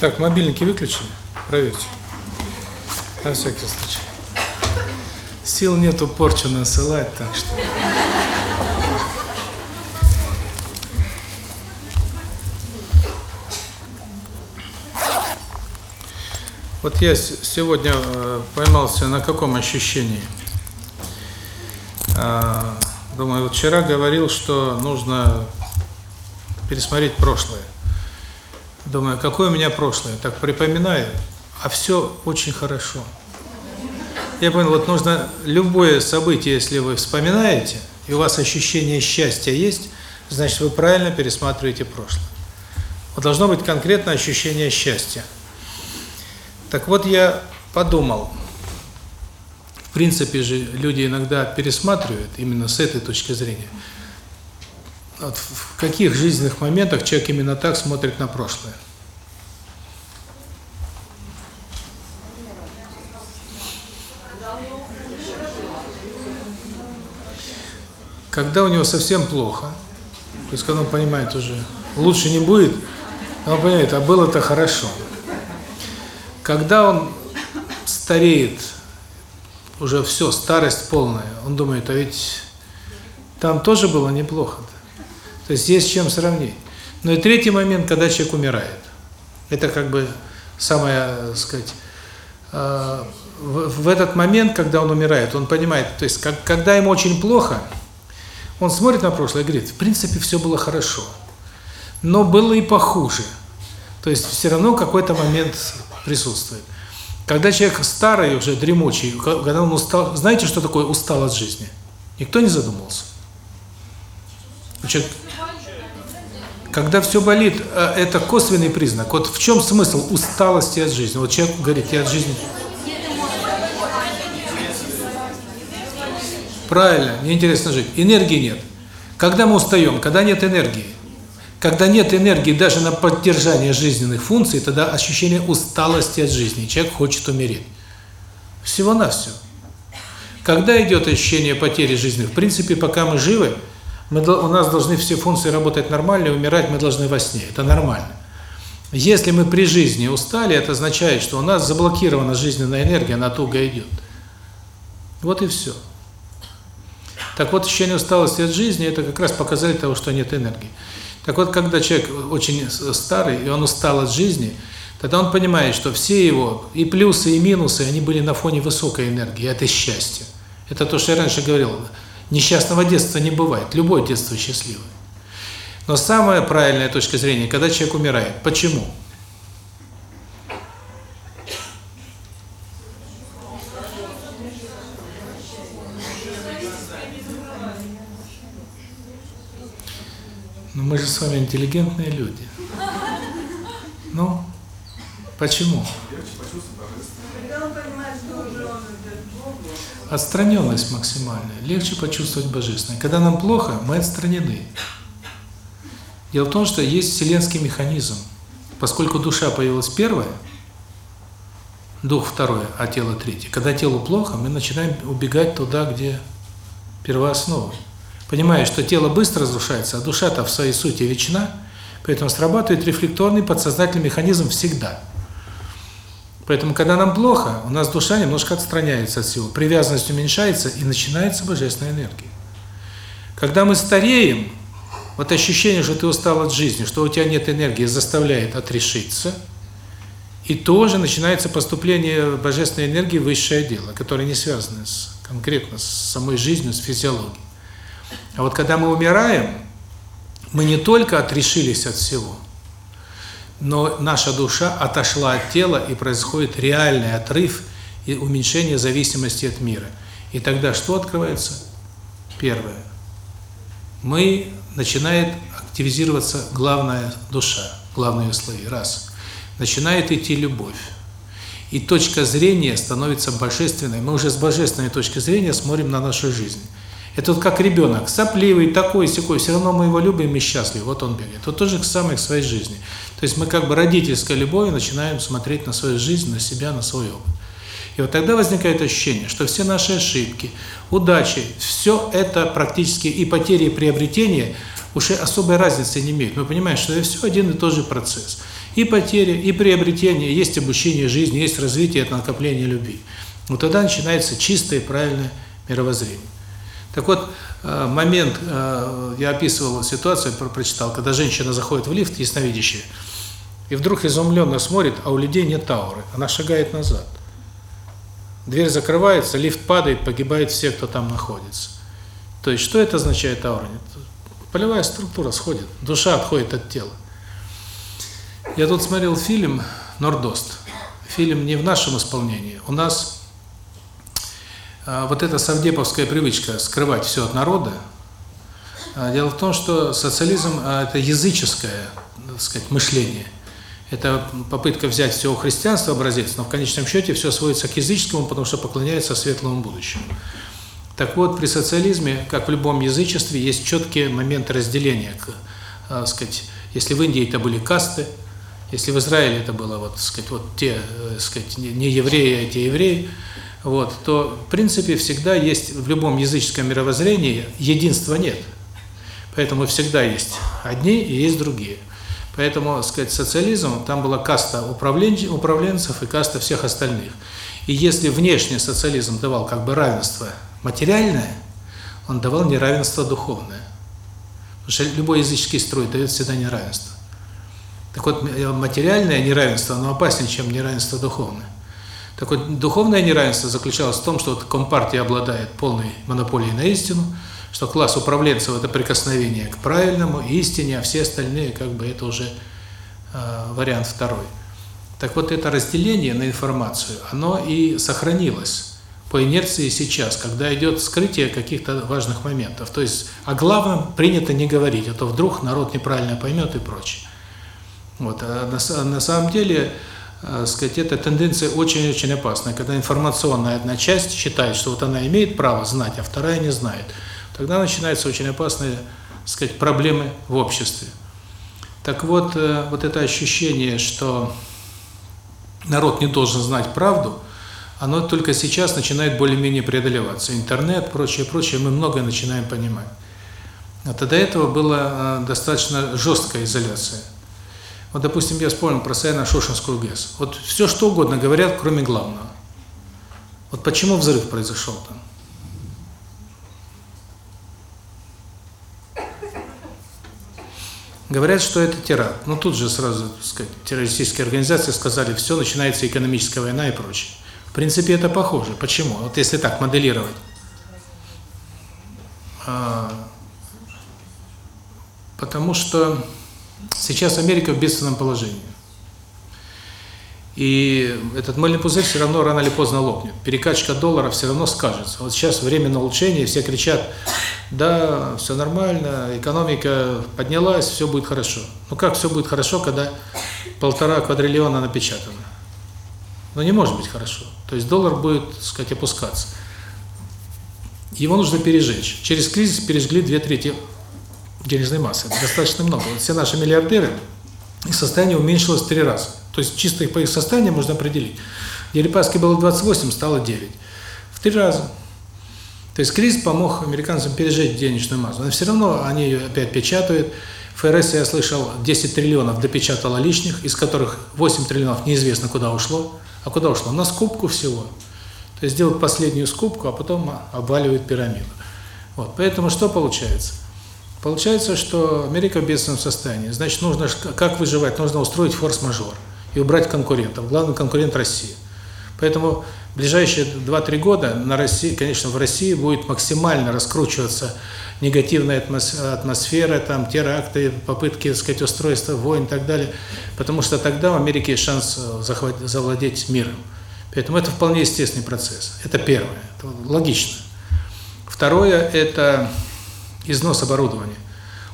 Так, мобильники выключили? Проверьте. На всякий случай. Сил нету порчу насылать, так что... Вот я сегодня э, поймался на каком ощущении? А, думаю, вчера говорил, что нужно пересмотреть прошлое. Думаю, какое у меня прошлое? Так припоминаю, а все очень хорошо. Я понял, вот нужно любое событие, если вы вспоминаете, и у вас ощущение счастья есть, значит, вы правильно пересматриваете прошлое. Вот должно быть конкретное ощущение счастья. Так вот, я подумал, в принципе же люди иногда пересматривают именно с этой точки зрения. В каких жизненных моментах человек именно так смотрит на прошлое? Когда у него совсем плохо, то есть когда он понимает уже, лучше не будет, он понимает, а было-то хорошо. Когда он стареет, уже все, старость полная, он думает, а ведь там тоже было неплохо. -то. есть есть чем сравнить. Ну и третий момент, когда человек умирает. Это как бы самое, сказать, в, в этот момент, когда он умирает, он понимает, то есть как, когда ему очень плохо, он смотрит на прошлое и говорит, в принципе, все было хорошо, но было и похуже. То есть все равно какой-то момент присутствует. Когда человек старый, уже дремучий, когда он устал, знаете, что такое устал от жизни? Никто не задумался. Человек, когда все болит, э, это косвенный признак. Вот в чем смысл усталости от жизни? Вот человек говорит, я от жизни... Правильно, неинтересно жить. Энергии нет. Когда мы устаем? Когда нет энергии. Когда нет энергии даже на поддержание жизненных функций, тогда ощущение усталости от жизни. Человек хочет умереть. Всего-навсего. Когда идет ощущение потери жизни? В принципе, пока мы живы, мы, у нас должны все функции работать нормально, и умирать мы должны во сне. Это нормально. Если мы при жизни устали, это означает, что у нас заблокирована жизненная энергия, она туго идет. Вот и все. Так вот, ощущение усталости от жизни – это как раз показатель того, что нет энергии. Так вот, когда человек очень старый, и он устал от жизни, тогда он понимает, что все его, и плюсы, и минусы, они были на фоне высокой энергии, это счастье. Это то, что я раньше говорил, несчастного детства не бывает, любое детство счастливое. Но самая правильная точка зрения, когда человек умирает. Почему? Но мы же с вами интеллигентные люди. Ну, почему? Отстраненность максимальная. Легче почувствовать божественное. Когда нам плохо, мы отстранены. Дело в том, что есть вселенский механизм. Поскольку душа появилась первая, дух второе, а тело третье. Когда телу плохо, мы начинаем убегать туда, где первооснова понимая, что тело быстро разрушается, а душа-то в своей сути вечна, поэтому срабатывает рефлекторный подсознательный механизм всегда. Поэтому, когда нам плохо, у нас душа немножко отстраняется от всего, привязанность уменьшается, и начинается божественная энергия. Когда мы стареем, вот ощущение, что ты устал от жизни, что у тебя нет энергии, заставляет отрешиться, и тоже начинается поступление божественной энергии в высшее дело, которое не связано с, конкретно с самой жизнью, с физиологией. А вот когда мы умираем, мы не только отрешились от всего, но наша душа отошла от тела, и происходит реальный отрыв и уменьшение зависимости от мира. И тогда что открывается? Первое. Мы начинает активизироваться главная душа, главные слои. Раз. Начинает идти любовь. И точка зрения становится божественной. Мы уже с божественной точки зрения смотрим на нашу жизнь. Это вот как ребенок, сопливый, такой, секой, все равно мы его любим и счастливы, вот он бегает. Вот тоже к самой к своей жизни. То есть мы как бы родительской любовью начинаем смотреть на свою жизнь, на себя, на свой опыт. И вот тогда возникает ощущение, что все наши ошибки, удачи, все это практически и потери, и приобретения уже особой разницы не имеют. Мы понимаем, что это все один и тот же процесс. И потери, и приобретение, есть обучение жизни, есть развитие, это накопление любви. Вот тогда начинается чистое и правильное мировоззрение. Так вот, э, момент, э, я описывал ситуацию, прочитал, когда женщина заходит в лифт, ясновидящая, и вдруг изумленно смотрит, а у людей нет ауры. Она шагает назад. Дверь закрывается, лифт падает, погибает все, кто там находится. То есть, что это означает аура? Полевая структура сходит, душа отходит от тела. Я тут смотрел фильм «Нордост». Фильм не в нашем исполнении. У нас вот эта совдеповская привычка скрывать все от народа. А, дело в том, что социализм а, – это языческое, так сказать, мышление. Это попытка взять все у христианства образец, но в конечном счете все сводится к языческому, потому что поклоняется светлому будущему. Так вот, при социализме, как в любом язычестве, есть четкие моменты разделения. Сказать, если в Индии это были касты, если в Израиле это было вот, сказать, вот те, э, сказать, не евреи, а те евреи, вот, то в принципе всегда есть в любом языческом мировоззрении единства нет. Поэтому всегда есть одни и есть другие. Поэтому, сказать, социализм, там была каста управленцев и каста всех остальных. И если внешний социализм давал как бы равенство материальное, он давал неравенство духовное. Потому что любой языческий строй дает всегда неравенство. Так вот, материальное неравенство, оно опаснее, чем неравенство духовное. Так вот, духовное неравенство заключалось в том, что вот Компартия обладает полной монополией на истину, что класс управленцев – это прикосновение к правильному, истине, а все остальные, как бы, это уже э, вариант второй. Так вот, это разделение на информацию, оно и сохранилось по инерции сейчас, когда идет скрытие каких-то важных моментов. То есть о главном принято не говорить, а то вдруг народ неправильно поймет и прочее. Вот. А на, на самом деле, сказать, эта тенденция очень-очень опасная, когда информационная одна часть считает, что вот она имеет право знать, а вторая не знает. Тогда начинаются очень опасные, сказать, проблемы в обществе. Так вот, э, вот это ощущение, что народ не должен знать правду, оно только сейчас начинает более-менее преодолеваться. Интернет, прочее, прочее, мы многое начинаем понимать. А до этого была э, достаточно жесткая изоляция. Вот, допустим, я вспомнил про Саяно-Шушинскую ГЭС. Вот все что угодно говорят, кроме главного. Вот почему взрыв произошел там? Говорят, что это теракт. Ну тут же сразу, так сказать, террористические организации сказали, все, начинается экономическая война и прочее. В принципе, это похоже. Почему? Вот если так моделировать. А, потому что Сейчас Америка в бедственном положении. И этот мыльный пузырь все равно рано или поздно лопнет. Перекачка доллара все равно скажется. Вот сейчас время на улучшение, все кричат, да, все нормально, экономика поднялась, все будет хорошо. Ну как все будет хорошо, когда полтора квадриллиона напечатано? Ну не может быть хорошо. То есть доллар будет, так сказать, опускаться. Его нужно пережечь. Через кризис пережгли две трети денежной массы. Это достаточно много. Вот все наши миллиардеры, их состояние уменьшилось в три раза. То есть чисто их по их состоянию можно определить. Дерипаски было 28, стало 9. В три раза. То есть кризис помог американцам пережить денежную массу. Но все равно они ее опять печатают. ФРС, я слышал, 10 триллионов допечатало лишних, из которых 8 триллионов неизвестно куда ушло. А куда ушло? На скупку всего. То есть делают последнюю скупку, а потом обваливают пирамиду. Вот. Поэтому что получается? Получается, что Америка в бедственном состоянии. Значит, нужно как выживать? Нужно устроить форс-мажор и убрать конкурентов. Главный конкурент Россия. Поэтому в ближайшие 2-3 года на России, конечно, в России будет максимально раскручиваться негативная атмосфера, там теракты, попытки, так сказать, устройства войн и так далее, потому что тогда в Америке есть шанс э, захватить, завладеть миром. Поэтому это вполне естественный процесс. Это первое, это логично. Второе – это износ оборудования.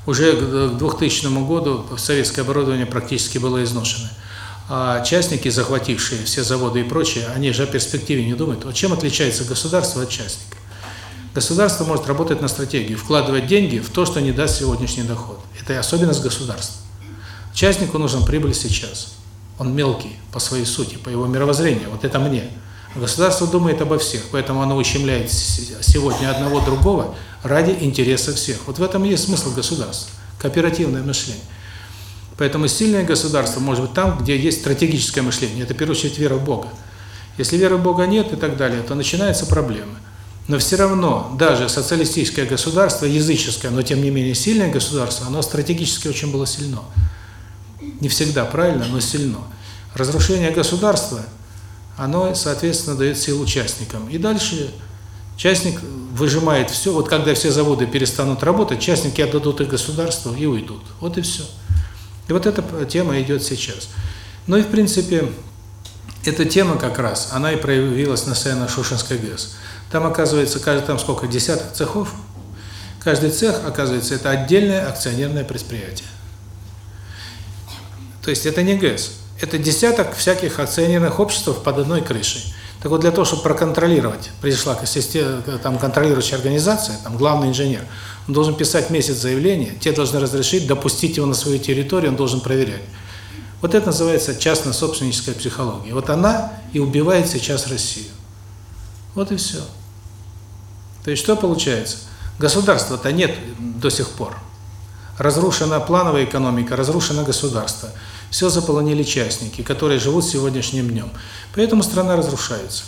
Уже к 2000 году советское оборудование практически было изношено. А частники, захватившие все заводы и прочее, они же о перспективе не думают. Вот чем отличается государство от частника? Государство может работать на стратегию, вкладывать деньги в то, что не даст сегодняшний доход. Это особенность государства. Частнику нужен прибыль сейчас. Он мелкий по своей сути, по его мировоззрению. Вот это мне. Государство думает обо всех, поэтому оно ущемляет сегодня одного другого ради интереса всех. Вот в этом и есть смысл государства. Кооперативное мышление. Поэтому сильное государство может быть там, где есть стратегическое мышление. Это, в первую очередь, вера в Бога. Если веры в Бога нет и так далее, то начинаются проблемы. Но все равно, даже социалистическое государство, языческое, но тем не менее сильное государство, оно стратегически очень было сильно. Не всегда правильно, но сильно. Разрушение государства, оно, соответственно, дает силу участникам. И дальше частник выжимает все. Вот когда все заводы перестанут работать, частники отдадут их государству и уйдут. Вот и все. И вот эта тема идет сейчас. Ну и, в принципе, эта тема как раз, она и проявилась на Саяно-Шушинской ГЭС. Там, оказывается, каждый там сколько, десяток цехов? Каждый цех, оказывается, это отдельное акционерное предприятие. То есть это не ГЭС, это десяток всяких акционерных обществ под одной крышей. Так вот, для того, чтобы проконтролировать, пришла там, контролирующая организация, там, главный инженер, он должен писать месяц заявления, те должны разрешить, допустить его на свою территорию, он должен проверять. Вот это называется частно-собственническая психология. Вот она и убивает сейчас Россию. Вот и все. То есть что получается? Государства-то нет до сих пор. Разрушена плановая экономика, разрушено государство. Все заполонили частники, которые живут сегодняшним днем. Поэтому страна разрушается.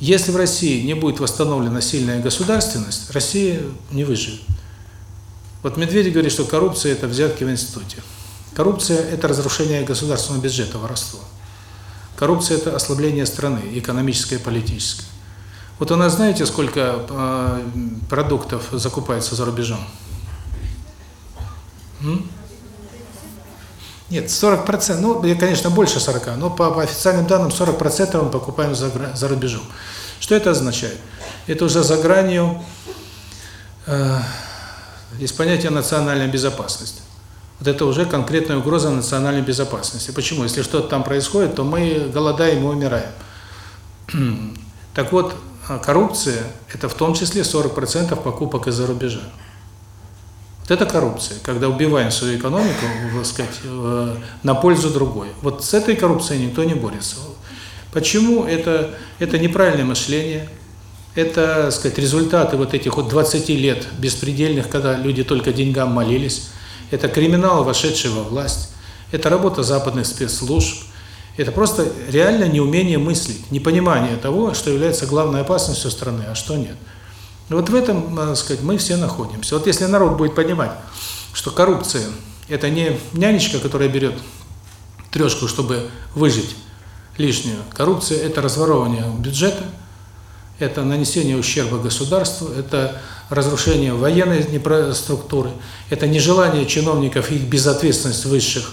Если в России не будет восстановлена сильная государственность, Россия не выживет. Вот Медведев говорит, что коррупция – это взятки в институте. Коррупция – это разрушение государственного бюджета, воровство. Коррупция – это ослабление страны, экономическое и политическое. Вот у нас знаете, сколько э, продуктов закупается за рубежом? М? Нет, 40%, ну, я, конечно, больше 40, но по, по официальным данным 40% мы покупаем за, за рубежом. Что это означает? Это уже за гранью, э, есть понятие национальная безопасность. Вот это уже конкретная угроза национальной безопасности. Почему? Если что-то там происходит, то мы голодаем и умираем. Так вот, коррупция – это в том числе 40% покупок из-за рубежа. Вот это коррупция, когда убиваем свою экономику, так сказать, на пользу другой. Вот с этой коррупцией никто не борется. Почему? Это, это неправильное мышление, это, так сказать, результаты вот этих вот 20 лет беспредельных, когда люди только деньгам молились, это криминал, вошедший во власть, это работа западных спецслужб, это просто реально неумение мыслить, непонимание того, что является главной опасностью страны, а что нет. И вот в этом, так сказать, мы все находимся. Вот если народ будет понимать, что коррупция – это не нянечка, которая берет трешку, чтобы выжить лишнюю. Коррупция – это разворовывание бюджета, это нанесение ущерба государству, это разрушение военной структуры, это нежелание чиновников и их безответственность высших.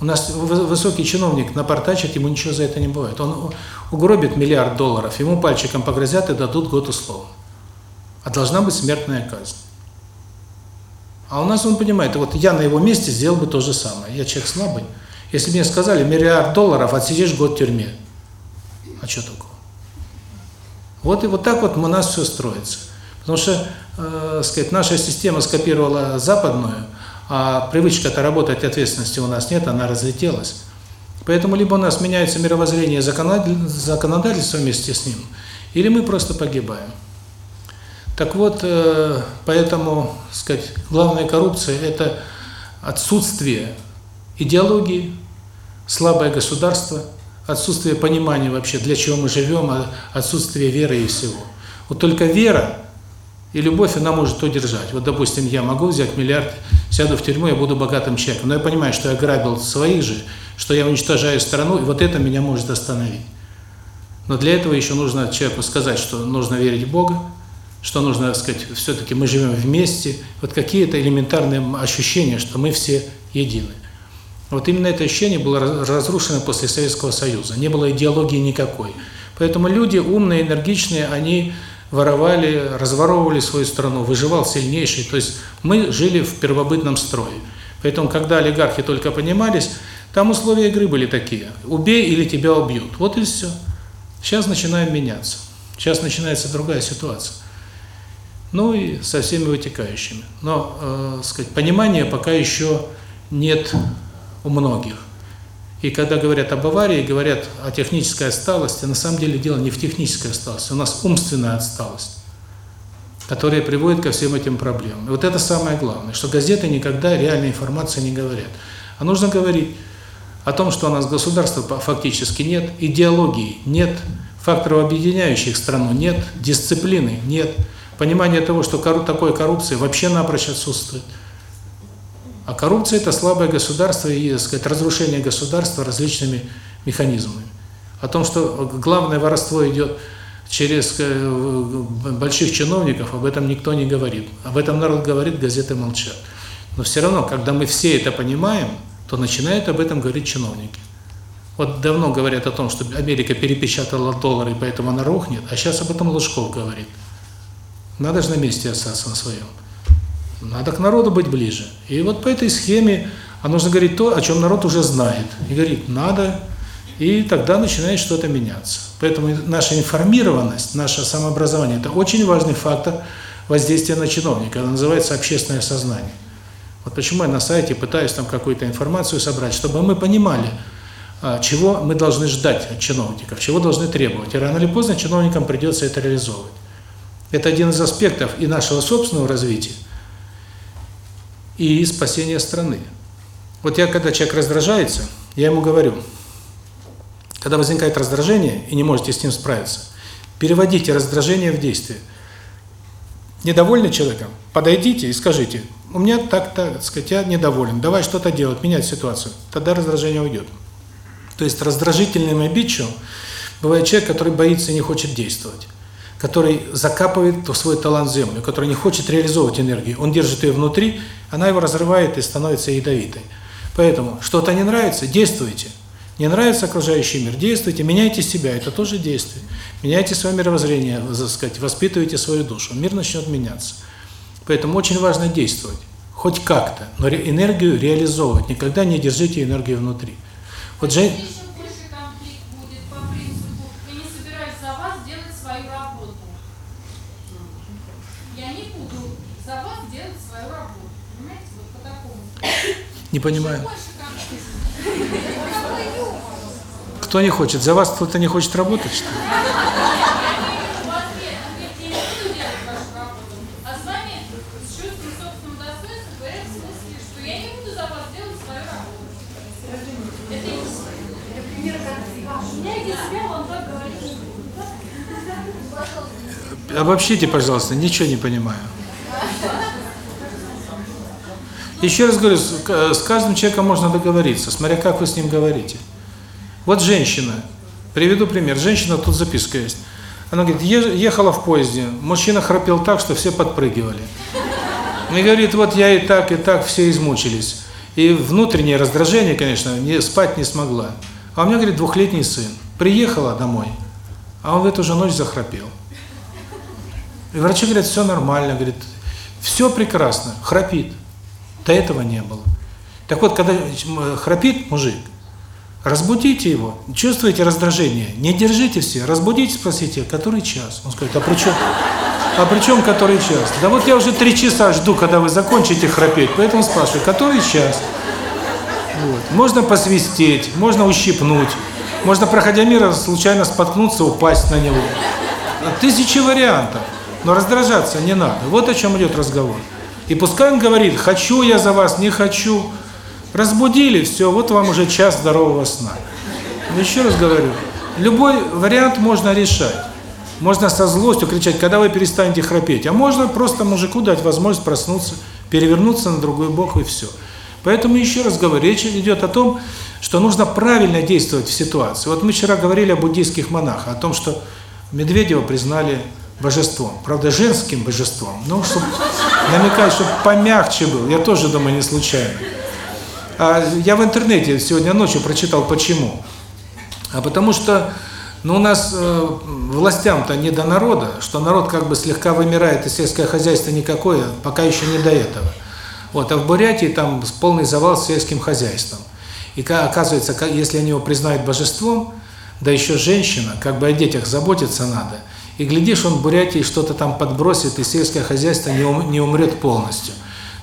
У нас высокий чиновник напортачит, ему ничего за это не бывает. Он угробит миллиард долларов, ему пальчиком погрозят и дадут год условно а должна быть смертная казнь. А у нас он понимает, вот я на его месте сделал бы то же самое. Я человек слабый. Если мне сказали миллиард долларов, отсидишь год в тюрьме. А что такого? Вот и вот так вот у нас все строится. Потому что, э, сказать, наша система скопировала западную, а привычка-то работать ответственности у нас нет, она разлетелась. Поэтому либо у нас меняется мировоззрение законодательства вместе с ним, или мы просто погибаем. Так вот, э, поэтому, сказать, главная коррупция – это отсутствие идеологии, слабое государство, отсутствие понимания вообще, для чего мы живем, а отсутствие веры и всего. Вот только вера и любовь, она может удержать. Вот, допустим, я могу взять миллиард, сяду в тюрьму, я буду богатым человеком, но я понимаю, что я грабил своих же, что я уничтожаю страну, и вот это меня может остановить. Но для этого еще нужно человеку сказать, что нужно верить в Бога, что нужно сказать, все-таки мы живем вместе, вот какие-то элементарные ощущения, что мы все едины. Вот именно это ощущение было разрушено после Советского Союза, не было идеологии никакой. Поэтому люди умные, энергичные, они воровали, разворовывали свою страну, выживал сильнейший. То есть мы жили в первобытном строе. Поэтому, когда олигархи только понимались, там условия игры были такие. Убей или тебя убьют. Вот и все. Сейчас начинаем меняться. Сейчас начинается другая ситуация ну и со всеми вытекающими. Но, э, сказать, понимания пока еще нет у многих. И когда говорят об аварии, говорят о технической отсталости, на самом деле дело не в технической отсталости, у нас умственная отсталость. которые приводят ко всем этим проблемам. И вот это самое главное, что газеты никогда реальной информации не говорят. А нужно говорить о том, что у нас государства фактически нет, идеологии нет, факторов, объединяющих страну, нет, дисциплины нет, понимания того, что такой коррупции вообще напрочь отсутствует. А коррупция – это слабое государство и, так сказать, разрушение государства различными механизмами. О том, что главное воровство идет через э, больших чиновников, об этом никто не говорит. Об этом народ говорит, газеты молчат. Но все равно, когда мы все это понимаем, то начинают об этом говорить чиновники. Вот давно говорят о том, что Америка перепечатала доллары, поэтому она рухнет, а сейчас об этом Лужков говорит. Надо же на месте остаться на своем. Надо к народу быть ближе. И вот по этой схеме, а нужно говорить то, о чем народ уже знает. И говорит, надо, и тогда начинает что-то меняться. Поэтому наша информированность, наше самообразование – это очень важный фактор воздействия на чиновника. Это называется общественное сознание. Вот почему я на сайте пытаюсь там какую-то информацию собрать, чтобы мы понимали, а, чего мы должны ждать от чиновников, чего должны требовать. И рано или поздно чиновникам придется это реализовывать. Это один из аспектов и нашего собственного развития, и спасения страны. Вот я, когда человек раздражается, я ему говорю, когда возникает раздражение и не можете с ним справиться, переводите раздражение в действие. Недовольны человеком? Подойдите и скажите, у меня так-то, так сказать, я недоволен, давай что-то делать, менять ситуацию. Тогда раздражение уйдет. То есть раздражительным обидчивым бывает человек, который боится и не хочет действовать, который закапывает свой талант в землю, который не хочет реализовывать энергию. Он держит ее внутри, она его разрывает и становится ядовитой. Поэтому что-то не нравится – действуйте. Не нравится окружающий мир – действуйте, меняйте себя – это тоже действие. Меняйте свое мировоззрение, сказать, воспитывайте свою душу. Мир начнет меняться. Поэтому очень важно действовать. Хоть как-то, но энергию реализовывать. Никогда не держите энергию внутри. Вот Жень... Не понимаю. Кто не хочет? За вас кто-то не хочет работать, что ли? Обобщите, пожалуйста, ничего не понимаю. Еще раз говорю, с каждым человеком можно договориться, смотря как вы с ним говорите. Вот женщина, приведу пример, женщина, тут записка есть. Она говорит, ехала в поезде, мужчина храпел так, что все подпрыгивали. И говорит, вот я и так, и так, все измучились. И внутреннее раздражение, конечно, не спать не смогла. А у меня, говорит, двухлетний сын. Приехала домой, а он в эту же ночь захрапел. И врачи говорят, все нормально, говорит, все прекрасно, храпит. До этого не было. Так вот, когда храпит мужик, разбудите его, чувствуете раздражение, не держите все, разбудите, спросите, который час? Он скажет, а при чем, а при чем который час? Да вот я уже три часа жду, когда вы закончите храпеть, поэтому спрашиваю, который час? Вот. Можно посвистеть, можно ущипнуть, можно, проходя мимо, случайно споткнуться, упасть на него. Тысячи вариантов. Но раздражаться не надо. Вот о чем идет разговор. И пускай он говорит, хочу я за вас, не хочу. Разбудили, все, вот вам уже час здорового сна. Еще раз говорю, любой вариант можно решать. Можно со злостью кричать, когда вы перестанете храпеть. А можно просто мужику дать возможность проснуться, перевернуться на другой бок и все. Поэтому еще раз говорю, речь идет о том, что нужно правильно действовать в ситуации. Вот мы вчера говорили о буддийских монахах, о том, что Медведева признали божеством. Правда, женским божеством. Ну, чтобы намекать, чтобы помягче был. Я тоже думаю, не случайно. А я в интернете сегодня ночью прочитал, почему. А потому что ну, у нас э, властям-то не до народа, что народ как бы слегка вымирает, и сельское хозяйство никакое, пока еще не до этого. Вот, а в Бурятии там полный завал с сельским хозяйством. И оказывается, если они его признают божеством, да еще женщина, как бы о детях заботиться надо – и глядишь, он в Бурятии что-то там подбросит, и сельское хозяйство не, ум, не умрет полностью.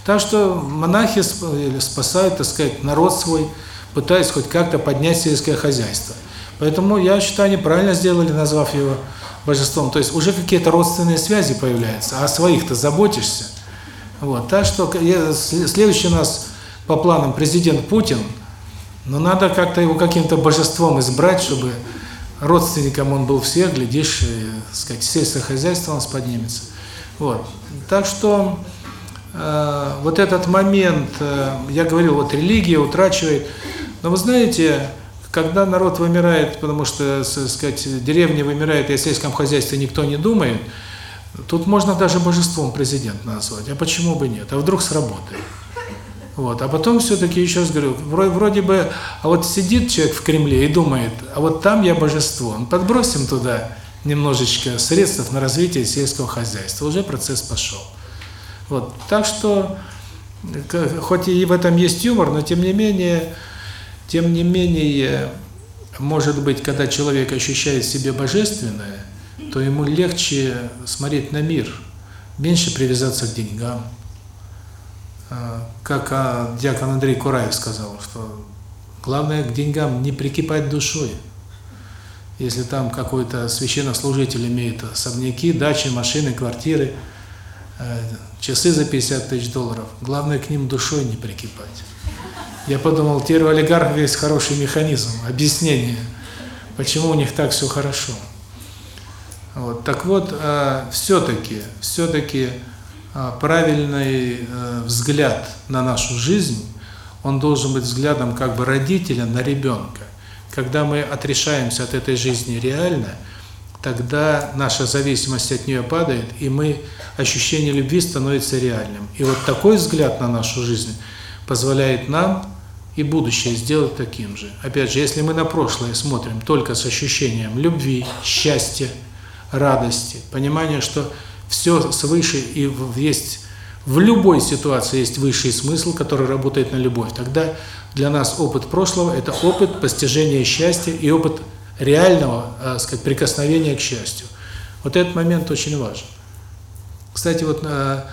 Так что монахи спасают, так сказать, народ свой, пытаясь хоть как-то поднять сельское хозяйство. Поэтому я считаю, они правильно сделали, назвав его божеством, то есть уже какие-то родственные связи появляются, а о своих-то заботишься. Вот. Так что следующий у нас по планам президент Путин, но надо как-то его каким-то божеством избрать, чтобы родственникам он был всех, глядишь, и, сказать, сельское хозяйство у нас поднимется. Вот. Так что э, вот этот момент, э, я говорил, вот религия утрачивает, но вы знаете, когда народ вымирает, потому что, сказать, деревня вымирает, и о сельском хозяйстве никто не думает, тут можно даже божеством президент назвать. А почему бы нет? А вдруг сработает? Вот. А потом все-таки, еще раз говорю, вроде, бы, а вот сидит человек в Кремле и думает, а вот там я божество, ну, подбросим туда немножечко средств на развитие сельского хозяйства, уже процесс пошел. Вот. Так что, хоть и в этом есть юмор, но тем не менее, тем не менее, может быть, когда человек ощущает в себе божественное, то ему легче смотреть на мир, меньше привязаться к деньгам, как а, диакон Андрей Кураев сказал, что главное к деньгам не прикипать душой. Если там какой-то священнослужитель имеет особняки, дачи, машины, квартиры, э, часы за 50 тысяч долларов, главное к ним душой не прикипать. Я подумал, теперь у олигархов есть хороший механизм, объяснение, почему у них так все хорошо. Вот. Так вот, э, все-таки, все-таки а, правильный э, взгляд на нашу жизнь, он должен быть взглядом как бы родителя на ребенка. Когда мы отрешаемся от этой жизни реально, тогда наша зависимость от нее падает, и мы ощущение любви становится реальным. И вот такой взгляд на нашу жизнь позволяет нам и будущее сделать таким же. Опять же, если мы на прошлое смотрим только с ощущением любви, счастья, радости, понимания, что все свыше и есть в любой ситуации есть высший смысл, который работает на любовь. Тогда для нас опыт прошлого – это опыт постижения счастья и опыт реального, так сказать, прикосновения к счастью. Вот этот момент очень важен. Кстати, вот на,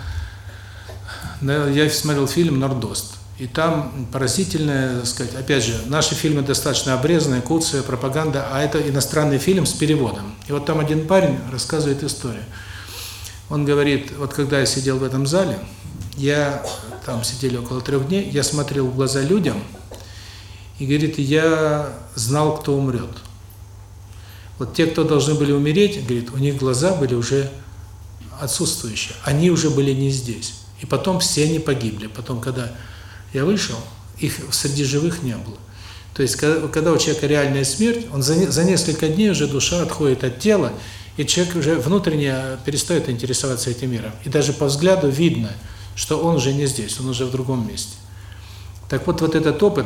я смотрел фильм «Нордост», и там поразительная, так сказать, опять же, наши фильмы достаточно обрезанные, куция, пропаганда, а это иностранный фильм с переводом. И вот там один парень рассказывает историю. Он говорит, вот когда я сидел в этом зале, я, там сидели около трех дней, я смотрел в глаза людям, и говорит, я знал, кто умрет. Вот те, кто должны были умереть, говорит, у них глаза были уже отсутствующие, они уже были не здесь. И потом все они погибли. Потом, когда я вышел, их среди живых не было. То есть, когда, у человека реальная смерть, он за несколько дней уже душа отходит от тела, и человек уже внутренне перестает интересоваться этим миром. И даже по взгляду видно, что он уже не здесь, он уже в другом месте. Так вот, вот этот опыт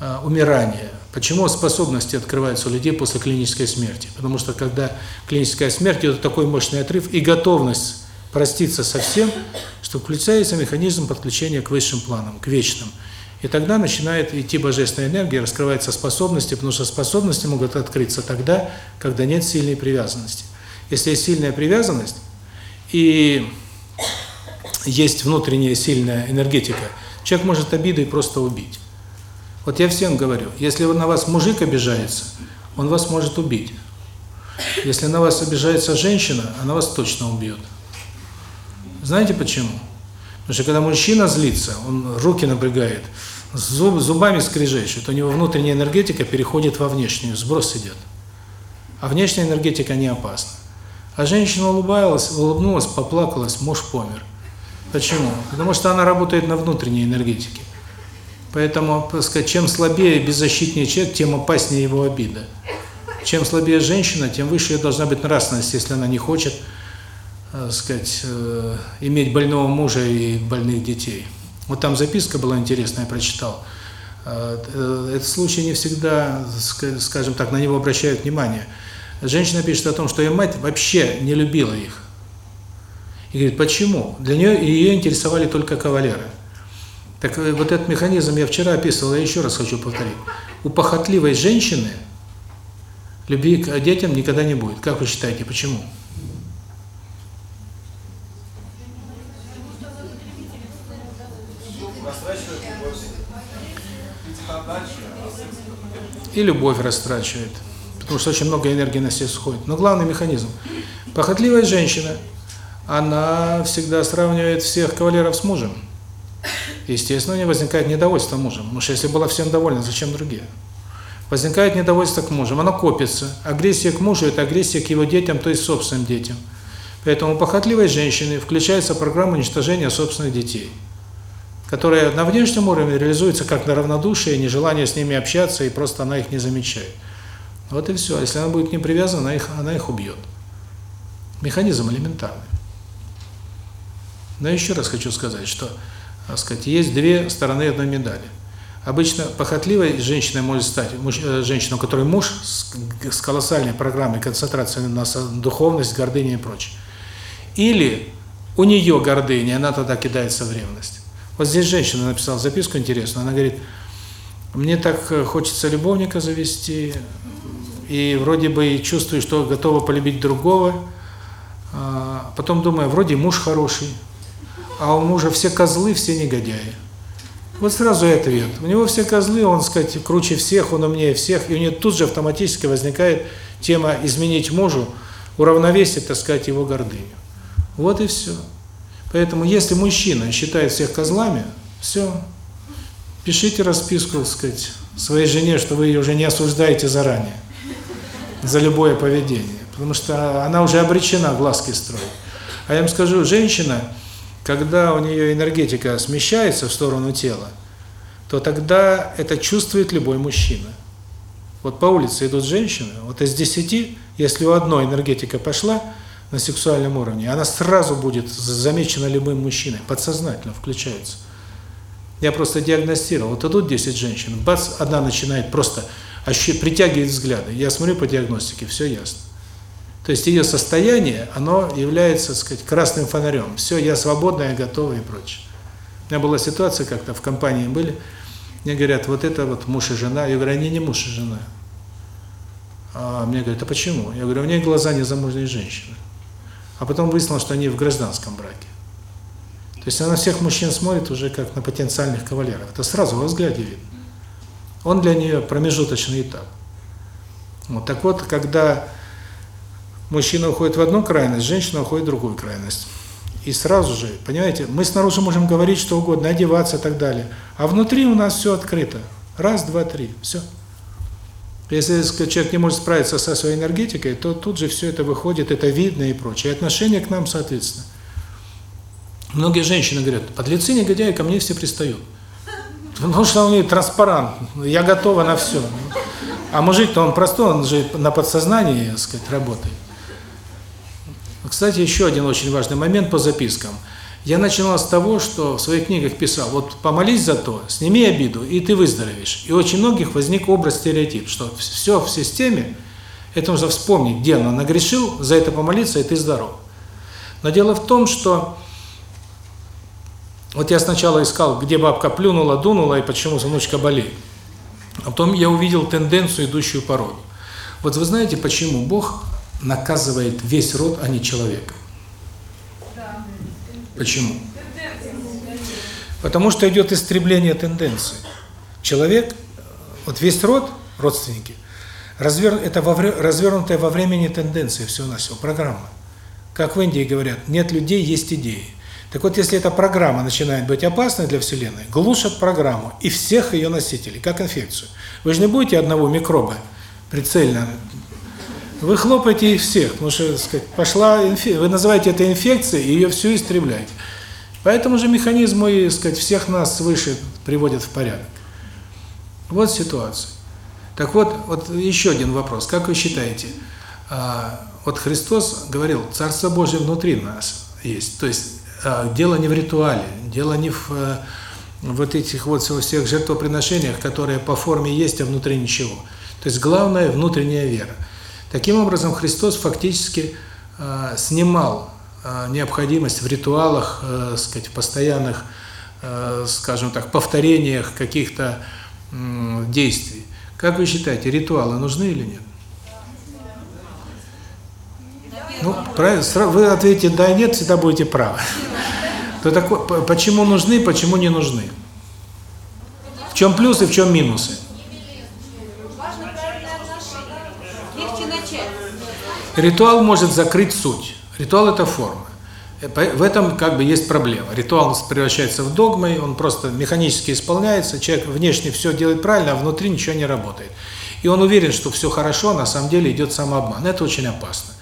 э, умирания, почему способности открываются у людей после клинической смерти? Потому что когда клиническая смерть, это такой мощный отрыв и готовность проститься со всем, что включается механизм подключения к высшим планам, к вечным. И тогда начинает идти божественная энергия, раскрываются способности, потому что способности могут открыться тогда, когда нет сильной привязанности. Если есть сильная привязанность и есть внутренняя сильная энергетика, человек может обидой просто убить. Вот я всем говорю, если на вас мужик обижается, он вас может убить. Если на вас обижается женщина, она вас точно убьет. Знаете почему? Потому что когда мужчина злится, он руки напрягает, зуб, зубами скрежещет, у него внутренняя энергетика переходит во внешнюю, сброс идет. А внешняя энергетика не опасна. А женщина улыбалась, улыбнулась, поплакалась, муж помер. Почему? Потому что она работает на внутренней энергетике. Поэтому, сказать, чем слабее, беззащитнее человек, тем опаснее его обида. Чем слабее женщина, тем выше ее должна быть нравственность, если она не хочет, так сказать, э, иметь больного мужа и больных детей. Вот там записка была интересная, я прочитал. Э, э, этот случай не всегда, скажем так, на него обращают внимание. Женщина пишет о том, что ее мать вообще не любила их. И говорит, почему? Для нее ее интересовали только кавалеры. Так э, вот этот механизм я вчера описывал, я еще раз хочу повторить. У похотливой женщины любви к детям никогда не будет. Как вы считаете, почему? И любовь растрачивает потому что очень много энергии на себя сходит. Но главный механизм. Похотливая женщина, она всегда сравнивает всех кавалеров с мужем. Естественно, у нее возникает недовольство мужем. Что если была всем довольна, зачем другие? Возникает недовольство к мужу, оно копится. Агрессия к мужу – это агрессия к его детям, то есть собственным детям. Поэтому у похотливой женщины включается программа уничтожения собственных детей, которая на внешнем уровне реализуется как на равнодушие, нежелание с ними общаться, и просто она их не замечает. Вот и все. Если она будет не привязана, она их, она их убьет. Механизм элементарный. Но еще раз хочу сказать, что так сказать, есть две стороны одной медали. Обычно похотливой женщиной может стать э, женщина, у которой муж с, с колоссальной программой концентрации на духовность, гордыня и прочее. Или у нее гордыня, она тогда кидается в ревность. Вот здесь женщина написала записку интересную, она говорит, мне так э, хочется любовника завести, и вроде бы чувствую, что готова полюбить другого, а потом думаю, вроде муж хороший, а у мужа все козлы, все негодяи. Вот сразу и ответ. У него все козлы, он, сказать, круче всех, он умнее всех, и у него тут же автоматически возникает тема изменить мужу, уравновесить, так сказать, его гордыню. Вот и все. Поэтому, если мужчина считает всех козлами, все, пишите расписку, так сказать, своей жене, что вы ее уже не осуждаете заранее за любое поведение, потому что она уже обречена глазки строить. А я вам скажу, женщина когда у нее энергетика смещается в сторону тела, то тогда это чувствует любой мужчина. Вот по улице идут женщины, вот из десяти, если у одной энергетика пошла на сексуальном уровне, она сразу будет замечена любым мужчиной, подсознательно включается. Я просто диагностировал, вот идут 10 женщин, бац, одна начинает просто притягивать взгляды. Я смотрю по диагностике, все ясно. То есть ее состояние, оно является, так сказать, красным фонарем. Все, я свободна, я готова и прочее. У меня была ситуация как-то в компании были, мне говорят, вот это вот муж и жена. Я говорю, они не муж и жена. А мне говорят, а почему? Я говорю, у них глаза незамужней женщины. А потом выяснилось, что они в гражданском браке. То есть она всех мужчин смотрит уже как на потенциальных кавалеров. Это сразу во взгляде видно. Он для нее промежуточный этап. Вот так вот, когда мужчина уходит в одну крайность, женщина уходит в другую крайность. И сразу же, понимаете, мы снаружи можем говорить что угодно, одеваться и так далее, а внутри у нас все открыто. Раз, два, три, все. Если человек не может справиться со своей энергетикой, то тут же все это выходит, это видно и прочее. И отношение к нам соответственно. Многие женщины говорят, подлецы, негодяи, ко мне все пристают. Потому что у них транспарант, я готова на все. А мужик-то он простой, он же на подсознании, так сказать, работает. Кстати, еще один очень важный момент по запискам. Я начинал с того, что в своих книгах писал, вот помолись за то, сними обиду, и ты выздоровеешь. И очень многих возник образ стереотип, что все в системе, это нужно вспомнить, где она нагрешил, за это помолиться, и ты здоров. Но дело в том, что вот я сначала искал, где бабка плюнула, дунула, и почему внучка болеет. А потом я увидел тенденцию, идущую по роду. Вот вы знаете, почему Бог наказывает весь род, а не человека. Почему? Потому что идет истребление тенденции. Человек, вот весь род, родственники, развер, это во, развернутая во времени тенденция, все на все, программа. Как в Индии говорят, нет людей, есть идеи. Так вот, если эта программа начинает быть опасной для Вселенной, глушат программу и всех ее носителей, как инфекцию. Вы же не будете одного микроба прицельно вы хлопаете их всех, потому что, сказать, пошла инфекция, вы называете это инфекцией, и ее всю истребляете. Поэтому же механизм, и, сказать, всех нас свыше приводит в порядок. Вот ситуация. Так вот, вот еще один вопрос. Как вы считаете, а, вот Христос говорил, Царство Божие внутри нас есть. То есть дело не в ритуале, дело не в а, вот этих вот всех жертвоприношениях, которые по форме есть, а внутри ничего. То есть главное внутренняя вера. Таким образом, Христос фактически э, снимал э, необходимость в ритуалах, э, сказать, в постоянных, э, скажем так, повторениях каких-то э, действий. Как вы считаете, ритуалы нужны или нет? Ну, правильно, вы ответите «да» и «нет», всегда будете правы. То такое, почему нужны, почему не нужны? В чем плюсы, в чем минусы? Ритуал может закрыть суть. Ритуал – это форма. В этом как бы есть проблема. Ритуал превращается в догмы, он просто механически исполняется, человек внешне все делает правильно, а внутри ничего не работает. И он уверен, что все хорошо, а на самом деле идет самообман. Это очень опасно.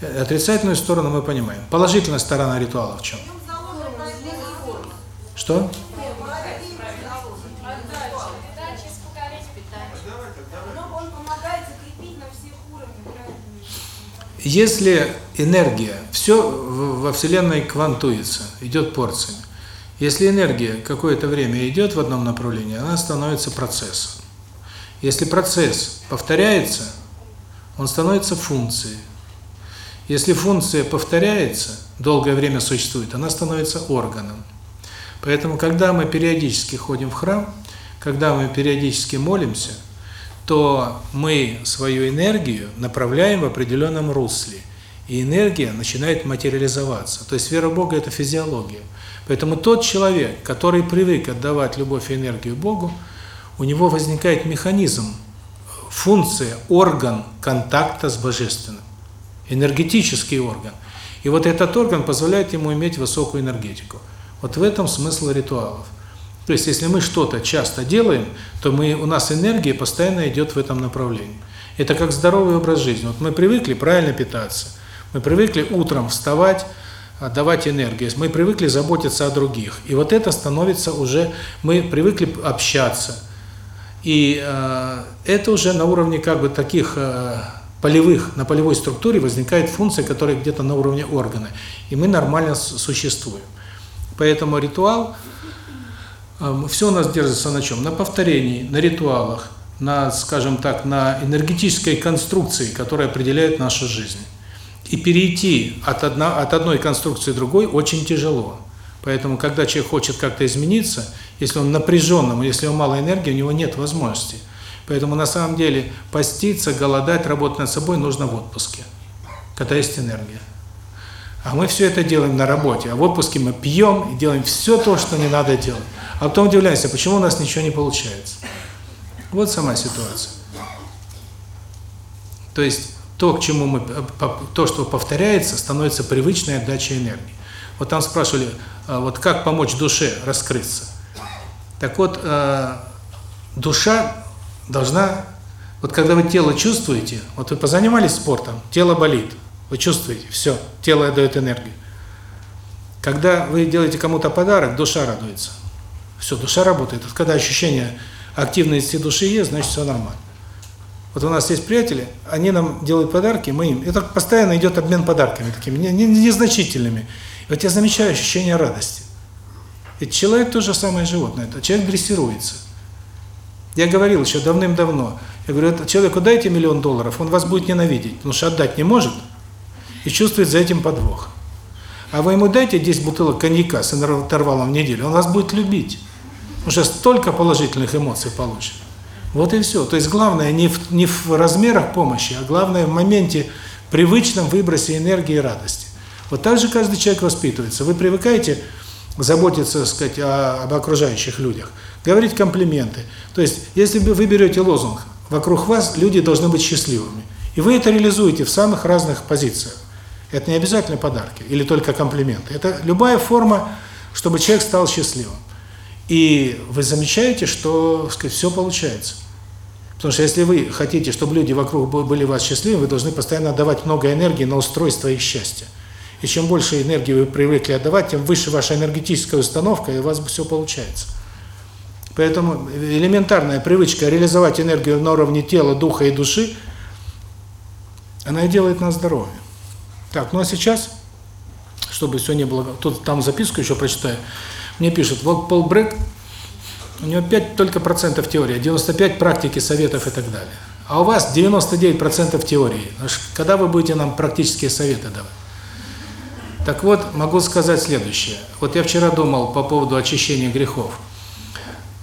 Отрицательную сторону мы понимаем. Положительная сторона ритуала в чем? Что? Если энергия, все во Вселенной квантуется, идет порциями. Если энергия какое-то время идет в одном направлении, она становится процессом. Если процесс повторяется, он становится функцией. Если функция повторяется, долгое время существует, она становится органом. Поэтому, когда мы периодически ходим в храм, когда мы периодически молимся – то мы свою энергию направляем в определенном русле. И энергия начинает материализоваться. То есть вера в Бога – это физиология. Поэтому тот человек, который привык отдавать любовь и энергию Богу, у него возникает механизм, функция, орган контакта с Божественным. Энергетический орган. И вот этот орган позволяет ему иметь высокую энергетику. Вот в этом смысл ритуалов. То есть, если мы что-то часто делаем, то мы у нас энергия постоянно идет в этом направлении. Это как здоровый образ жизни. Вот мы привыкли правильно питаться, мы привыкли утром вставать, давать энергию, мы привыкли заботиться о других. И вот это становится уже, мы привыкли общаться. И э, это уже на уровне как бы таких э, полевых, на полевой структуре возникает функция, которая где-то на уровне органа. И мы нормально существуем. Поэтому ритуал все у нас держится на чем? На повторении, на ритуалах, на, скажем так, на энергетической конструкции, которая определяет нашу жизнь. И перейти от, одна, от одной конструкции к другой очень тяжело. Поэтому, когда человек хочет как-то измениться, если он напряженным, если у него мало энергии, у него нет возможности. Поэтому, на самом деле, поститься, голодать, работать над собой нужно в отпуске, когда есть энергия. А мы все это делаем на работе, а в отпуске мы пьем и делаем все то, что не надо делать. А потом удивляемся, почему у нас ничего не получается. Вот сама ситуация. То есть то, к чему мы, то, что повторяется, становится привычной отдачей энергии. Вот там спрашивали, а, вот как помочь душе раскрыться. Так вот, а, душа должна, вот когда вы тело чувствуете, вот вы позанимались спортом, тело болит, вы чувствуете, все, тело отдает энергию. Когда вы делаете кому-то подарок, душа радуется. Все, душа работает. Вот когда ощущение активности души есть, значит все нормально. Вот у нас есть приятели, они нам делают подарки, мы им. Это постоянно идет обмен подарками такими незначительными. И вот я замечаю ощущение радости. Ведь человек то же самое животное, это человек дрессируется. Я говорил еще давным-давно, я говорю, человеку дайте миллион долларов, он вас будет ненавидеть, потому что отдать не может и чувствует за этим подвох. А вы ему дайте 10 бутылок коньяка с интервалом в неделю, он вас будет любить. Уже столько положительных эмоций получит. Вот и все. То есть главное не в, не в размерах помощи, а главное в моменте привычном выбросе энергии и радости. Вот так же каждый человек воспитывается. Вы привыкаете заботиться, сказать, о, об окружающих людях, говорить комплименты. То есть, если вы берете лозунг «вокруг вас люди должны быть счастливыми», и вы это реализуете в самых разных позициях. Это не обязательно подарки или только комплименты. Это любая форма, чтобы человек стал счастливым. И вы замечаете, что, сказать, все получается. Потому что если вы хотите, чтобы люди вокруг были вас счастливыми, вы должны постоянно отдавать много энергии на устройство их счастья. И чем больше энергии вы привыкли отдавать, тем выше ваша энергетическая установка, и у вас все получается. Поэтому элементарная привычка реализовать энергию на уровне тела, духа и души, она и делает нас здоровыми. Так, ну а сейчас, чтобы все не было... Тут там записку еще прочитаю. Мне пишут, вот Пол Брэк, у него 5 только процентов теории, 95 практики, советов и так далее. А у вас 99 процентов теории. Когда вы будете нам практические советы давать? Так вот, могу сказать следующее. Вот я вчера думал по поводу очищения грехов.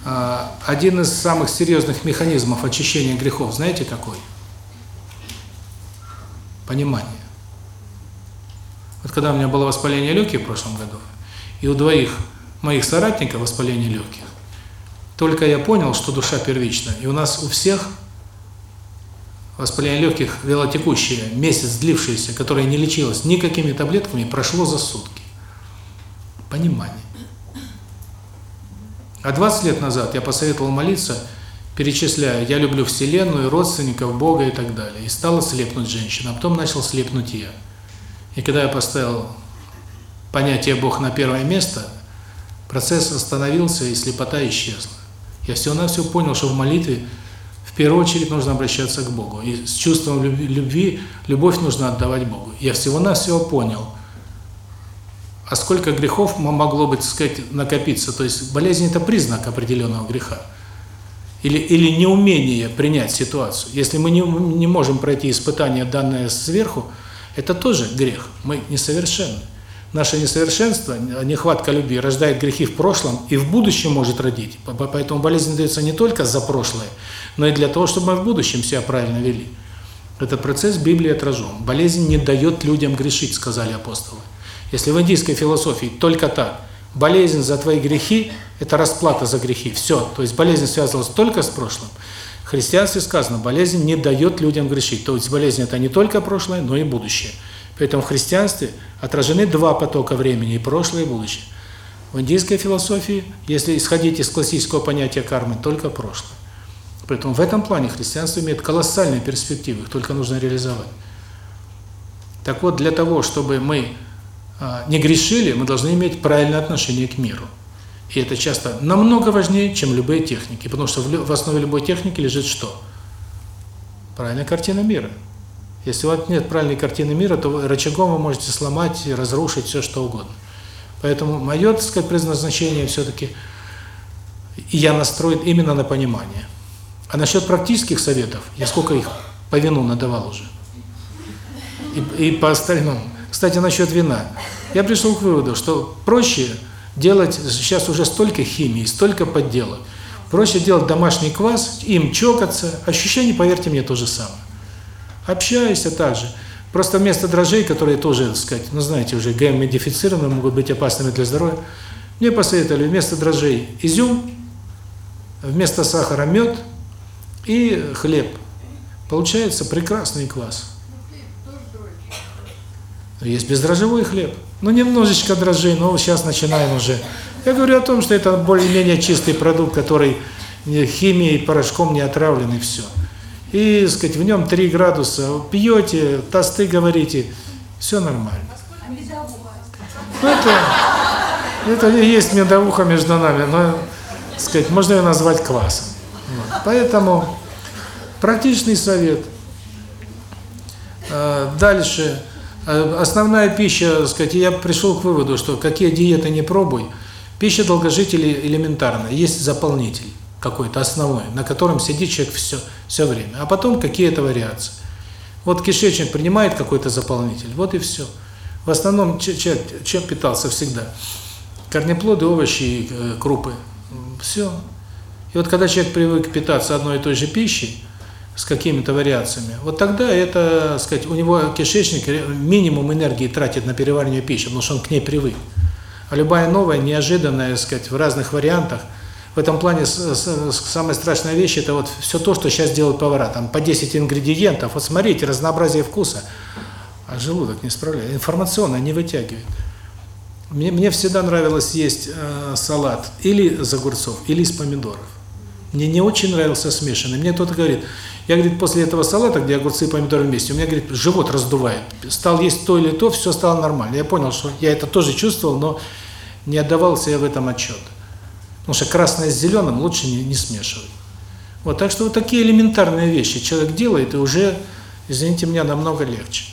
А, один из самых серьезных механизмов очищения грехов, знаете какой? Понимание. Вот когда у меня было воспаление легких в прошлом году, и у двоих моих соратников воспаление легких, только я понял, что душа первична, и у нас у всех воспаление легких велотекущее, месяц длившееся, которое не лечилось никакими таблетками, прошло за сутки. Понимание. А 20 лет назад я посоветовал молиться, перечисляя, я люблю Вселенную, родственников, Бога и так далее. И стала слепнуть женщина, а потом начал слепнуть я. И когда я поставил понятие Бог на первое место, процесс остановился и слепота исчезла. Я всего-навсего понял, что в молитве первую очередь нужно обращаться к Богу. И с чувством любви, любовь нужно отдавать Богу. Я всего-навсего понял, а сколько грехов могло быть, так сказать, накопиться. То есть болезнь – это признак определенного греха. Или, или неумение принять ситуацию. Если мы не, не можем пройти испытание, данное сверху, это тоже грех. Мы несовершенны. Наше несовершенство, нехватка любви рождает грехи в прошлом и в будущем может родить. Поэтому болезнь дается не только за прошлое, но и для того, чтобы мы в будущем себя правильно вели. Этот процесс в Библии отражен. Болезнь не дает людям грешить, сказали апостолы. Если в индийской философии только так, болезнь за твои грехи – это расплата за грехи, все. То есть болезнь связывалась только с прошлым. В христианстве сказано, болезнь не дает людям грешить. То есть болезнь – это не только прошлое, но и будущее. Поэтому в христианстве отражены два потока времени – и прошлое, и будущее. В индийской философии, если исходить из классического понятия кармы, только прошлое. Поэтому в этом плане христианство имеет колоссальные перспективы, их только нужно реализовать. Так вот, для того, чтобы мы не грешили, мы должны иметь правильное отношение к миру. И это часто намного важнее, чем любые техники, потому что в основе любой техники лежит что? Правильная картина мира. Если у вас нет правильной картины мира, то рычагом вы можете сломать и разрушить все, что угодно. Поэтому мое, так сказать, предназначение все-таки, я настроен именно на понимание. А насчет практических советов, я сколько их по вину надавал уже. И, и по остальному. Кстати, насчет вина. Я пришел к выводу, что проще делать, сейчас уже столько химии, столько подделок. Проще делать домашний квас, им чокаться, ощущение, поверьте мне, то же самое. Общаешься также. Просто вместо дрожжей, которые тоже, так сказать, ну знаете, уже ГМ-модифицированы, могут быть опасными для здоровья, мне посоветовали вместо дрожжей изюм, вместо сахара мед и хлеб. Получается прекрасный квас. Есть бездрожжевой хлеб. Ну, немножечко дрожжей, но сейчас начинаем уже. Я говорю о том, что это более-менее чистый продукт, который химией, порошком не отравлен, и все. И, так сказать, в нем 3 градуса. Пьете, тосты говорите, все нормально. Ну, это, это есть медовуха между нами, но, так сказать, можно ее назвать квасом. Вот. Поэтому практичный совет. А, дальше. Э, основная пища, сказать, я пришел к выводу, что какие диеты не пробуй, пища долгожителей элементарная, есть заполнитель какой-то основной, на котором сидит человек все, все время, а потом какие-то вариации. Вот кишечник принимает какой-то заполнитель, вот и все. В основном человек чем питался всегда? Корнеплоды, овощи и э, крупы. Все. И вот когда человек привык питаться одной и той же пищей, с какими-то вариациями, вот тогда это, сказать, у него кишечник минимум энергии тратит на переваривание пищи, потому что он к ней привык. А любая новая, неожиданная, сказать, в разных вариантах, в этом плане самая страшная вещь – это вот все то, что сейчас делают повара. Там по 10 ингредиентов, вот смотрите, разнообразие вкуса, а желудок не справляет, информационно не вытягивает. Мне, мне всегда нравилось есть э, салат или из огурцов, или из помидоров. Мне не очень нравился смешанный. Мне кто-то говорит, я, говорит, после этого салата, где огурцы и помидоры вместе, у меня, говорит, живот раздувает. Стал есть то или то, все стало нормально. Я понял, что я это тоже чувствовал, но не отдавал себе в этом отчет. Потому что красное с зеленым лучше не, не смешивать. Вот, так что вот такие элементарные вещи человек делает, и уже, извините меня, намного легче.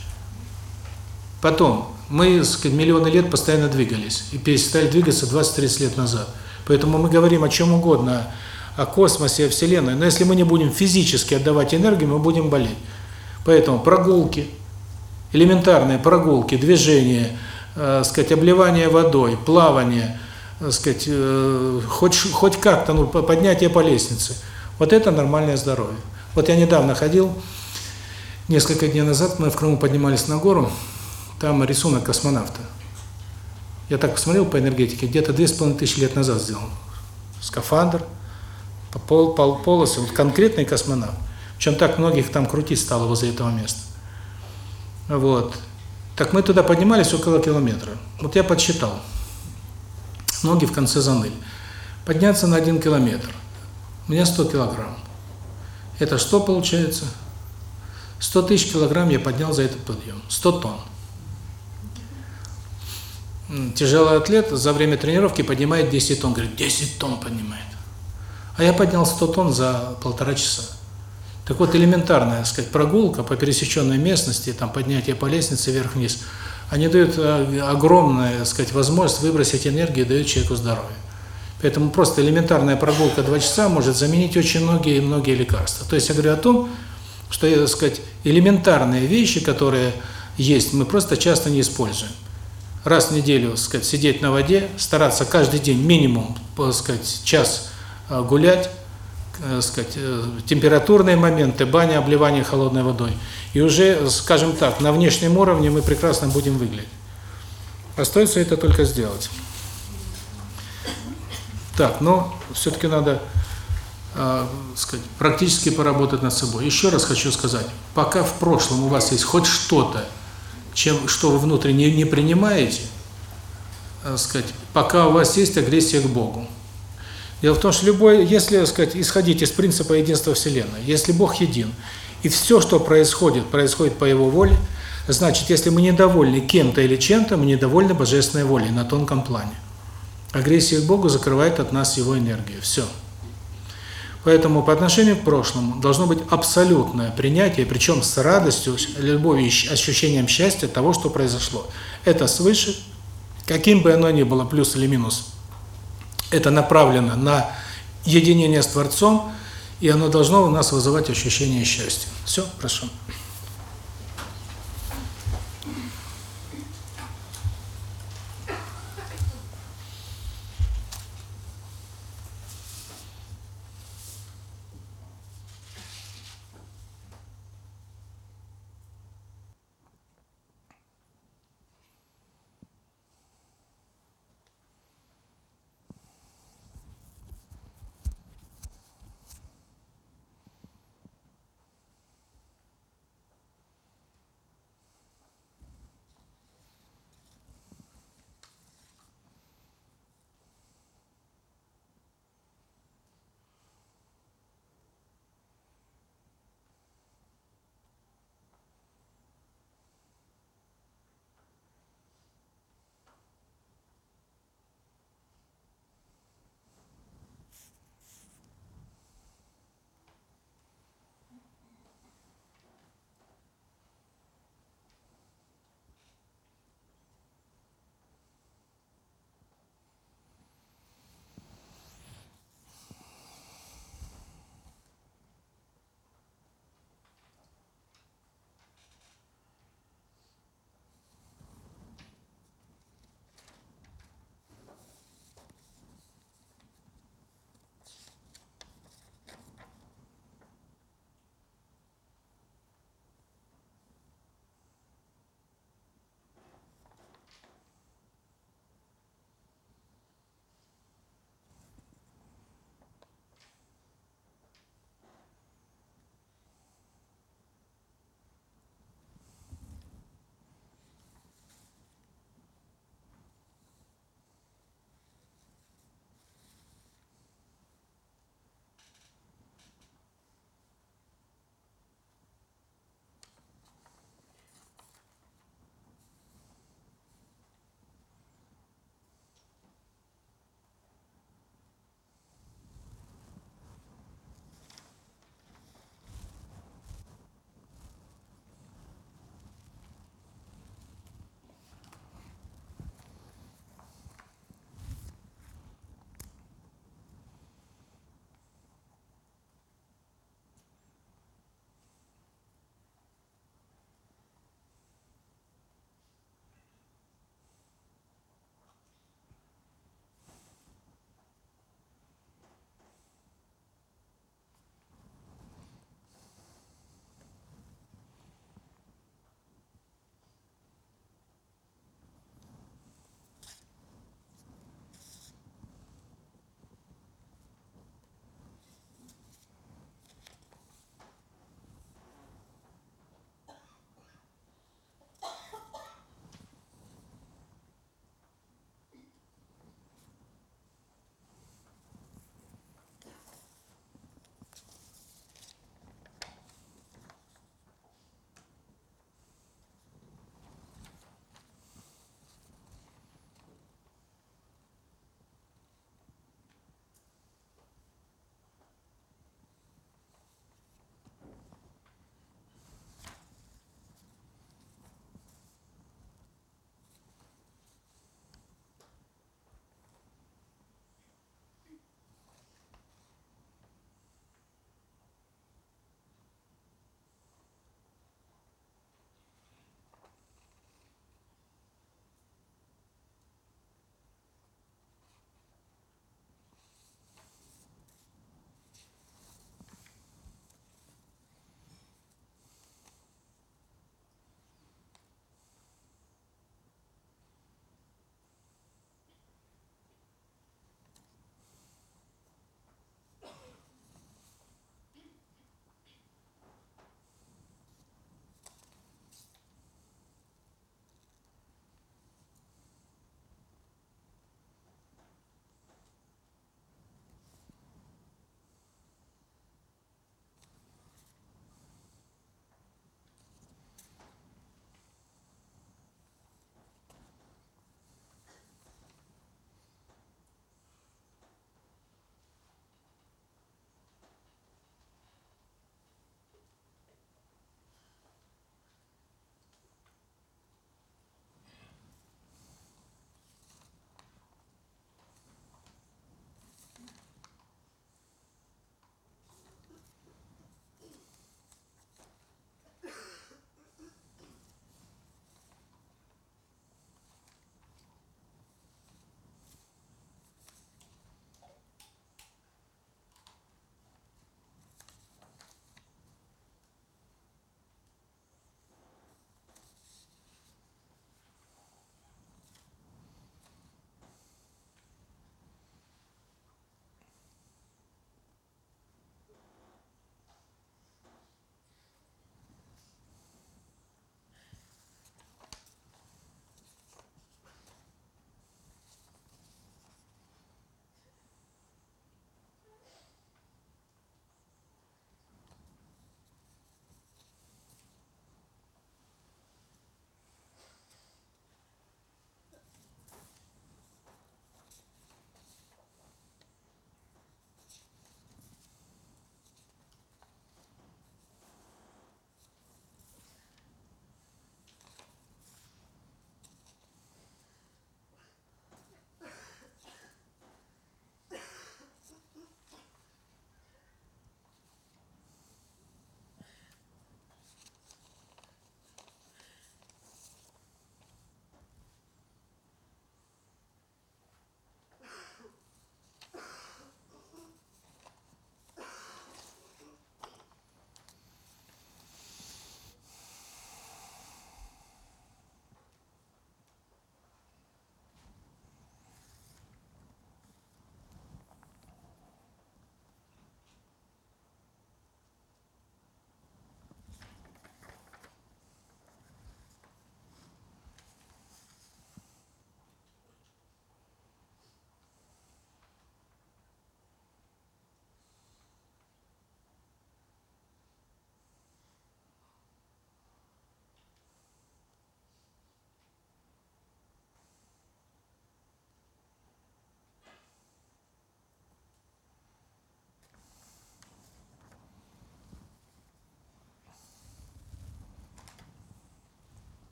Потом, мы сказать, миллионы лет постоянно двигались, и перестали двигаться 20-30 лет назад. Поэтому мы говорим о чем угодно, о космосе, о Вселенной. Но если мы не будем физически отдавать энергию, мы будем болеть. Поэтому прогулки, элементарные прогулки, движение, э, сказать, обливание водой, плавание, э, сказать, э, хоть хоть как-то, ну, поднятие по лестнице. Вот это нормальное здоровье. Вот я недавно ходил, несколько дней назад мы в Крыму поднимались на гору, там рисунок космонавта. Я так посмотрел по энергетике, где-то две с половиной тысячи лет назад сделан. Скафандр, пол, пол, полосы, вот конкретный космонавт. Причем так многих там крутить стало возле этого места. Вот. Так мы туда поднимались около километра. Вот я подсчитал. Ноги в конце заныли. Подняться на один километр. У меня 100 килограмм. Это что получается? 100 тысяч килограмм я поднял за этот подъем. 100 тонн. Тяжелый атлет за время тренировки поднимает 10 тонн. Говорит, 10 тонн поднимает. А я поднял 100 тонн за полтора часа. Так вот, элементарная, так сказать, прогулка по пересеченной местности, там поднятие по лестнице вверх-вниз, они дают огромную, так сказать, возможность выбросить энергию, дают человеку здоровье. Поэтому просто элементарная прогулка 2 часа может заменить очень многие многие лекарства. То есть я говорю о том, что, так сказать, элементарные вещи, которые есть, мы просто часто не используем. Раз в неделю, так сказать, сидеть на воде, стараться каждый день минимум, так сказать, час гулять, так сказать, температурные моменты, баня, обливание холодной водой. И уже, скажем так, на внешнем уровне мы прекрасно будем выглядеть. Остается это только сделать. Так, но все-таки надо, э, сказать, практически поработать над собой. Еще раз хочу сказать, пока в прошлом у вас есть хоть что-то, чем что вы внутренне не принимаете, э, сказать, пока у вас есть агрессия к Богу. Дело в том, что любой, если, сказать, исходить из принципа единства Вселенной, если Бог един, и все, что происходит, происходит по Его воле, значит, если мы недовольны кем-то или чем-то, мы недовольны Божественной волей на тонком плане. Агрессия к Богу закрывает от нас Его энергию. Все. Поэтому по отношению к прошлому должно быть абсолютное принятие, причем с радостью, любовью, ощущением счастья того, что произошло. Это свыше, каким бы оно ни было, плюс или минус, это направлено на единение с Творцом, и оно должно у нас вызывать ощущение счастья. Все, прошу.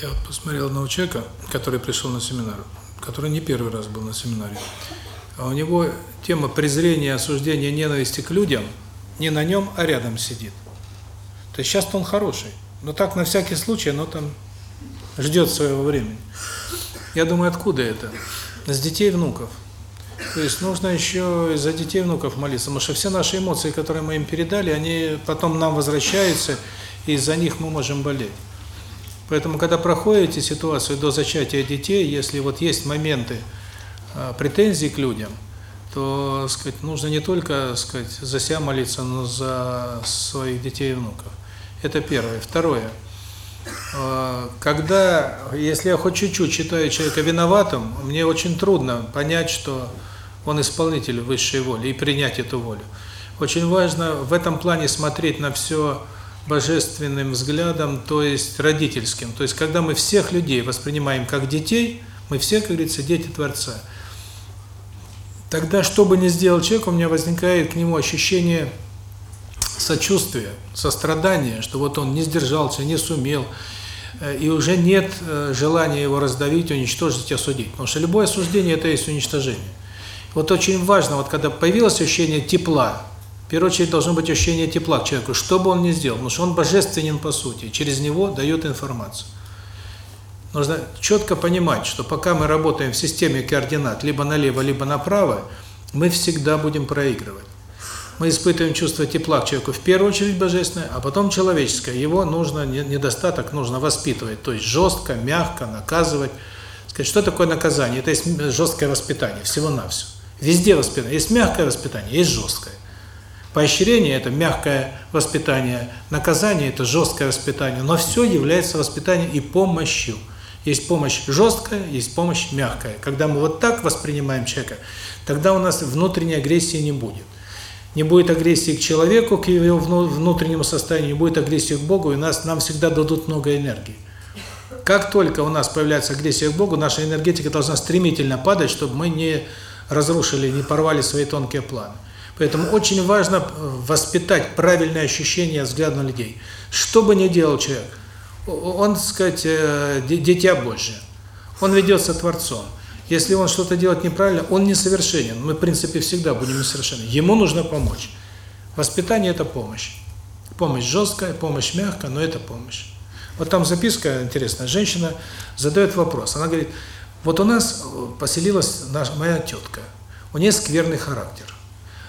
Я посмотрел одного человека, который пришел на семинар, который не первый раз был на семинаре. А у него тема презрения, осуждения, ненависти к людям не на нем, а рядом сидит. То есть сейчас он хороший, но так на всякий случай, но там ждет своего времени. Я думаю, откуда это? С детей внуков. То есть нужно еще за детей внуков молиться, потому что все наши эмоции, которые мы им передали, они потом нам возвращаются, и из-за них мы можем болеть. Поэтому, когда проходите ситуацию до зачатия детей, если вот есть моменты э, претензий к людям, то, сказать, нужно не только, сказать, за себя молиться, но за своих детей и внуков. Это первое. Второе. Э, когда, если я хоть чуть-чуть считаю человека виноватым, мне очень трудно понять, что он исполнитель высшей воли и принять эту волю. Очень важно в этом плане смотреть на все божественным взглядом, то есть родительским. То есть, когда мы всех людей воспринимаем как детей, мы все, как говорится, дети Творца. Тогда, что бы ни сделал человек, у меня возникает к нему ощущение сочувствия, сострадания, что вот он не сдержался, не сумел, э, и уже нет э, желания его раздавить, уничтожить, осудить. Потому что любое осуждение – это есть уничтожение. Вот очень важно, вот когда появилось ощущение тепла, в первую очередь должно быть ощущение тепла к человеку, что бы он ни сделал, потому что он божественен по сути, через него дает информацию. Нужно четко понимать, что пока мы работаем в системе координат либо налево, либо направо, мы всегда будем проигрывать. Мы испытываем чувство тепла к человеку в первую очередь божественное, а потом человеческое. Его нужно, недостаток нужно воспитывать, то есть жестко, мягко наказывать. Сказать, что такое наказание? Это есть жесткое воспитание, всего-навсего. Везде воспитание. Есть мягкое воспитание, есть жесткое. Поощрение – это мягкое воспитание, наказание – это жесткое воспитание, но все является воспитанием и помощью. Есть помощь жесткая, есть помощь мягкая. Когда мы вот так воспринимаем человека, тогда у нас внутренней агрессии не будет. Не будет агрессии к человеку, к его внутреннему состоянию, не будет агрессии к Богу, и нас, нам всегда дадут много энергии. Как только у нас появляется агрессия к Богу, наша энергетика должна стремительно падать, чтобы мы не разрушили, не порвали свои тонкие планы. Поэтому очень важно э, воспитать правильное ощущение взгляда на людей. Что бы ни делал человек, он, так сказать, э, дитя Божье, он ведется Творцом. Если он что-то делает неправильно, он несовершенен. Мы, в принципе, всегда будем несовершенны. Ему нужно помочь. Воспитание – это помощь. Помощь жесткая, помощь мягкая, но это помощь. Вот там записка интересная. Женщина задает вопрос. Она говорит, вот у нас э, поселилась наша, моя тетка. У нее скверный характер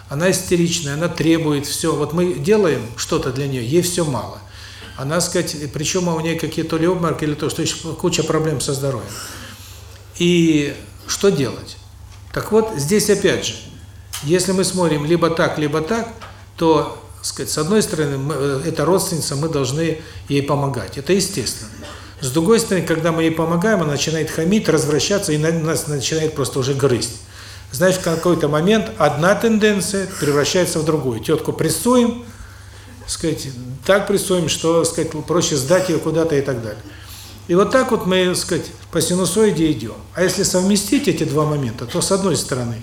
она истеричная, она требует все. Вот мы делаем что-то для нее, ей все мало. Она, сказать, причем у нее какие-то ли обмороки, или то, что еще куча проблем со здоровьем. И что делать? Так вот, здесь опять же, если мы смотрим либо так, либо так, то, сказать, с одной стороны, мы, э, это родственница, мы должны ей помогать. Это естественно. С другой стороны, когда мы ей помогаем, она начинает хамить, развращаться, и нас начинает просто уже грызть. Знаешь, в какой-то момент одна тенденция превращается в другую. Тетку прессуем, сказать, так прессуем, что, сказать, проще сдать ее куда-то и так далее. И вот так вот мы, сказать, по синусоиде идем. А если совместить эти два момента, то с одной стороны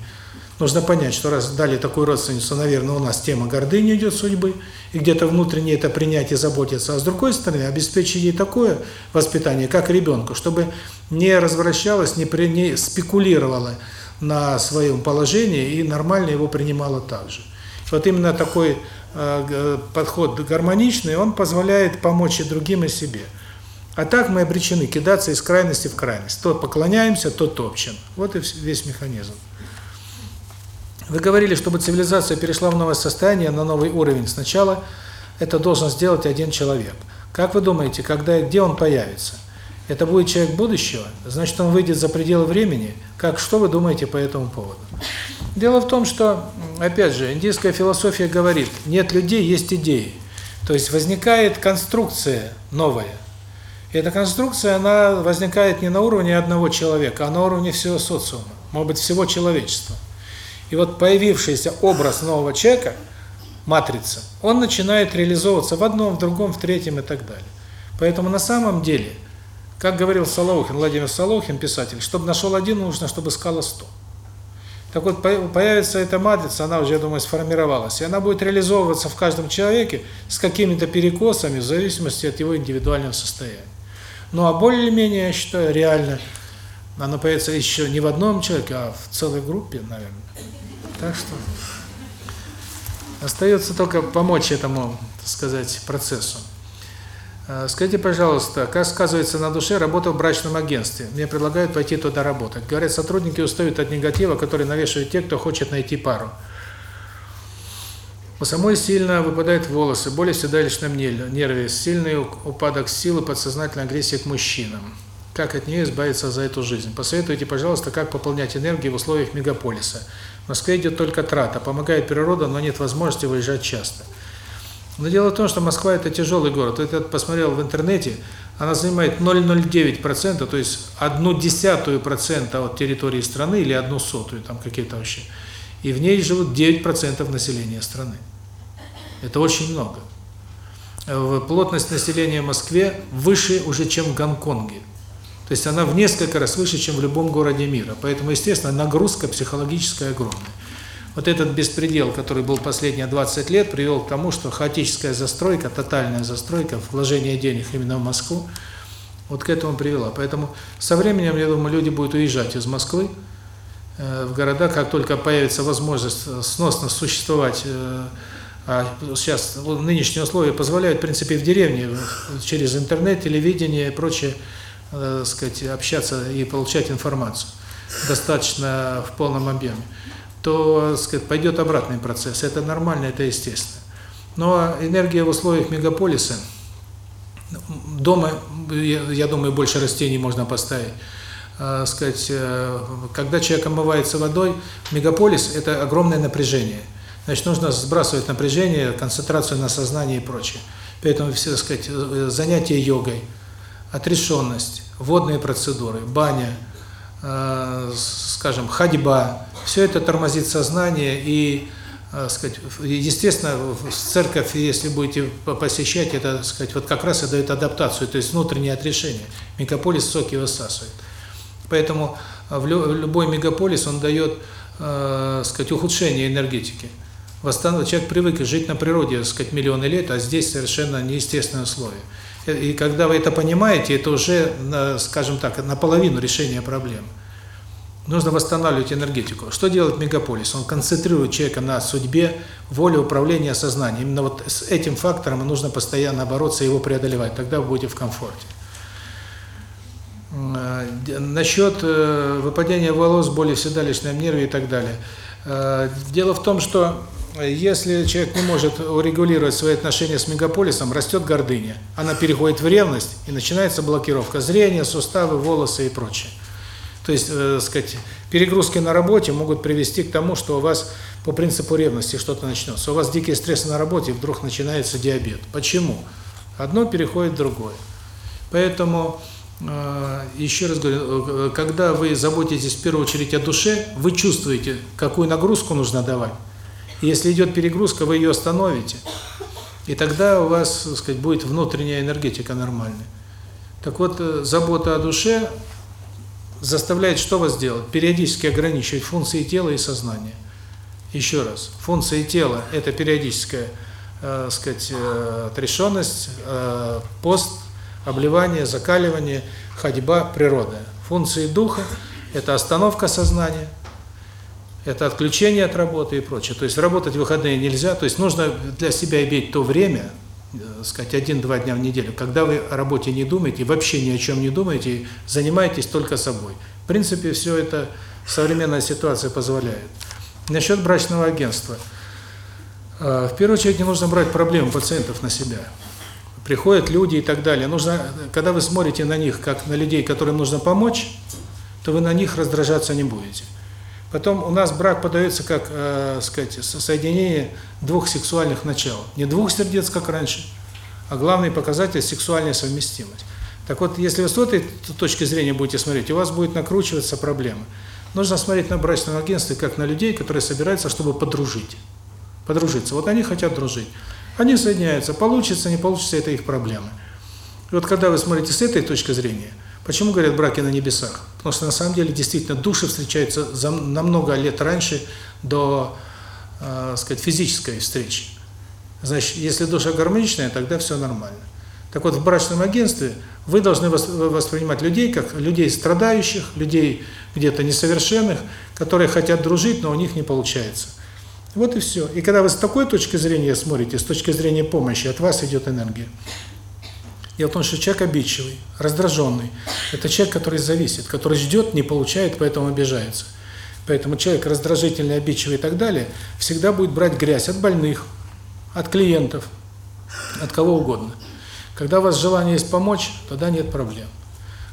нужно понять, что раз дали такую родственницу, наверное, у нас тема гордыни идет судьбы, и где-то внутренне это принять и заботиться, а с другой стороны обеспечить ей такое воспитание, как ребенку, чтобы не развращалась, не, при, не спекулировала на своем положении и нормально его принимала также. Вот именно такой э, подход гармоничный, он позволяет помочь и другим, и себе. А так мы обречены кидаться из крайности в крайность. То поклоняемся, то топчем. Вот и весь механизм. Вы говорили, чтобы цивилизация перешла в новое состояние, на новый уровень. Сначала это должен сделать один человек. Как вы думаете, когда где он появится? Это будет человек будущего, значит, он выйдет за пределы времени. Как, что вы думаете по этому поводу? Дело в том, что, опять же, индийская философия говорит, нет людей, есть идеи. То есть возникает конструкция новая. И эта конструкция, она возникает не на уровне одного человека, а на уровне всего социума, может быть, всего человечества. И вот появившийся образ нового человека, матрица, он начинает реализовываться в одном, в другом, в третьем и так далее. Поэтому на самом деле – как говорил Солохин, Владимир Солохин, писатель, чтобы нашел один, нужно, чтобы искало сто. Так вот, появится эта матрица, она уже, я думаю, сформировалась, и она будет реализовываться в каждом человеке с какими-то перекосами в зависимости от его индивидуального состояния. Ну а более-менее, я считаю, реально оно появится еще не в одном человеке, а в целой группе, наверное. Так что остается только помочь этому, так сказать, процессу. Э, скажите, пожалуйста, как сказывается на душе работа в брачном агентстве? Мне предлагают пойти туда работать. Говорят, сотрудники устают от негатива, который навешивают те, кто хочет найти пару. У самой сильно выпадают волосы, боли в седалищном нерве, сильный упадок силы, подсознательной агрессии к мужчинам. Как от нее избавиться за эту жизнь? Посоветуйте, пожалуйста, как пополнять энергию в условиях мегаполиса. В Москве идет только трата, помогает природа, но нет возможности выезжать часто. Но дело в том, что Москва – это тяжелый город. Я посмотрел в интернете, она занимает 0,09%, то есть одну десятую процента от территории страны или одну сотую, там какие-то вообще. И в ней живут 9% населения страны. Это очень много. Плотность населения в Москве выше уже, чем в Гонконге. То есть она в несколько раз выше, чем в любом городе мира. Поэтому, естественно, нагрузка психологическая огромная. Вот этот беспредел, который был последние 20 лет, привел к тому, что хаотическая застройка, тотальная застройка, вложение денег именно в Москву, вот к этому привела. Поэтому со временем, я думаю, люди будут уезжать из Москвы э, в города, как только появится возможность э, сносно существовать. Э, а сейчас нынешние условия позволяют, в принципе, в деревне через интернет, телевидение и прочее, сказать, общаться и получать информацию достаточно в полном объеме то, сказать, пойдет обратный процесс. Это нормально, это естественно. Но энергия в условиях мегаполиса, дома, я думаю, больше растений можно поставить, э, сказать, э, когда человек омывается водой, мегаполис – это огромное напряжение. Значит, нужно сбрасывать напряжение, концентрацию на сознании и прочее. Поэтому, все, сказать, занятия йогой, отрешенность, водные процедуры, баня, э, скажем, ходьба, все это тормозит сознание и, э, сказать, естественно, в церковь, если будете посещать, это, сказать, вот как раз и дает адаптацию, то есть внутреннее отрешение. Мегаполис соки высасывает. Поэтому в любой мегаполис он дает, э, сказать, ухудшение энергетики. Человек привык жить на природе, сказать, миллионы лет, а здесь совершенно неестественные условия. И когда вы это понимаете, это уже, скажем так, наполовину решения проблемы. Нужно восстанавливать энергетику. Что делает мегаполис? Он концентрирует человека на судьбе, воле управления сознанием. Именно вот с этим фактором нужно постоянно бороться и его преодолевать. Тогда вы будете в комфорте. Э, насчет э, выпадения волос, боли в седалищном нерве и так далее. Э, дело в том, что если человек не может урегулировать свои отношения с мегаполисом, растет гордыня. Она переходит в ревность, и начинается блокировка зрения, суставы, волосы и прочее. То есть, э, сказать, перегрузки на работе могут привести к тому, что у вас по принципу ревности что-то начнется. У вас дикий стресс на работе, вдруг начинается диабет. Почему? Одно переходит в другое. Поэтому, э, еще раз говорю, э, когда вы заботитесь в первую очередь о душе, вы чувствуете, какую нагрузку нужно давать. И если идет перегрузка, вы ее остановите. И тогда у вас, сказать, будет внутренняя энергетика нормальная. Так вот, э, забота о душе заставляет что вас делать? Периодически ограничивать функции тела и сознания. Еще раз, функции тела – это периодическая, э, сказать, э, отрешенность, э, пост, обливание, закаливание, ходьба, природа. Функции духа – это остановка сознания, это отключение от работы и прочее. То есть работать в выходные нельзя, то есть нужно для себя иметь то время, сказать, один-два дня в неделю, когда вы о работе не думаете, вообще ни о чем не думаете, занимаетесь только собой. В принципе, все это современная ситуация позволяет. Насчет брачного агентства. Э, в первую очередь не нужно брать проблемы пациентов на себя. Приходят люди и так далее. Нужно, когда вы смотрите на них, как на людей, которым нужно помочь, то вы на них раздражаться не будете. Потом у нас брак подается как, э, сказать, соединение двух сексуальных начал. Не двух сердец, как раньше, а главный показатель – сексуальная совместимость. Так вот, если вы с этой точки зрения будете смотреть, у вас будет накручиваться проблема. Нужно смотреть на брачное агентство как на людей, которые собираются, чтобы подружить. Подружиться. Вот они хотят дружить. Они соединяются. Получится, не получится – это их проблемы. И вот когда вы смотрите с этой точки зрения – Почему говорят браки на небесах? Потому что на самом деле действительно души встречаются за намного лет раньше до, э, сказать, физической встречи. Значит, если душа гармоничная, тогда все нормально. Так вот, в брачном агентстве вы должны воспринимать людей как людей страдающих, людей где-то несовершенных, которые хотят дружить, но у них не получается. Вот и все. И когда вы с такой точки зрения смотрите, с точки зрения помощи, от вас идет энергия. Дело в том, что человек обидчивый, раздраженный. Это человек, который зависит, который ждет, не получает, поэтому обижается. Поэтому человек раздражительный, обидчивый и так далее всегда будет брать грязь от больных, от клиентов, от кого угодно. Когда у вас желание есть помочь, тогда нет проблем.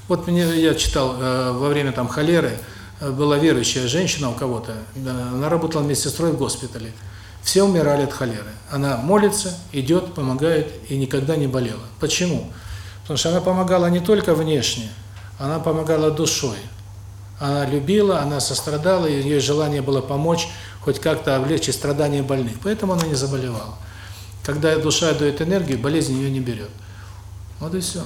Вот мне я читал э, во время там холеры, э, была верующая женщина у кого-то, э, она работала медсестрой в госпитале. Все умирали от холеры. Она молится, идет, помогает и никогда не болела. Почему? Потому что она помогала не только внешне, она помогала душой. Она любила, она сострадала, и ее желание было помочь, хоть как-то облегчить страдания больных. Поэтому она не заболевала. Когда душа дает энергию, болезнь ее не берет. Вот и все.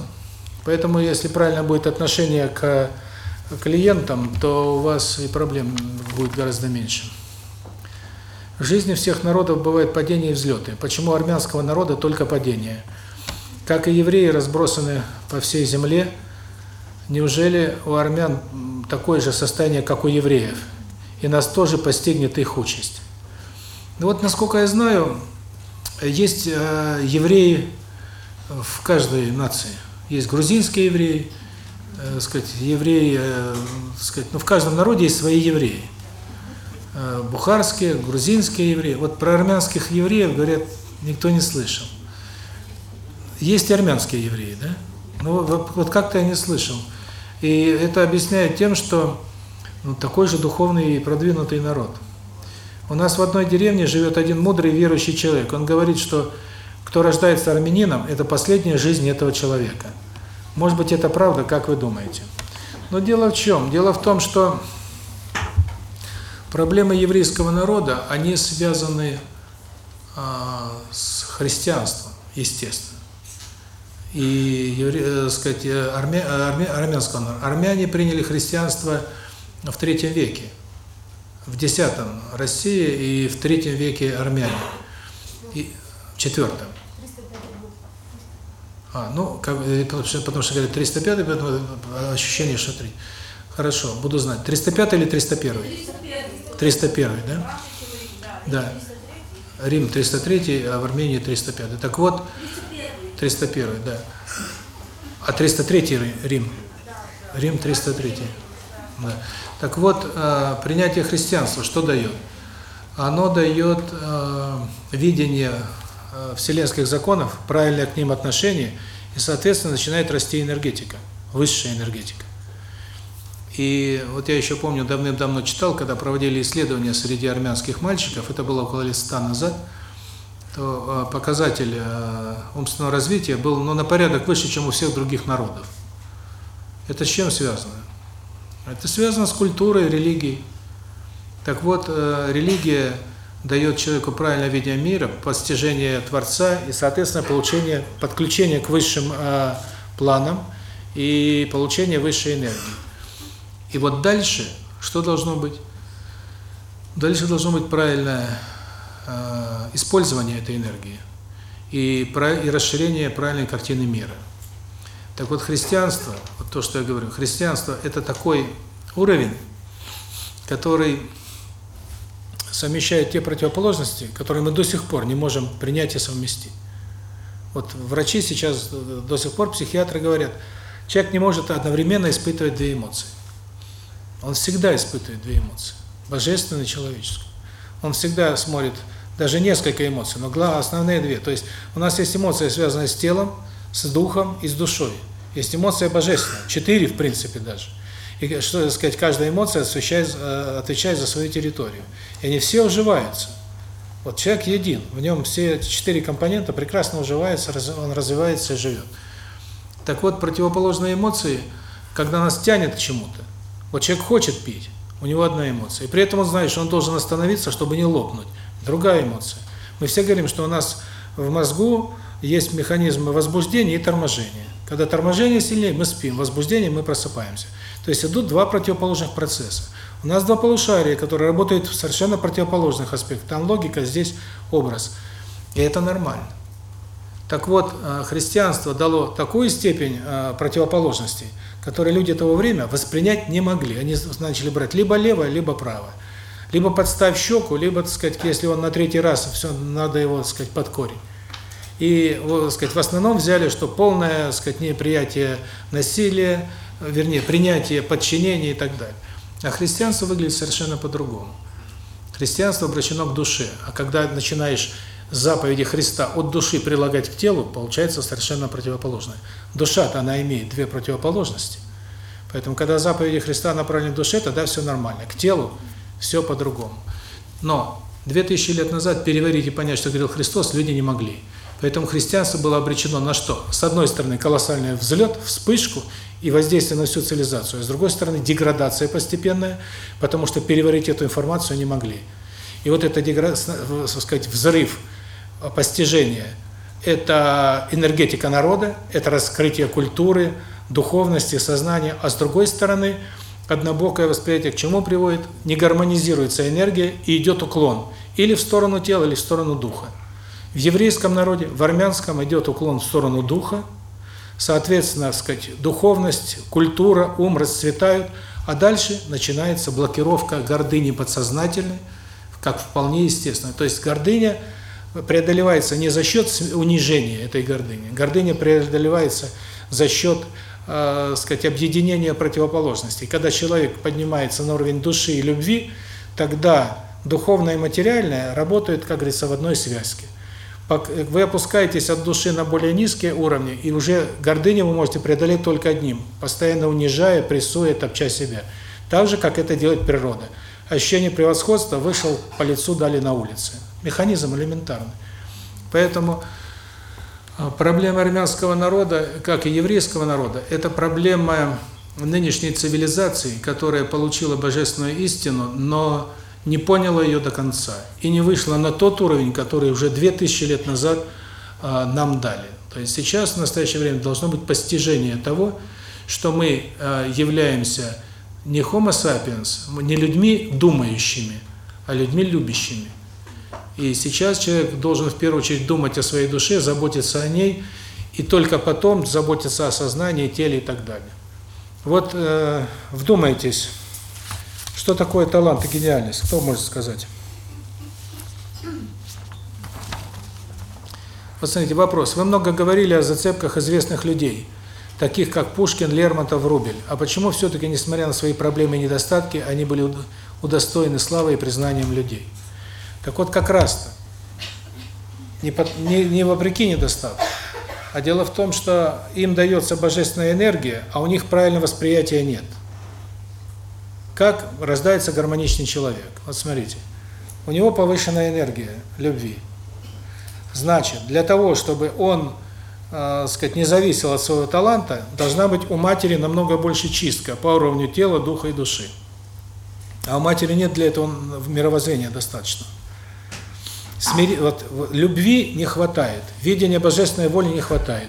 Поэтому, если правильно будет отношение к клиентам, то у вас и проблем будет гораздо меньше. В жизни всех народов бывают падения и взлеты. Почему армянского народа только падения? Как и евреи разбросаны по всей земле, неужели у армян такое же состояние, как у евреев? И нас тоже постигнет их участь. Ну вот, насколько я знаю, есть э, евреи в каждой нации. Есть грузинские евреи, э, сказать, евреи, э, сказать, ну в каждом народе есть свои евреи. Э, бухарские, грузинские евреи. Вот про армянских евреев, говорят, никто не слышал. Есть армянские евреи, да? Ну вот, как-то я не слышал. И это объясняет тем, что ну, такой же духовный и продвинутый народ. У нас в одной деревне живет один мудрый верующий человек. Он говорит, что кто рождается армянином, это последняя жизнь этого человека. Может быть, это правда, как вы думаете? Но дело в чем? Дело в том, что проблемы еврейского народа, они связаны а, с христианством, естественно. И, э, сказать, армя, армя, армянского народа. Армяне приняли христианство в третьем веке. В десятом Россия и в третьем веке армяне. И в четвертом. А, ну, как, э, потому что говорят 305, поэтому ощущение, что 3. Хорошо, буду знать. 305 или 301? 301. 301, да? Да. Рим 303, а в Армении 305. Так вот, 301, да. А 303 Рим? Рим 303. Да. Так вот, э, принятие христианства что дает? Оно дает э, видение Э, вселенских законов, правильное к ним отношение, и, соответственно, начинает расти энергетика, высшая энергетика. И вот я еще помню, давным-давно читал, когда проводили исследования среди армянских мальчиков, это было около лет ста назад, то э, показатель э, умственного развития был ну, на порядок выше, чем у всех других народов. Это с чем связано? Это связано с культурой, религией. Так вот, религия дает человеку правильное видение мира, постижение Творца и, соответственно, получение, подключение к высшим э, планам и получение высшей энергии. И вот дальше что должно быть? Дальше должно быть правильное э, использование этой энергии и, и расширение правильной картины мира. Так вот, христианство, вот то, что я говорю, христианство – это такой уровень, который совмещает те противоположности, которые мы до сих пор не можем принять и совместить. Вот врачи сейчас, до сих пор психиатры говорят, человек не может одновременно испытывать две эмоции. Он всегда испытывает две эмоции, божественную и человеческую. Он всегда смотрит даже несколько эмоций, но главное, основные две. То есть у нас есть эмоции, связанные с телом, с духом и с душой. Есть эмоция божественная, четыре в принципе даже. И что сказать, каждая эмоция отвечает, э, отвечает за свою территорию. И они все уживаются. Вот человек един, в нем все четыре компонента прекрасно уживаются, он развивается и живет. Так вот, противоположные эмоции, когда нас тянет к чему-то, вот человек хочет пить, у него одна эмоция, и при этом он знает, что он должен остановиться, чтобы не лопнуть. Другая эмоция. Мы все говорим, что у нас в мозгу есть механизмы возбуждения и торможения. Когда торможение сильнее, мы спим, возбуждение мы просыпаемся. То есть идут два противоположных процесса. У нас два полушария, которые работают в совершенно противоположных аспектах. Там логика, здесь образ. И это нормально. Так вот, э, христианство дало такую степень э, противоположностей, которые люди того времени воспринять не могли. Они начали брать либо левое, либо правое. Либо подставь щеку, либо, так сказать, если он на третий раз, все, надо его, так сказать, под корень. И, так сказать, в основном взяли, что полное, так сказать, неприятие насилия, вернее, принятие подчинения и так далее. А христианство выглядит совершенно по-другому. Христианство обращено к душе, а когда начинаешь заповеди Христа от души прилагать к телу, получается совершенно противоположное. Душа-то она имеет две противоположности. Поэтому, когда заповеди Христа направлены к душе, тогда все нормально. К телу все по-другому. Но 2000 лет назад переварить и понять, что говорил Христос, люди не могли. Поэтому христианство было обречено на что? С одной стороны, колоссальный взлет, вспышку и воздействие на всю цивилизацию, а с другой стороны, деградация постепенная, потому что переварить эту информацию не могли. И вот это, так сказать, взрыв постижения – это энергетика народа, это раскрытие культуры, духовности, сознания, а с другой стороны, однобокое восприятие к чему приводит? Не гармонизируется энергия и идет уклон или в сторону тела, или в сторону духа. В еврейском народе, в армянском идет уклон в сторону духа, соответственно, сказать, духовность, культура, ум расцветают, а дальше начинается блокировка гордыни подсознательной, как вполне естественно. То есть гордыня – преодолевается не за счет унижения этой гордыни. Гордыня преодолевается за счет, э, сказать, объединения противоположностей. Когда человек поднимается на уровень души и любви, тогда духовное и материальное работают, как говорится, в одной связке. Вы опускаетесь от души на более низкие уровни, и уже гордыню вы можете преодолеть только одним, постоянно унижая, прессуя, топча себя. Так же, как это делает природа. Ощущение превосходства вышел по лицу, дали на улице. Механизм элементарный. Поэтому а, проблема армянского народа, как и еврейского народа, это проблема нынешней цивилизации, которая получила божественную истину, но не поняла ее до конца и не вышла на тот уровень, который уже 2000 лет назад э, нам дали. То есть сейчас, в настоящее время, должно быть постижение того, что мы э, являемся не homo sapiens, не людьми думающими, а людьми любящими. И сейчас человек должен в первую очередь думать о своей душе, заботиться о ней, и только потом заботиться о сознании, теле и так далее. Вот э, вдумайтесь, что такое талант и гениальность, кто может сказать? Вот смотрите, вопрос. Вы много говорили о зацепках известных людей, таких как Пушкин, Лермонтов, Рубель. А почему все-таки, несмотря на свои проблемы и недостатки, они были удостоены славы и признанием людей? Так вот, как раз-то, не, не, не вопреки недостатку, а дело в том, что им дается божественная энергия, а у них правильного восприятия нет. Как рождается гармоничный человек? Вот смотрите, у него повышенная энергия любви. Значит, для того, чтобы он, э, сказать, не зависел от своего таланта, должна быть у матери намного больше чистка по уровню тела, духа и души. А у матери нет для этого мировоззрения достаточно. Смири... Вот, любви не хватает, видения божественной воли не хватает.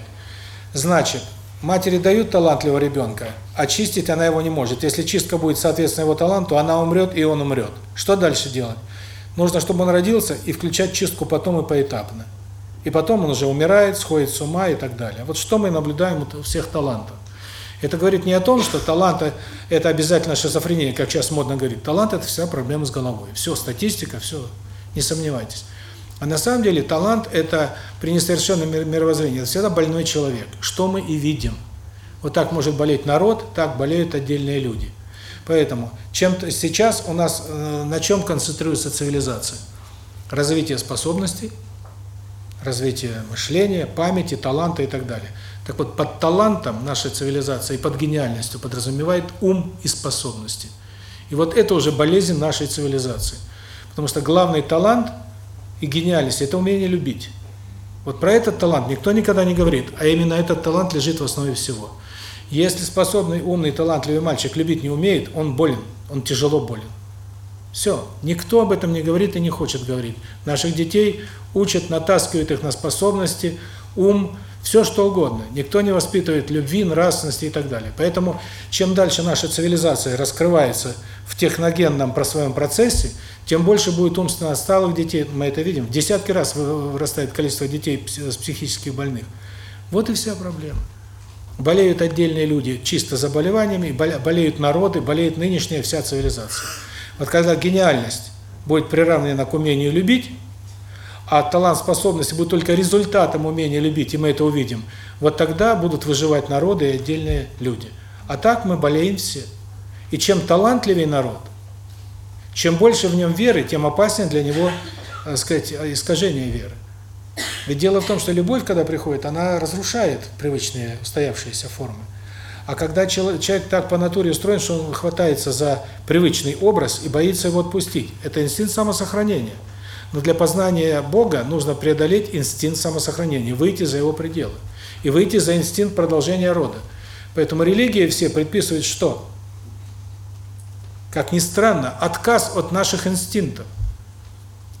Значит, матери дают талантливого ребенка, очистить она его не может. Если чистка будет соответственно его таланту, она умрет, и он умрет. Что дальше делать? Нужно, чтобы он родился, и включать чистку потом и поэтапно. И потом он уже умирает, сходит с ума и так далее. Вот что мы наблюдаем у всех талантов. Это говорит не о том, что талант – это обязательно шизофрения, как сейчас модно говорить. Талант – это вся проблема с головой. Все, статистика, все, не сомневайтесь. А на самом деле талант – это при несовершенном мировоззрении, это всегда больной человек, что мы и видим. Вот так может болеть народ, так болеют отдельные люди. Поэтому чем сейчас у нас э, на чем концентрируется цивилизация? Развитие способностей, развитие мышления, памяти, таланта и так далее. Так вот, под талантом нашей цивилизации и под гениальностью подразумевает ум и способности. И вот это уже болезнь нашей цивилизации. Потому что главный талант – и гениальность – это умение любить. Вот про этот талант никто никогда не говорит, а именно этот талант лежит в основе всего. Если способный, умный, талантливый мальчик любить не умеет, он болен, он тяжело болен. Все, никто об этом не говорит и не хочет говорить. Наших детей учат, натаскивают их на способности, ум, все что угодно. Никто не воспитывает любви, нравственности и так далее. Поэтому чем дальше наша цивилизация раскрывается в техногенном про своем процессе, тем больше будет умственно отсталых детей, мы это видим, в десятки раз вырастает количество детей с психически больных. Вот и вся проблема. Болеют отдельные люди чисто заболеваниями, болеют народы, болеет нынешняя вся цивилизация. Вот когда гениальность будет приравнена к умению любить, а талант, способности будет только результатом умения любить, и мы это увидим, вот тогда будут выживать народы и отдельные люди. А так мы болеем все. И чем талантливее народ, чем больше в нем веры, тем опаснее для него, так сказать, искажение веры. Ведь дело в том, что любовь, когда приходит, она разрушает привычные устоявшиеся формы. А когда человек так по натуре устроен, что он хватается за привычный образ и боится его отпустить, это инстинкт самосохранения. Но для познания Бога нужно преодолеть инстинкт самосохранения, выйти за его пределы. И выйти за инстинкт продолжения рода. Поэтому религии все предписывают что? Как ни странно, отказ от наших инстинктов.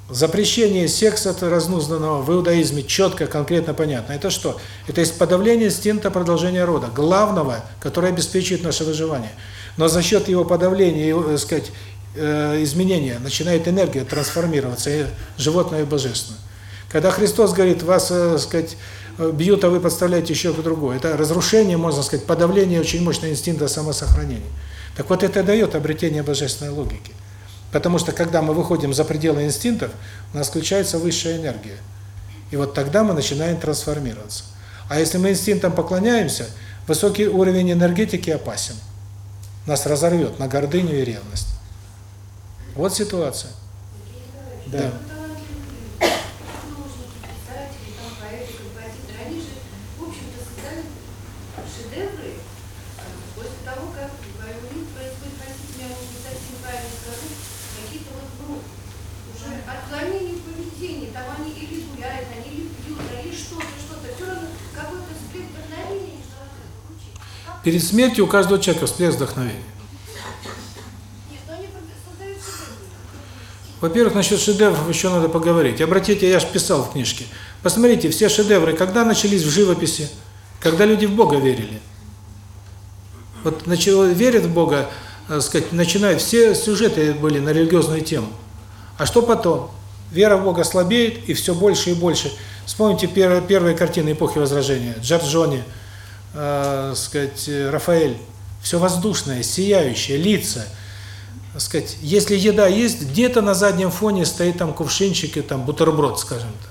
Запрещение секса разнузданного в иудаизме четко, конкретно понятно. Это что? Это есть подавление инстинкта продолжения рода, главного, которое обеспечивает наше выживание. Но за счет его подавления, так сказать, э, изменения, начинает энергия трансформироваться, животное и божественное. Когда Христос говорит, вас, э, сказать, бьют, а вы подставляете еще к другой, это разрушение, можно сказать, подавление очень мощного инстинкта самосохранения. Так вот это дает обретение божественной логики. Потому что когда мы выходим за пределы инстинктов, у нас включается высшая энергия. И вот тогда мы начинаем трансформироваться. А если мы инстинктам поклоняемся, высокий уровень энергетики опасен. Нас разорвет на гордыню и ревность. Вот ситуация. Да. Перед смертью у каждого человека всплеск вдохновения. Во-первых, насчет шедевров еще надо поговорить. Обратите, я же писал в книжке. Посмотрите, все шедевры, когда начались в живописи? Когда люди в Бога верили. Вот начало верят в Бога, так э, сказать, начинают, все сюжеты были на религиозную тему. А что потом? Вера в Бога слабеет, и все больше и больше. Вспомните первые, первые картины эпохи Возрождения. Джорджони, э, сказать, Рафаэль, все воздушное, сияющее, лица. Сказать, если еда есть, где-то на заднем фоне стоит там кувшинчик и там бутерброд, скажем так.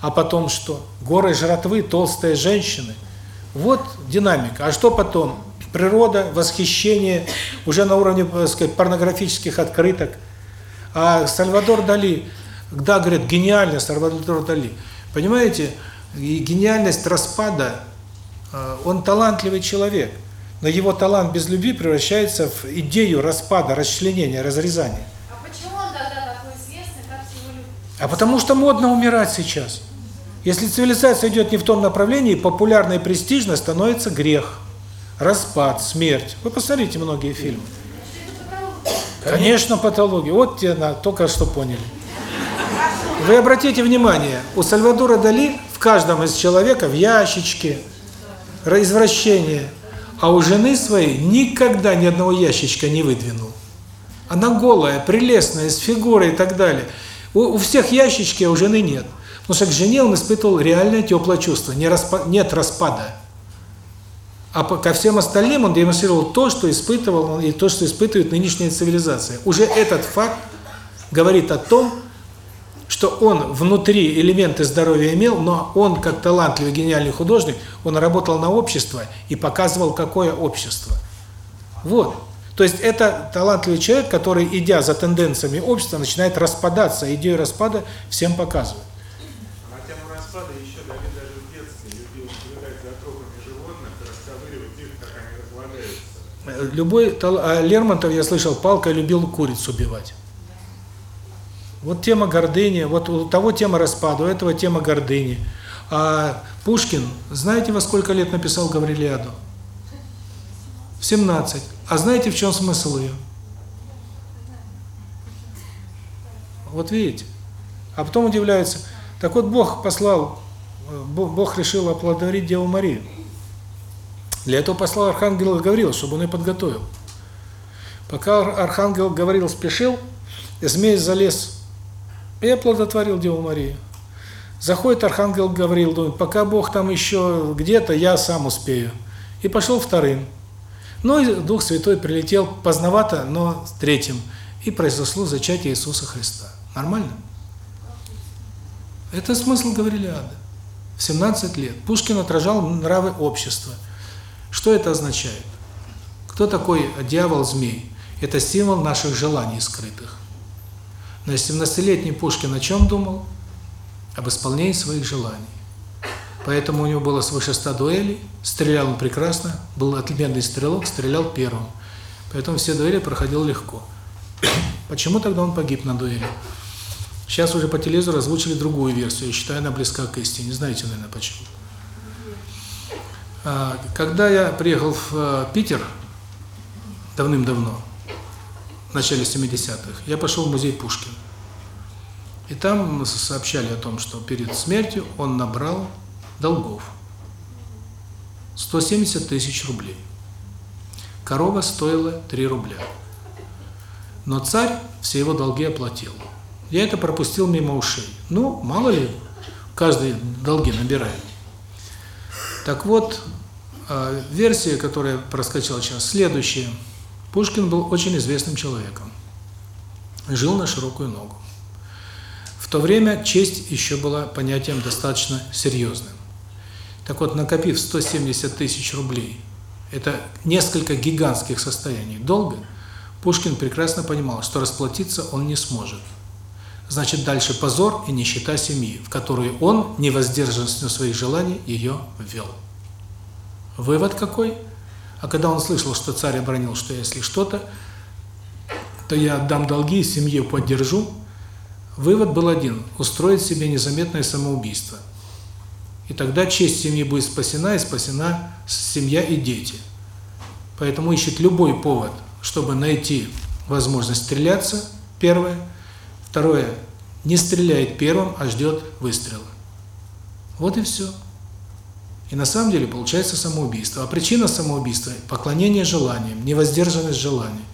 А потом что? Горы жратвы, толстые женщины. Вот динамика. А что потом? Природа, восхищение, уже на уровне, так сказать, порнографических открыток. А Сальвадор Дали, да, говорят, гениально Сальвадор Дали. Понимаете, гениальность распада Э, он талантливый человек, но его талант без любви превращается в идею распада, расчленения, разрезания. А почему он тогда такой известный, как его любят? А потому что модно умирать сейчас. Если цивилизация идет не в том направлении, популярно и престижно становится грех, распад, смерть. Вы посмотрите многие фильмы. Конечно, патология. Вот те на только что поняли. Вы обратите внимание, у Сальвадора Дали в каждом из человека в ящичке, извращение. А у жены своей никогда ни одного ящичка не выдвинул. Она голая, прелестная, с фигурой и так далее. У, у всех ящички, а у жены нет. Потому что к жене он испытывал реальное теплое чувство, не распа нет распада. А по, ко всем остальным он демонстрировал то, что испытывал, и то, что испытывает нынешняя цивилизация. Уже этот факт говорит о том, что он внутри элементы здоровья имел, но он, как талантливый, гениальный художник, он работал на общество и показывал, какое общество. Вот. То есть это талантливый человек, который, идя за тенденциями общества, начинает распадаться, идею распада всем показывает. Разлагаются. Любой, а Лермонтов, я слышал, палкой любил куриц убивать. Вот тема гордыни, вот у того тема распада, у этого тема гордыни. А Пушкин, знаете, во сколько лет написал Гаврилиаду? В 17. А знаете, в чем смысл ее? Вот видите? А потом удивляется. Так вот, Бог послал Бог решил оплодотворить Деву Марию. Для этого послал Архангела Гавриила, чтобы он ее подготовил. Пока Архангел Гавриил спешил, змей залез и оплодотворил Деву Марию. Заходит Архангел Гавриил, думает, пока Бог там еще где-то, я сам успею. И пошел вторым. Ну и Дух Святой прилетел поздновато, но третьим. И произошло зачатие Иисуса Христа. Нормально? Это смысл Гаврилиады. В 17 лет. Пушкин отражал нравы общества. Что это означает? Кто такой дьявол-змей? Это символ наших желаний скрытых. Но 17-летний Пушкин о чем думал? Об исполнении своих желаний. Поэтому у него было свыше 100 дуэлей, стрелял он прекрасно, был отменный стрелок, стрелял первым. Поэтому все дуэли проходил легко. Почему тогда он погиб на дуэли? Сейчас уже по телевизору озвучили другую версию, я считаю, она близка к истине. Не знаете, наверное, почему. А, когда я приехал в э, Питер давным-давно, в начале 70-х, я пошел в музей Пушкина. И там сообщали о том, что перед смертью он набрал долгов. 170 тысяч рублей. Корова стоила 3 рубля. Но царь все его долги оплатил. Я это пропустил мимо ушей. Ну, мало ли, каждый долги набирает. Так вот, а, версия, которая проскочила сейчас, следующая. Пушкин был очень известным человеком. Жил на широкую ногу. В то время честь еще была понятием достаточно серьезным. Так вот, накопив 170 тысяч рублей, это несколько гигантских состояний долга, Пушкин прекрасно понимал, что расплатиться он не сможет. Значит, дальше позор и нищета семьи, в которую он, не воздержанностью своих желаний, ее ввел. Вывод какой? А когда он слышал, что царь обронил, что если что-то, то я отдам долги, семью поддержу, вывод был один – устроить себе незаметное самоубийство. И тогда честь семьи будет спасена, и спасена семья и дети. Поэтому ищет любой повод, чтобы найти возможность стреляться, первое – Второе, не стреляет первым, а ждет выстрела. Вот и все. И на самом деле получается самоубийство. А причина самоубийства – поклонение желаниям, невоздержанность желаний,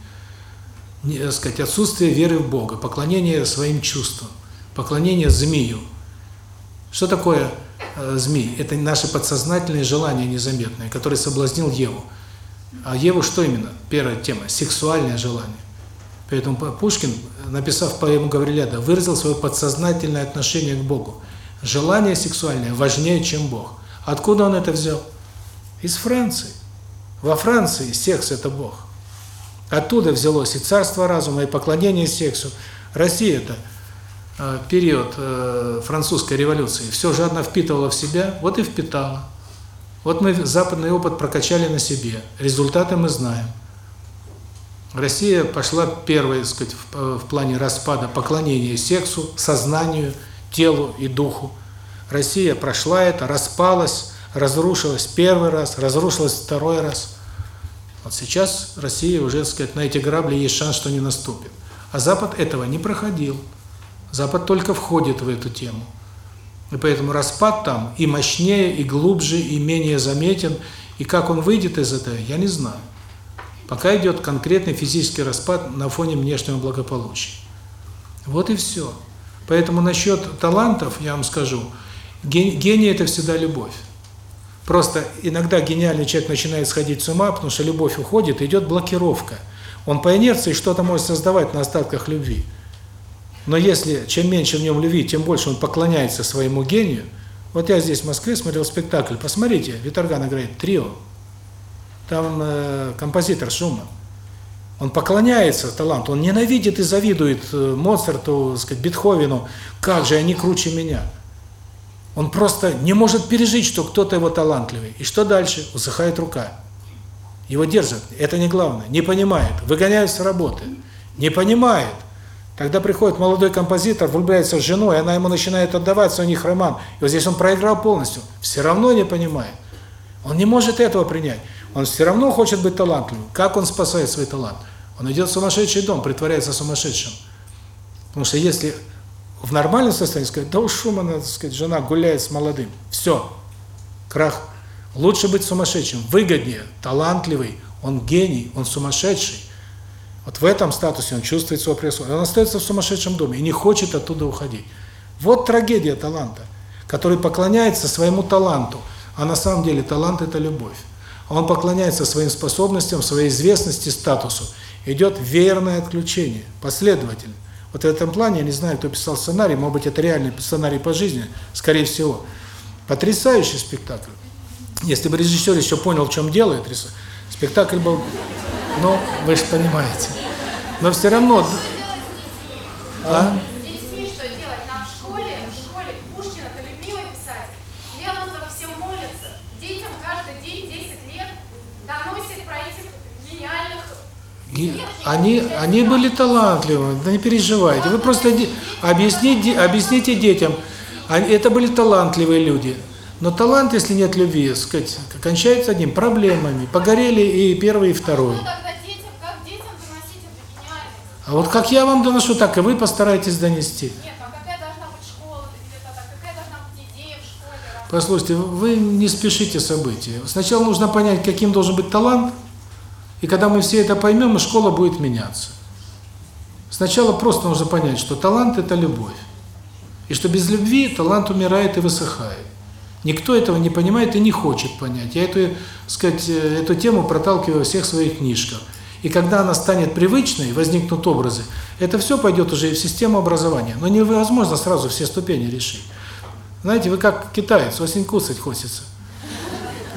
не, так сказать, отсутствие веры в Бога, поклонение своим чувствам, поклонение змею. Что такое э, змей? Это наши подсознательные желания незаметные, которые соблазнил Еву. А Еву что именно? Первая тема – сексуальное желание. Поэтому Пушкин, написав поэму Гавриляда, выразил свое подсознательное отношение к Богу. Желание сексуальное важнее, чем Бог. Откуда он это взял? Из Франции. Во Франции секс – это Бог. Оттуда взялось и царство разума, и поклонение сексу. Россия – это э, период э, французской революции. Все же она впитывала в себя, вот и впитала. Вот мы западный опыт прокачали на себе. Результаты мы знаем. Россия пошла первой, так сказать, в, в плане распада поклонения сексу, сознанию, телу и духу. Россия прошла это, распалась, разрушилась первый раз, разрушилась второй раз. Вот сейчас Россия уже, так сказать, на эти грабли есть шанс, что не наступит. А Запад этого не проходил. Запад только входит в эту тему. И поэтому распад там и мощнее, и глубже, и менее заметен. И как он выйдет из этого, я не знаю. Пока идет конкретный физический распад на фоне внешнего благополучия. Вот и все. Поэтому насчет талантов, я вам скажу, гений – это всегда любовь. Просто иногда гениальный человек начинает сходить с ума, потому что любовь уходит, идет блокировка. Он по инерции что-то может создавать на остатках любви. Но если чем меньше в нем любви, тем больше он поклоняется своему гению. Вот я здесь в Москве смотрел спектакль, посмотрите, Виторган играет трио там э, композитор Шуман, он поклоняется таланту, он ненавидит и завидует э, Моцарту, сказать, Бетховену, как же они круче меня. Он просто не может пережить, что кто-то его талантливый. И что дальше? Усыхает рука. Его держат. Это не главное. Не понимает. Выгоняют с работы. Не понимает. Тогда приходит молодой композитор, влюбляется в жену, и она ему начинает отдаваться, у них роман. И вот здесь он проиграл полностью. Все равно не понимает. Он не может этого принять. Он все равно хочет быть талантливым. Как он спасает свой талант? Он идет в сумасшедший дом, притворяется сумасшедшим. Потому что если в нормальном состоянии сказать, да у Шумана, так сказать, жена гуляет с молодым. Все. Крах. Лучше быть сумасшедшим. Выгоднее. Талантливый. Он гений. Он сумасшедший. Вот в этом статусе он чувствует свое превосходство. Он остается в сумасшедшем доме и не хочет оттуда уходить. Вот трагедия таланта, который поклоняется своему таланту. А на самом деле талант – это любовь. Он поклоняется своим способностям, своей известности, статусу. Идет веерное отключение, последовательно. Вот в этом плане, я не знаю, кто писал сценарий, может быть, это реальный сценарий по жизни, скорее всего. Потрясающий спектакль. Если бы режиссер еще понял, в чем дело, спектакль был, ну, вы же понимаете. Но все равно... А? детьми что делать? Нам в школе, в школе Пушкин это любимый писатель. Лермонтов все молятся. Детям каждый день 10 лет доносит про этих гениальных И они, они были талантливы, да не переживайте. Вы просто объясните, объясните детям, они- это были талантливые люди. Но талант, если нет любви, сказать, кончается одним – проблемами. Погорели и первый, и второй. Ну? А вот как я вам доношу, так и вы постарайтесь донести. Нет, а какая должна быть школа где-то? Какая должна быть идея в школе? Послушайте, вы не спешите события. Сначала нужно понять, каким должен быть талант, и когда мы все это поймем, и школа будет меняться. Сначала просто нужно понять, что талант – это любовь. И что без любви талант умирает и высыхает. Никто этого не понимает и не хочет понять. Я эту, сказать, э, эту тему проталкиваю во всех своих книжках. И когда она станет привычной, возникнут образы, это все пойдет уже и в систему образования. Но невозможно сразу все ступени решить. Знаете, вы как китаец, осень кусать хочется.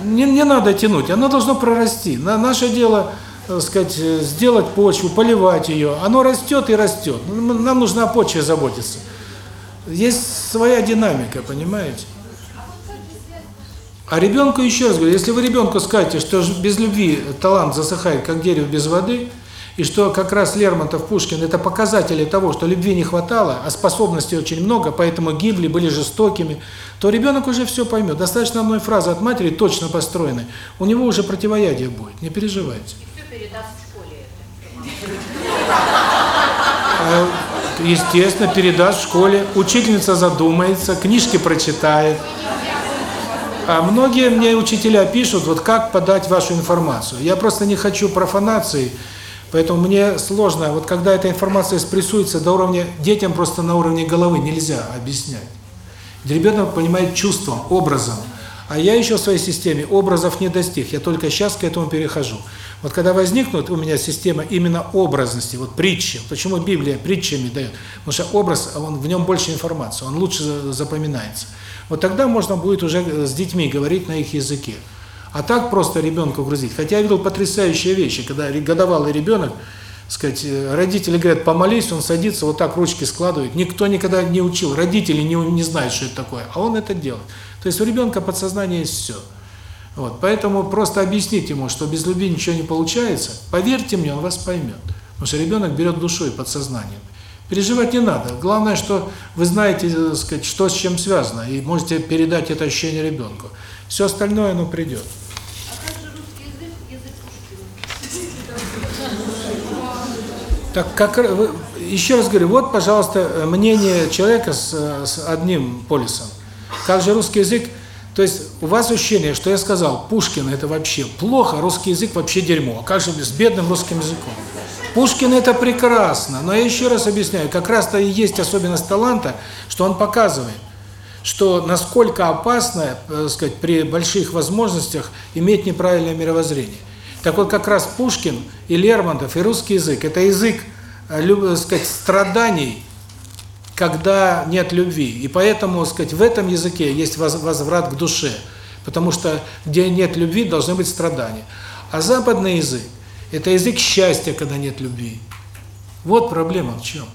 Не, не надо тянуть, оно должно прорасти. На, наше дело, так сказать, сделать почву, поливать ее. Оно растет и растет. Нам нужно о почве заботиться. Есть своя динамика, понимаете? А ребенку, еще раз говорю, если вы ребенку скажете, что без любви талант засыхает, как дерево без воды, и что как раз Лермонтов, Пушкин – это показатели того, что любви не хватало, а способностей очень много, поэтому гибли, были жестокими, то ребенок уже все поймет. Достаточно одной фразы от матери, точно построенной, у него уже противоядие будет, не переживайте. Все передаст в школе. А, Естественно, передаст в школе, учительница задумается, книжки прочитает. А многие мне учителя пишут, вот как подать вашу информацию. Я просто не хочу профанации, поэтому мне сложно, вот когда эта информация спрессуется до уровня, детям просто на уровне головы нельзя объяснять. Ребенок понимает чувством, образом. А я еще в своей системе образов не достиг, я только сейчас к этому перехожу. Вот когда возникнут у меня система именно образности, вот притчи, почему Библия притчами дает? Потому что образ, он в нем больше информации, он лучше за- запоминается. Вот тогда можно будет уже с детьми говорить на их языке. А так просто ребенку грузить. Хотя я видел потрясающие вещи, когда годовалый ребенок, сказать, э, родители говорят, помолись, он садится, вот так ручки складывает. Никто никогда не учил, родители не, не знают, что это такое, а он это делает. То есть у ребенка подсознание есть все. Вот, поэтому просто объясните ему, что без любви ничего не получается, поверьте мне, он вас поймет. Потому что ребенок берет душой, подсознанием. Переживать не надо. Главное, что вы знаете, так сказать, что с чем связано, и можете передать это ощущение ребенку. Все остальное, оно придет. А как же русский язык, язык Пушкина? Так как еще раз говорю, вот, пожалуйста, мнение человека с, с одним полюсом. Как же русский язык? То есть у вас ощущение, что я сказал, Пушкин это вообще плохо, русский язык вообще дерьмо. А как же с бедным русским языком? Пушкин это прекрасно, но я еще раз объясняю, как раз-то и есть особенность таланта, что он показывает, что насколько опасно, э, сказать, при больших возможностях иметь неправильное мировоззрение. Так вот, как раз Пушкин и Лермонтов, и русский язык – это язык, э, люб- э, сказать, страданий, когда нет любви. И поэтому, сказать, в этом языке есть воз- возврат к душе. Потому что где нет любви, должны быть страдания. А западный язык – это язык счастья, когда нет любви. Вот проблема в чем.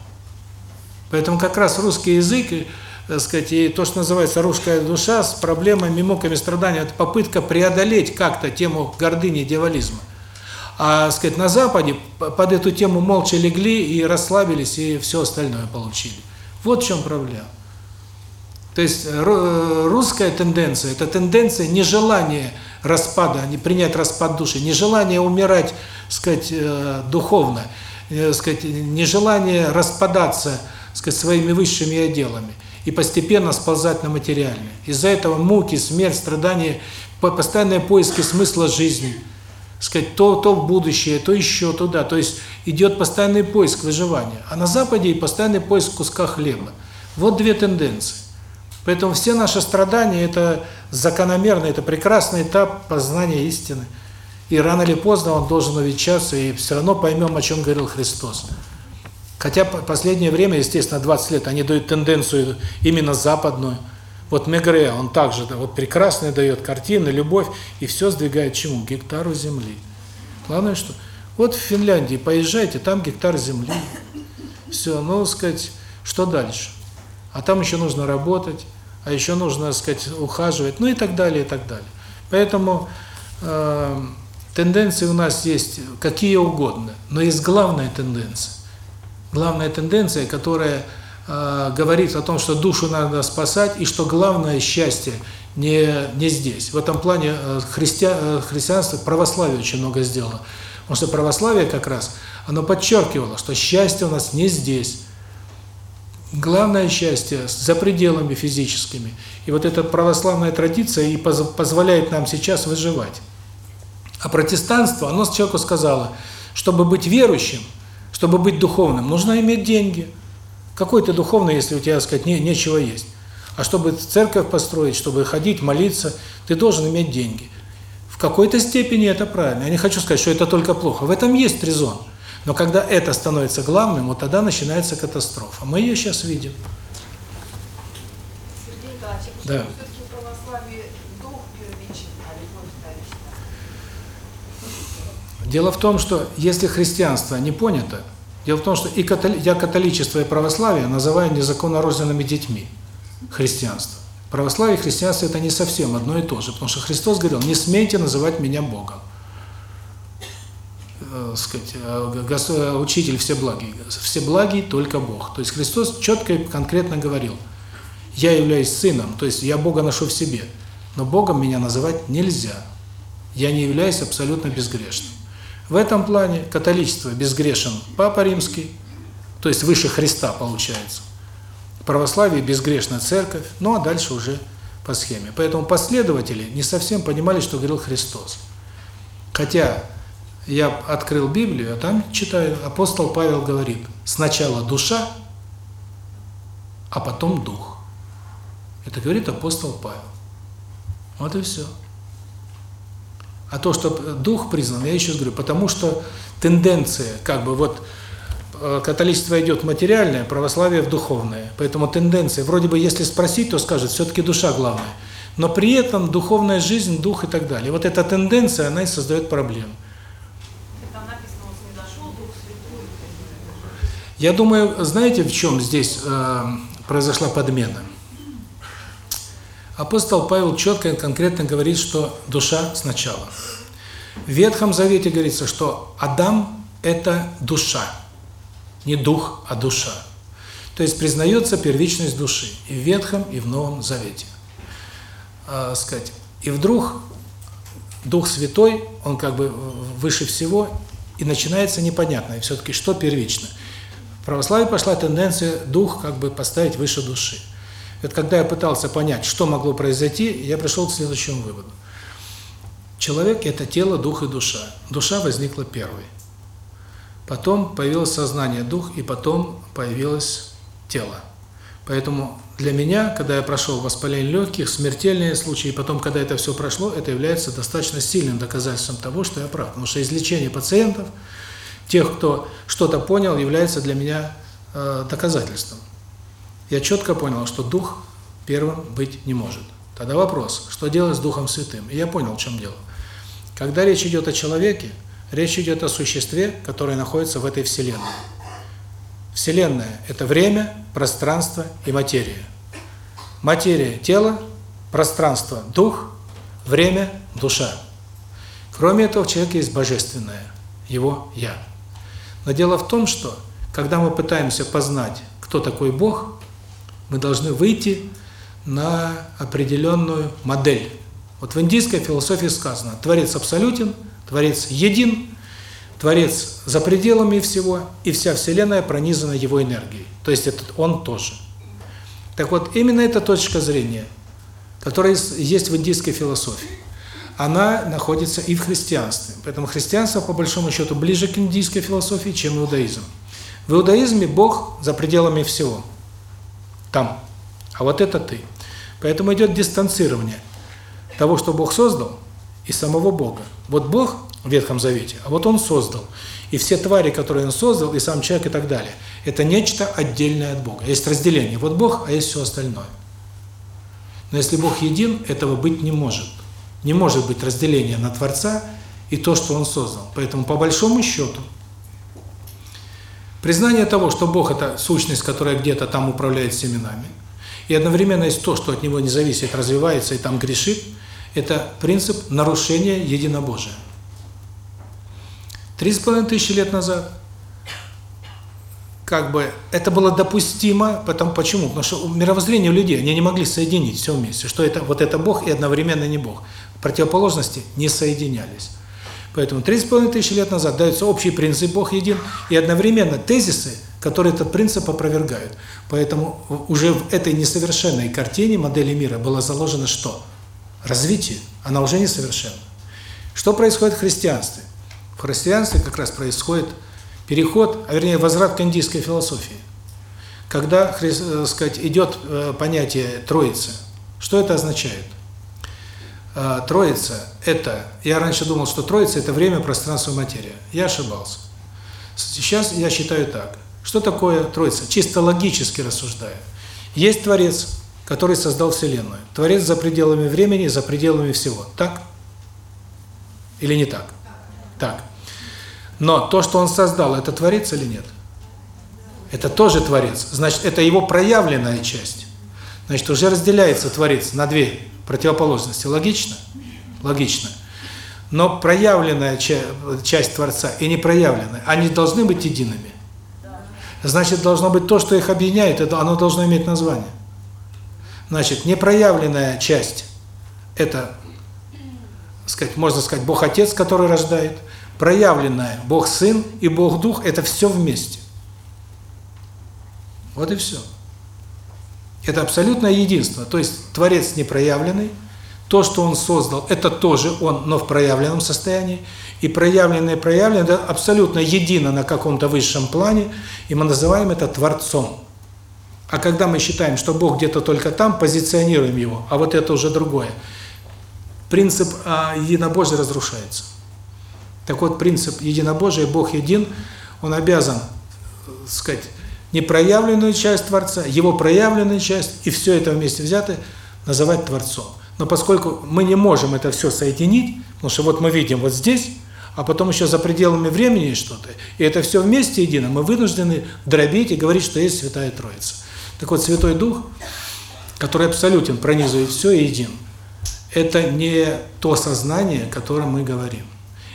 Поэтому как раз русский язык, и, так сказать, и то, что называется русская душа, с проблемами, муками страдания, это попытка преодолеть как-то тему гордыни, дьяволизма. А, сказать, на Западе под эту тему молча легли и расслабились, и все остальное получили. Вот в чем проблема. То есть ру- русская тенденция – это тенденция нежелания распада, не принять распад души, нежелание умирать, сказать, э, духовно, э, сказать, нежелание распадаться, сказать, своими высшими отделами и постепенно сползать на материальное. Из-за этого муки, смерть, страдания, постоянные поиски смысла жизни, сказать, то, то в будущее, то еще туда. То есть идет постоянный поиск выживания. А на Западе и постоянный поиск куска хлеба. Вот две тенденции. Поэтому все наши страдания – это закономерно, это прекрасный этап познания истины. И рано или поздно он должен увенчаться, и все равно поймем, о чем говорил Христос. Хотя последнее время, естественно, 20 лет, они дают тенденцию именно западную. Вот Мегре, он также вот прекрасный дает картины, любовь, и все сдвигает чему? Гектару земли. Главное, что вот в Финляндии поезжайте, там гектар земли. Все, ну, сказать, что дальше? А там еще нужно работать, а еще нужно, сказать, ухаживать, ну и так далее, и так далее. Поэтому э, тенденции у нас есть какие угодно, но есть главная тенденция главная тенденция, которая э, говорит о том, что душу надо спасать и что главное счастье не не здесь. В этом плане э, христиан, э, христианство, православие очень много сделало. Потому что православие как раз, оно подчеркивало, что счастье у нас не здесь. Главное счастье за пределами физическими. И вот эта православная традиция и позволяет нам сейчас выживать. А протестанство, оно человеку сказало, чтобы быть верующим – чтобы быть духовным, нужно иметь деньги. Какой ты духовный, если у тебя, так сказать, не, нечего есть? А чтобы церковь построить, чтобы ходить, молиться, ты должен иметь деньги. В какой-то степени это правильно. Я не хочу сказать, что это только плохо. В этом есть резон. Но когда это становится главным, вот тогда начинается катастрофа. Мы ее сейчас видим. Сергей Николаевич, да. все-таки в православии дух первичен, а любовь вторична? Дело в том, что если христианство не понято, Дело в том, что и католи... я католичество и православие называю незаконнорожденными детьми христианства. Православие и христианство – это не совсем одно и то же, потому что Христос говорил, не смейте называть меня Богом. Э, сказать, э. Э, учитель всеблагий. Всеблагий только Бог. То есть Христос четко и конкретно говорил, я являюсь сыном, то есть я Бога ношу в себе, но Богом меня называть нельзя. Я не являюсь абсолютно безгрешным. В этом плане католичество безгрешен Папа Римский, то есть выше Христа получается. Православие безгрешна церковь, ну а дальше уже по схеме. Поэтому последователи не совсем понимали, что говорил Христос. Хотя я открыл Библию, а там читаю, апостол Павел говорит, сначала душа, а потом дух. Это говорит апостол Павел. Вот и все. А то, что дух признан, я еще говорю, потому что тенденция, как бы вот э, католичество идет материальное, православие в духовное. Поэтому тенденция, вроде бы если спросить, то скажет, все-таки душа главная. Но при этом духовная жизнь, дух и так далее. Вот эта тенденция, она и создает проблемы. Я думаю, знаете, в чем здесь э, произошла подмена? Апостол Павел четко и конкретно говорит, что душа сначала. В Ветхом Завете говорится, что Адам – это душа, не дух, а душа. То есть признается первичность души и в Ветхом, и в Новом Завете. А, сказать. И вдруг Дух Святой, он как бы выше всего, и начинается непонятное, все-таки что первично. В православии пошла тенденция дух как бы поставить выше души. Вот когда я пытался понять, что могло произойти, я пришел к следующему выводу. Человек – это тело, дух и душа. Душа возникла первой. Потом появилось сознание, дух, и потом появилось тело. Поэтому для меня, когда я прошел воспаление легких, смертельные случаи, и потом, когда это все прошло, это является достаточно сильным доказательством того, что я прав. Потому что излечение пациентов, тех, кто что-то понял, является для меня э, доказательством я четко понял, что Дух первым быть не может. Тогда вопрос, что делать с Духом Святым? И я понял, в чем дело. Когда речь идет о человеке, речь идет о существе, которое находится в этой Вселенной. Вселенная – это время, пространство и материя. Материя – тело, пространство – дух, время – душа. Кроме этого, в человеке есть божественное, его «я». Но дело в том, что, когда мы пытаемся познать, кто такой Бог, мы должны выйти на определенную модель. Вот в индийской философии сказано, Творец абсолютен, Творец един, Творец за пределами всего, и вся Вселенная пронизана Его энергией. То есть это Он тоже. Так вот, именно эта точка зрения, которая есть в индийской философии, она находится и в христианстве. Поэтому христианство, по большому счету, ближе к индийской философии, чем иудаизм. В иудаизме Бог за пределами всего. Там. А вот это ты. Поэтому идет дистанцирование того, что Бог создал, и самого Бога. Вот Бог в Ветхом Завете, а вот Он создал. И все твари, которые Он создал, и сам человек, и так далее, это нечто отдельное от Бога. Есть разделение. Вот Бог, а есть все остальное. Но если Бог един, этого быть не может. Не может быть разделения на Творца и то, что Он создал. Поэтому, по большому счету, признание того, что Бог – это сущность, которая где-то там управляет семенами, и одновременно есть то, что от Него не зависит, развивается и там грешит, это принцип нарушения единобожия. Три с половиной тысячи лет назад как бы это было допустимо, потом почему? Потому что мировоззрение у людей, они не могли соединить все вместе, что это вот это Бог и одновременно не Бог. Противоположности не соединялись. Поэтому три с половиной тысячи лет назад дается общий принцип Бог един и одновременно тезисы, которые этот принцип опровергают. Поэтому уже в этой несовершенной картине модели мира было заложено что? Развитие. Она уже несовершенна. Что происходит в христианстве? В христианстве как раз происходит переход, а вернее возврат к индийской философии. Когда, э, сказать, идет э, понятие Троицы, что это означает? Э, Троица – это, я раньше думал, что Троица – это время, пространство, материя. Я ошибался. Сейчас я считаю так. Что такое Троица? Чисто логически рассуждая. Есть Творец, который создал Вселенную. Творец за пределами времени, за пределами всего. Так? Или не так? Так. Но то, что он создал, это Творец или нет? Это тоже Творец. Значит, это его проявленная часть. Значит, уже разделяется Творец на две противоположности. Логично? Логично. Но проявленная часть Творца и непроявленная, они должны быть едиными. Значит, должно быть то, что их объединяет, это оно должно иметь название. Значит, непроявленная часть – это, сказать, можно сказать, Бог Отец, который рождает – проявленное Бог Сын и Бог Дух – это все вместе. Вот и все. Это абсолютное единство. То есть Творец непроявленный, то, что Он создал, это тоже Он, но в проявленном состоянии. И проявленное и проявленное – это абсолютно едино на каком-то высшем плане, и мы называем это Творцом. А когда мы считаем, что Бог где-то только там, позиционируем Его, а вот это уже другое, принцип а, единобожия разрушается. Так вот, принцип единобожия, Бог един, он обязан, сказать, непроявленную часть Творца, его проявленную часть, и все это вместе взятое называть Творцом. Но поскольку мы не можем это все соединить, потому что вот мы видим вот здесь, а потом еще за пределами времени что-то, и это все вместе едино, мы вынуждены дробить и говорить, что есть Святая Троица. Так вот, Святой Дух, который абсолютен, пронизывает все и един, это не то сознание, о котором мы говорим.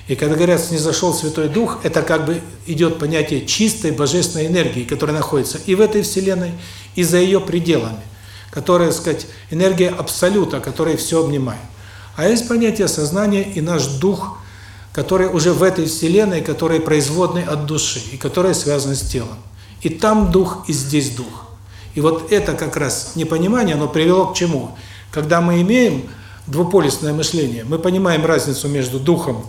И когда говорят «снизошел Святой Дух», это как бы идет понятие чистой божественной энергии, которая находится и в этой Вселенной, и за ее пределами, которая, так сказать, энергия Абсолюта, которая все обнимает. А есть понятие сознания и наш Дух, который уже в этой Вселенной, который производный от души, и который связан с телом. И там Дух, и здесь Дух. И вот это как раз непонимание, оно привело к чему? Когда мы имеем двуполюсное мышление, мы понимаем разницу между Духом,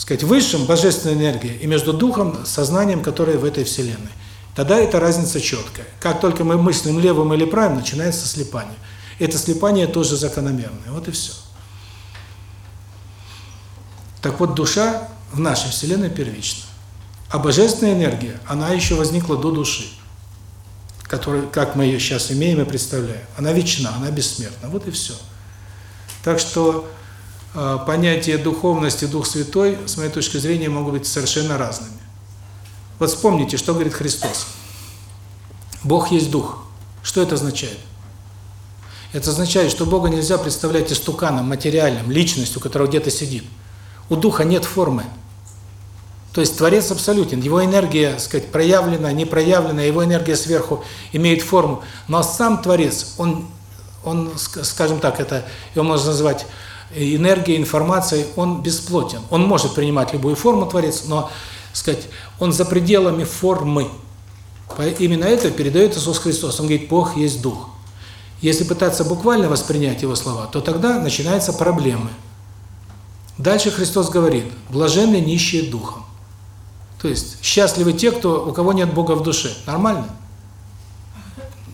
сказать, высшим, божественной энергией, и между духом, сознанием, которое в этой Вселенной. Тогда эта разница четкая. Как только мы мыслим левым или правым, начинается слепание. Это слепание тоже закономерное. Вот и все. Так вот, душа в нашей Вселенной первична. А божественная энергия, она еще возникла до души, которая, как мы ее сейчас имеем и представляем. Она вечна, она бессмертна. Вот и все. Так что а, понятие духовности, Дух Святой, с моей точки зрения, могут быть совершенно разными. Вот вспомните, что говорит Христос. Бог есть Дух. Что это означает? Это означает, что Бога нельзя представлять истуканом, материальным, личностью, которая где-то сидит. У Духа нет формы. То есть Творец абсолютен, его энергия, сказать, проявлена, не проявлена, его энергия сверху имеет форму. Но сам Творец, он, он скажем так, это его можно назвать энергия, информация, он бесплотен. Он может принимать любую форму, Творец, но сказать, он за пределами формы. Именно это передает Иисус Христос. Он говорит, Бог есть Дух. Если пытаться буквально воспринять Его слова, то тогда начинаются проблемы. Дальше Христос говорит, блаженны нищие духом. То есть, счастливы те, кто, у кого нет Бога в душе. Нормально?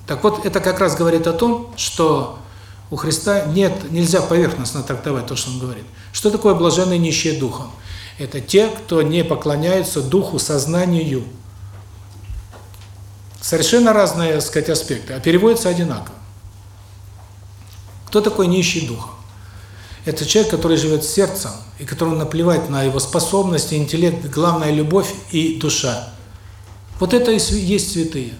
Так вот, это как раз говорит о том, что у Христа нет, нельзя поверхностно трактовать то, что Он говорит. Что такое блаженные нищие духом? Это те, кто не поклоняются духу, сознанию. Совершенно разные, так сказать, аспекты, а переводятся одинаково. Кто такой нищий духом? Это человек, который живет сердцем, и которому наплевать на его способности, интеллект, главная любовь и душа. Вот это и есть святые.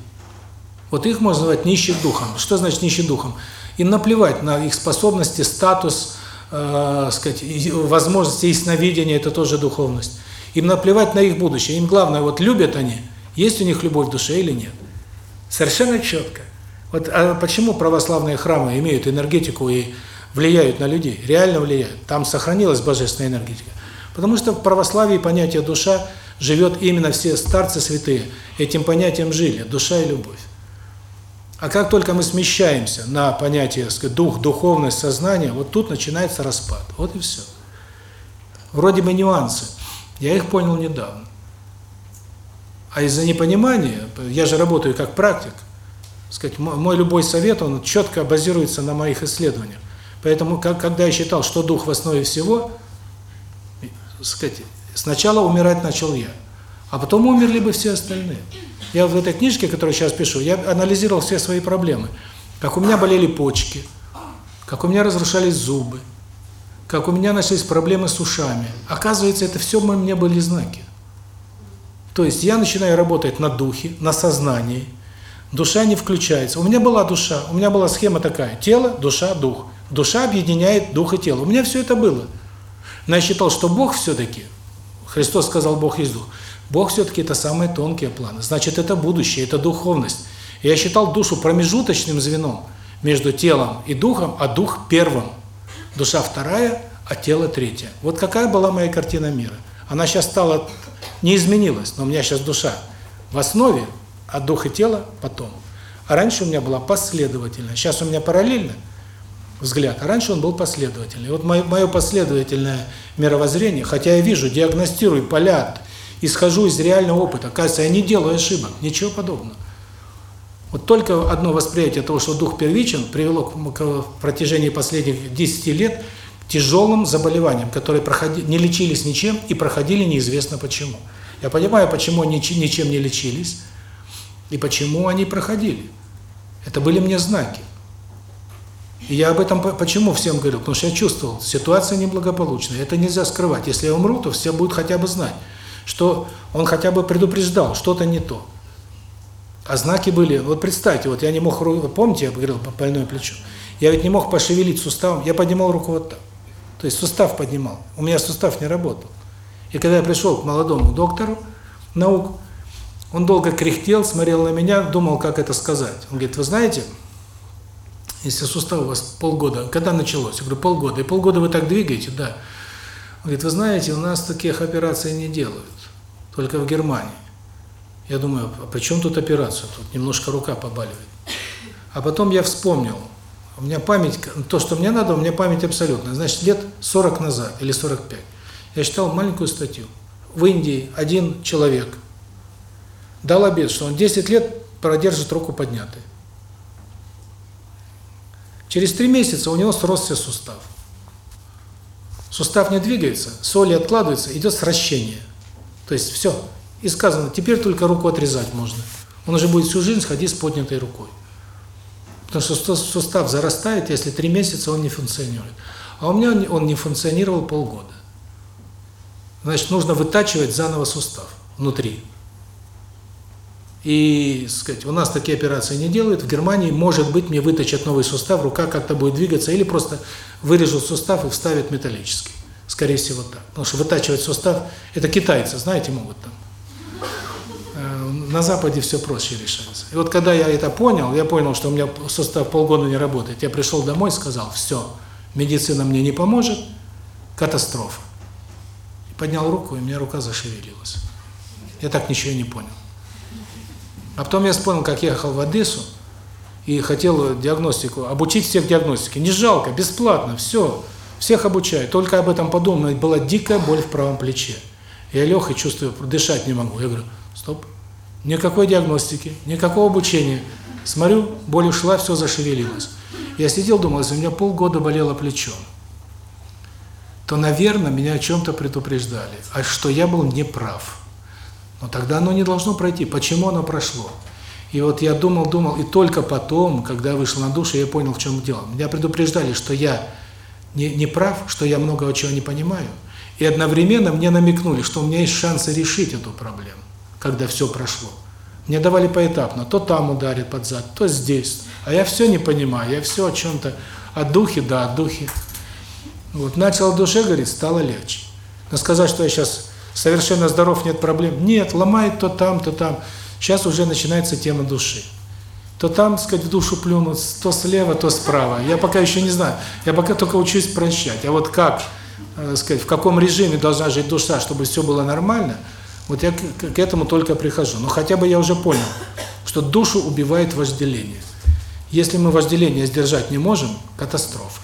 Вот их можно назвать нищим духом. Что значит нищий духом? Им наплевать на их способности, статус, э, сказать, возможности ясновидения, это тоже духовность. Им наплевать на их будущее. Им главное, вот любят они, есть у них любовь в душе или нет. Совершенно четко. Вот а почему православные храмы имеют энергетику и влияют на людей? Реально влияют. Там сохранилась божественная энергетика. Потому что в православии понятие душа живет именно все старцы святые. Этим понятием жили, душа и любовь. А как только мы смещаемся на понятие, сказать, дух, духовность, сознание, вот тут начинается распад. Вот и все. Вроде бы нюансы. Я их понял недавно. А из-за непонимания, я же работаю как практик, сказать, мой любой совет, он четко базируется на моих исследованиях. Поэтому, как, когда я считал, что дух в основе всего, сказать, сначала умирать начал я, а потом умерли бы все остальные. Я в этой книжке, которую сейчас пишу, я анализировал все свои проблемы. Как у меня болели почки, как у меня разрушались зубы, как у меня начались проблемы с ушами. Оказывается, это все мне были знаки. То есть я начинаю работать на духе, на сознании. Душа не включается. У меня была душа, у меня была схема такая. Тело, душа, дух. Душа объединяет дух и тело. У меня все это было. Но я считал, что Бог все-таки, Христос сказал, Бог есть дух. Бог все-таки это самые тонкие планы. Значит, это будущее, это духовность. Я считал душу промежуточным звеном между телом и духом, а дух первым. Душа вторая, а тело третье. Вот какая была моя картина мира. Она сейчас стала, не изменилась, но у меня сейчас душа в основе, а дух и тело потом. А раньше у меня была последовательная. Сейчас у меня параллельно взгляд, а раньше он был последовательный. Вот мое, мое последовательное мировоззрение, хотя я вижу, диагностирую поля исхожу из реального опыта. Кажется, я не делаю ошибок, ничего подобного. Вот только одно восприятие того, что дух первичен, привело к, в протяжении последних 10 лет к тяжелым заболеваниям, которые проходи, не лечились ничем и проходили неизвестно почему. Я понимаю, почему они ничем не лечились и почему они проходили. Это были мне знаки. И я об этом почему всем говорю? Потому что я чувствовал, ситуация неблагополучная. Это нельзя скрывать. Если я умру, то все будут хотя бы знать что он хотя бы предупреждал, что-то не то. А знаки были, вот представьте, вот я не мог, помните, я говорил, больное плечо, я ведь не мог пошевелить суставом, я поднимал руку вот так. То есть сустав поднимал, у меня сустав не работал. И когда я пришел к молодому доктору наук, он долго кряхтел, смотрел на меня, думал, как это сказать. Он говорит, вы знаете, если сустав у вас полгода, когда началось? Я говорю, полгода. И полгода вы так двигаете? Да. Он говорит, вы знаете, у нас таких операций не делают только в Германии. Я думаю, а при чем тут операция? Тут немножко рука побаливает. А потом я вспомнил, у меня память, то, что мне надо, у меня память абсолютная. Значит, лет 40 назад или 45 я читал маленькую статью. В Индии один человек дал обед, что он 10 лет продержит руку поднятой. Через три месяца у него сросся сустав. Сустав не двигается, соли откладывается, идет сращение. То есть все. И сказано, теперь только руку отрезать можно. Он уже будет всю жизнь ходить с поднятой рукой. Потому что сустав зарастает, если три месяца он не функционирует. А у меня он не функционировал полгода. Значит, нужно вытачивать заново сустав внутри. И, сказать, у нас такие операции не делают. В Германии, может быть, мне вытачат новый сустав, рука как-то будет двигаться, или просто вырежут сустав и вставят металлический. Скорее всего так. Потому что вытачивать сустав, это китайцы, знаете, могут там. Э, на Западе все проще решается. И вот когда я это понял, я понял, что у меня сустав полгода не работает, я пришел домой и сказал, все, медицина мне не поможет, катастрофа. И поднял руку, и у меня рука зашевелилась. Я так ничего и не понял. А потом я вспомнил, как ехал в Одессу и хотел диагностику, обучить всех диагностике. Не жалко, бесплатно, все. Всех обучаю. Только об этом подумал, была дикая боль в правом плече. Я лег и чувствую, дышать не могу. Я говорю, стоп, никакой диагностики, никакого обучения. Смотрю, боль ушла, все зашевелилось. Я сидел, думал, если у меня полгода болело плечо, то, наверное, меня о чем-то предупреждали, а что я был неправ. Но тогда оно не должно пройти. Почему оно прошло? И вот я думал, думал, и только потом, когда я вышел на душу, я понял, в чем дело. Меня предупреждали, что я не, не прав, что я много чего не понимаю. И одновременно мне намекнули, что у меня есть шансы решить эту проблему, когда все прошло. Мне давали поэтапно, то там ударит под зад, то здесь. А я все не понимаю, я все о чем-то, о духе, да, о духе. Вот, начал в душе говорить, стало легче. Но сказать, что я сейчас совершенно здоров, нет проблем, нет, ломает то там, то там. Сейчас уже начинается тема души. То там, сказать, в душу плюнуть, то слева, то справа. Я пока еще не знаю. Я пока только учусь прощать. А вот как, э, сказать, в каком режиме должна жить душа, чтобы все было нормально, вот я к, к этому только прихожу. Но хотя бы я уже понял, что душу убивает вожделение. Если мы вожделение сдержать не можем, катастрофа.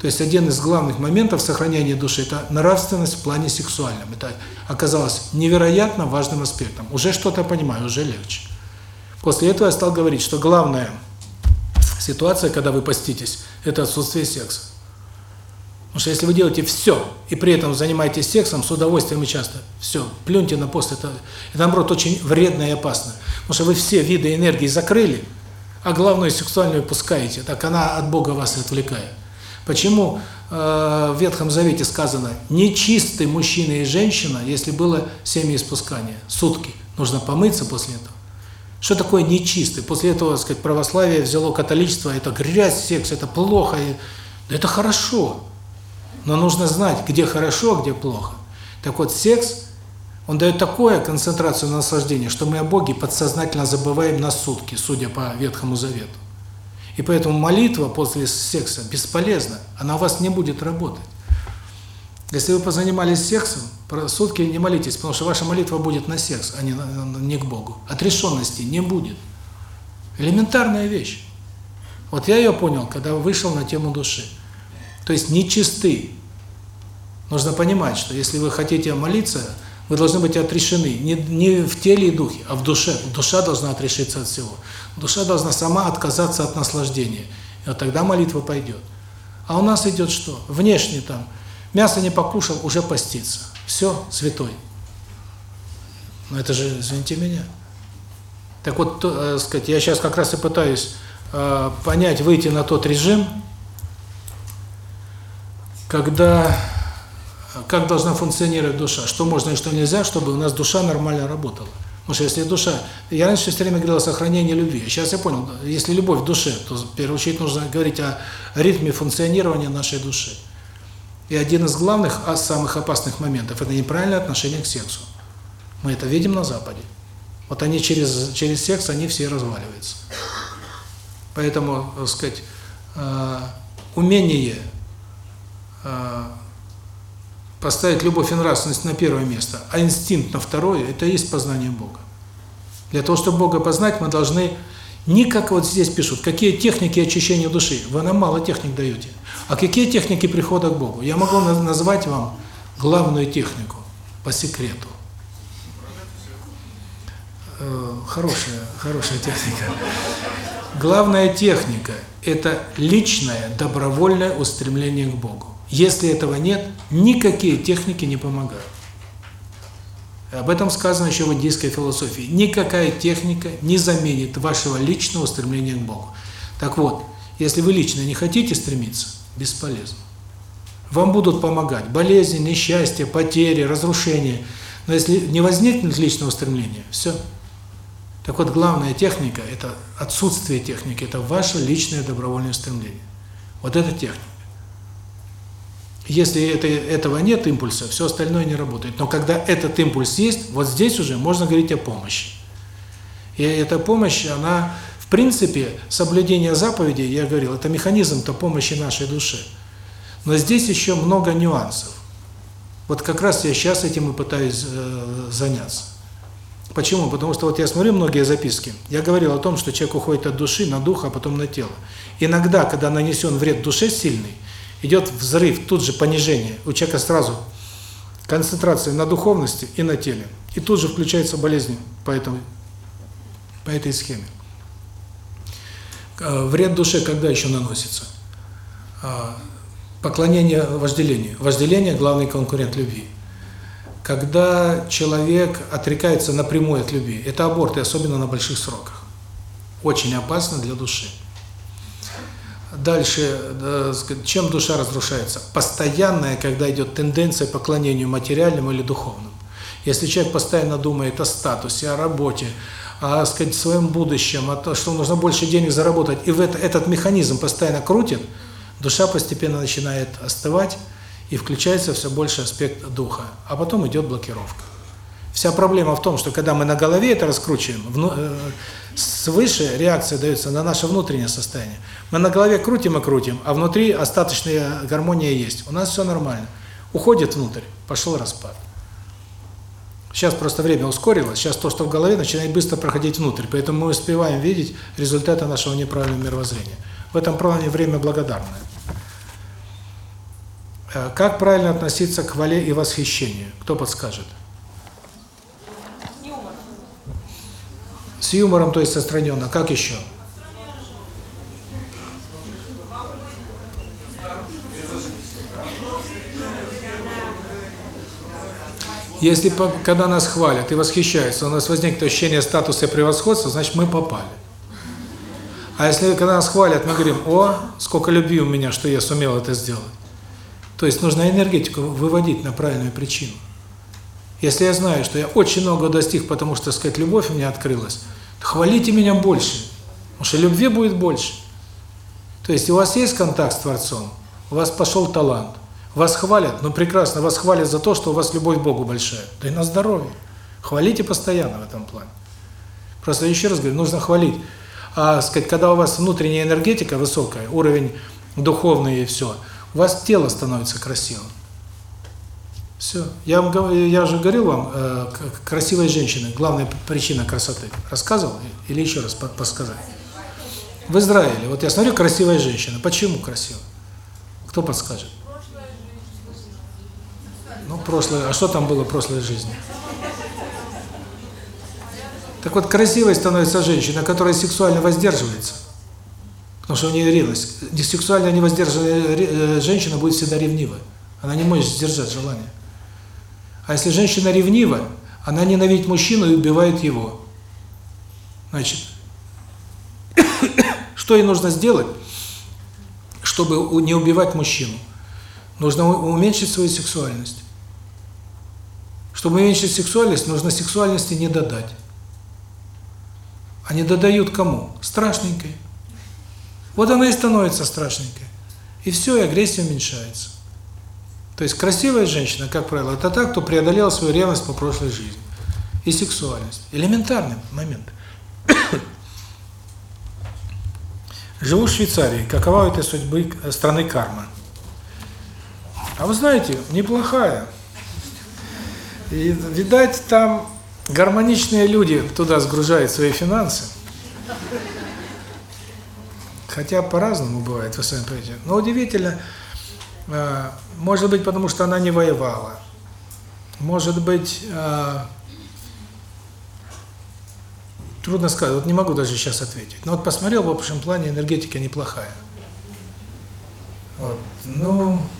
То есть один из главных моментов сохранения души – это нравственность в плане сексуальном. Это оказалось невероятно важным аспектом. Уже что-то понимаю, уже легче. После этого я стал говорить, что главная ситуация, когда вы поститесь, это отсутствие секса. Потому что если вы делаете все, и при этом занимаетесь сексом, с удовольствием и часто, все, плюньте на пост, это, это наоборот очень вредно и опасно. Потому что вы все виды энергии закрыли, а главную сексуальную пускаете, так она от Бога вас отвлекает. Почему э, в Ветхом Завете сказано «нечистый мужчина и женщина, если было семяиспускание, сутки, нужно помыться после этого». Что такое нечистый? После этого, так сказать, православие взяло католичество, это грязь, секс, это плохо. Да это хорошо. Но нужно знать, где хорошо, а где плохо. Так вот, секс, он дает такую концентрацию на наслаждение, что мы о Боге подсознательно забываем на сутки, судя по Ветхому Завету. И поэтому молитва после секса бесполезна, она у вас не будет работать. Если вы позанимались сексом, сутки не молитесь, потому что ваша молитва будет на секс, а не, не к Богу. Отрешенности не будет. Элементарная вещь. Вот я ее понял, когда вышел на тему души. То есть нечисты. Нужно понимать, что если вы хотите молиться, вы должны быть отрешены не, не в теле и духе, а в душе. Душа должна отрешиться от всего. Душа должна сама отказаться от наслаждения. И вот тогда молитва пойдет. А у нас идет что? Внешне там. Мясо не покушал, уже постится. Все, святой. Но это же, извините меня. Так вот, э, сказать, я сейчас как раз и пытаюсь э, понять, выйти на тот режим, когда как должна функционировать душа, что можно и что нельзя, чтобы у нас душа нормально работала. Потому что если душа... Я раньше все время говорил о сохранении любви. Сейчас я понял, если любовь в душе, то в первую очередь нужно говорить о ритме функционирования нашей души. И один из главных, а самых опасных моментов – это неправильное отношение к сексу. Мы это видим на Западе. Вот они через, через секс, они все разваливаются. Поэтому, так сказать, э, умение э, поставить любовь и нравственность на первое место, а инстинкт на второе – это и есть познание Бога. Для того, чтобы Бога познать, мы должны не как вот здесь пишут, какие техники очищения души. Вы нам мало техник даете. А какие техники прихода к Богу? Я могу назвать вам главную технику по секрету. Э, хорошая, хорошая техника. Главная техника – это личное, добровольное устремление к Богу. Если этого нет, никакие техники не помогают. Об этом сказано еще в индийской философии. Никакая техника не заменит вашего личного стремления к Богу. Так вот, если вы лично не хотите стремиться, бесполезно. Вам будут помогать болезни, несчастья, потери, разрушения. Но если не возникнет личного стремления, все. Так вот, главная техника – это отсутствие техники, это ваше личное добровольное стремление. Вот это техника. Если это, этого нет импульса, все остальное не работает. Но когда этот импульс есть, вот здесь уже можно говорить о помощи. И эта помощь, она, принципе, соблюдение заповедей, я говорил, это механизм-то помощи нашей душе. Но здесь еще много нюансов. Вот как раз я сейчас этим и пытаюсь э, заняться. Почему? Потому что вот я смотрю многие записки, я говорил о том, что человек уходит от души на дух, а потом на тело. Иногда, когда нанесен вред душе сильный, идет взрыв, тут же понижение. У человека сразу концентрация на духовности и на теле. И тут же включается болезнь по, этому, по этой схеме. Э, вред душе когда еще наносится? А, поклонение вожделению. Вожделение – главный конкурент любви. Когда человек отрекается напрямую от любви, это аборты, особенно на больших сроках. Очень опасно для души. Дальше, чем душа разрушается? Постоянная, когда идет тенденция поклонению материальному или духовному. Если человек постоянно думает о статусе, о работе, о сказать, своем будущем, о том, что нужно больше денег заработать, и в это, этот механизм постоянно крутит, душа постепенно начинает остывать, и включается все больше аспект духа. А потом идет блокировка. Вся проблема в том, что когда мы на голове это раскручиваем, вну, э, свыше реакция дается на наше внутреннее состояние. Мы на голове крутим и крутим, а внутри остаточная гармония есть. У нас все нормально. Уходит внутрь, пошел распад. Сейчас просто время ускорилось, сейчас то, что в голове, начинает быстро проходить внутрь, поэтому мы успеваем видеть результаты нашего неправильного мировоззрения. В этом плане время благодарное. Э, как правильно относиться к хвале и восхищению? Кто подскажет? С юмором, то есть отстраненно. Как еще? Если когда нас хвалят и восхищаются, у нас возникнет ощущение статуса превосходства, значит мы попали. А если когда нас хвалят, мы говорим, о, сколько любви у меня, что я сумел это сделать. То есть нужно энергетику выводить на правильную причину. Если я знаю, что я очень много достиг, потому что, так сказать, любовь у меня открылась, хвалите меня больше, потому что любви будет больше. То есть у вас есть контакт с Творцом, у вас пошел талант, вас хвалят, ну прекрасно, вас хвалят за то, что у вас любовь к Богу большая. Да и на здоровье. Хвалите постоянно в этом плане. Просто еще раз говорю, нужно хвалить. А, сказать, когда у вас внутренняя энергетика высокая, уровень духовный и все, у вас тело становится красивым. Все. Я вам я уже говорил вам, э, красивая женщина, главная причина красоты. Рассказывал или еще раз подсказать? В Израиле. Вот я смотрю, красивая женщина. Почему красивая? Кто подскажет? Прошлое. А что там было в прошлой жизни? Так вот, красивой становится женщина, которая сексуально воздерживается. Потому что у нее ревность. Сексуально невоздержанная э, женщина будет всегда ревнивой. Она не может сдержать желание. А если женщина ревнива, она ненавидит мужчину и убивает его. Значит, что ей нужно сделать, чтобы не убивать мужчину? Нужно уменьшить свою сексуальность. Чтобы уменьшить сексуальность, нужно сексуальности не додать. Они додают кому? Страшненькой. Вот она и становится страшненькой. И все, и агрессия уменьшается. То есть красивая женщина, как правило, это та, кто преодолела свою ревность по прошлой жизни. И сексуальность. Элементарный момент. Живу в Швейцарии. Какова у этой судьбы страны карма? А вы знаете, неплохая. И, видать, там гармоничные люди туда сгружают свои финансы. Хотя по-разному бывает, вы сами понимаете. Но удивительно, Э, может быть, потому что она не воевала. Может быть, э, трудно сказать, вот не могу даже сейчас ответить. Но вот посмотрел, в общем плане энергетика неплохая. Вот. Ну... Э,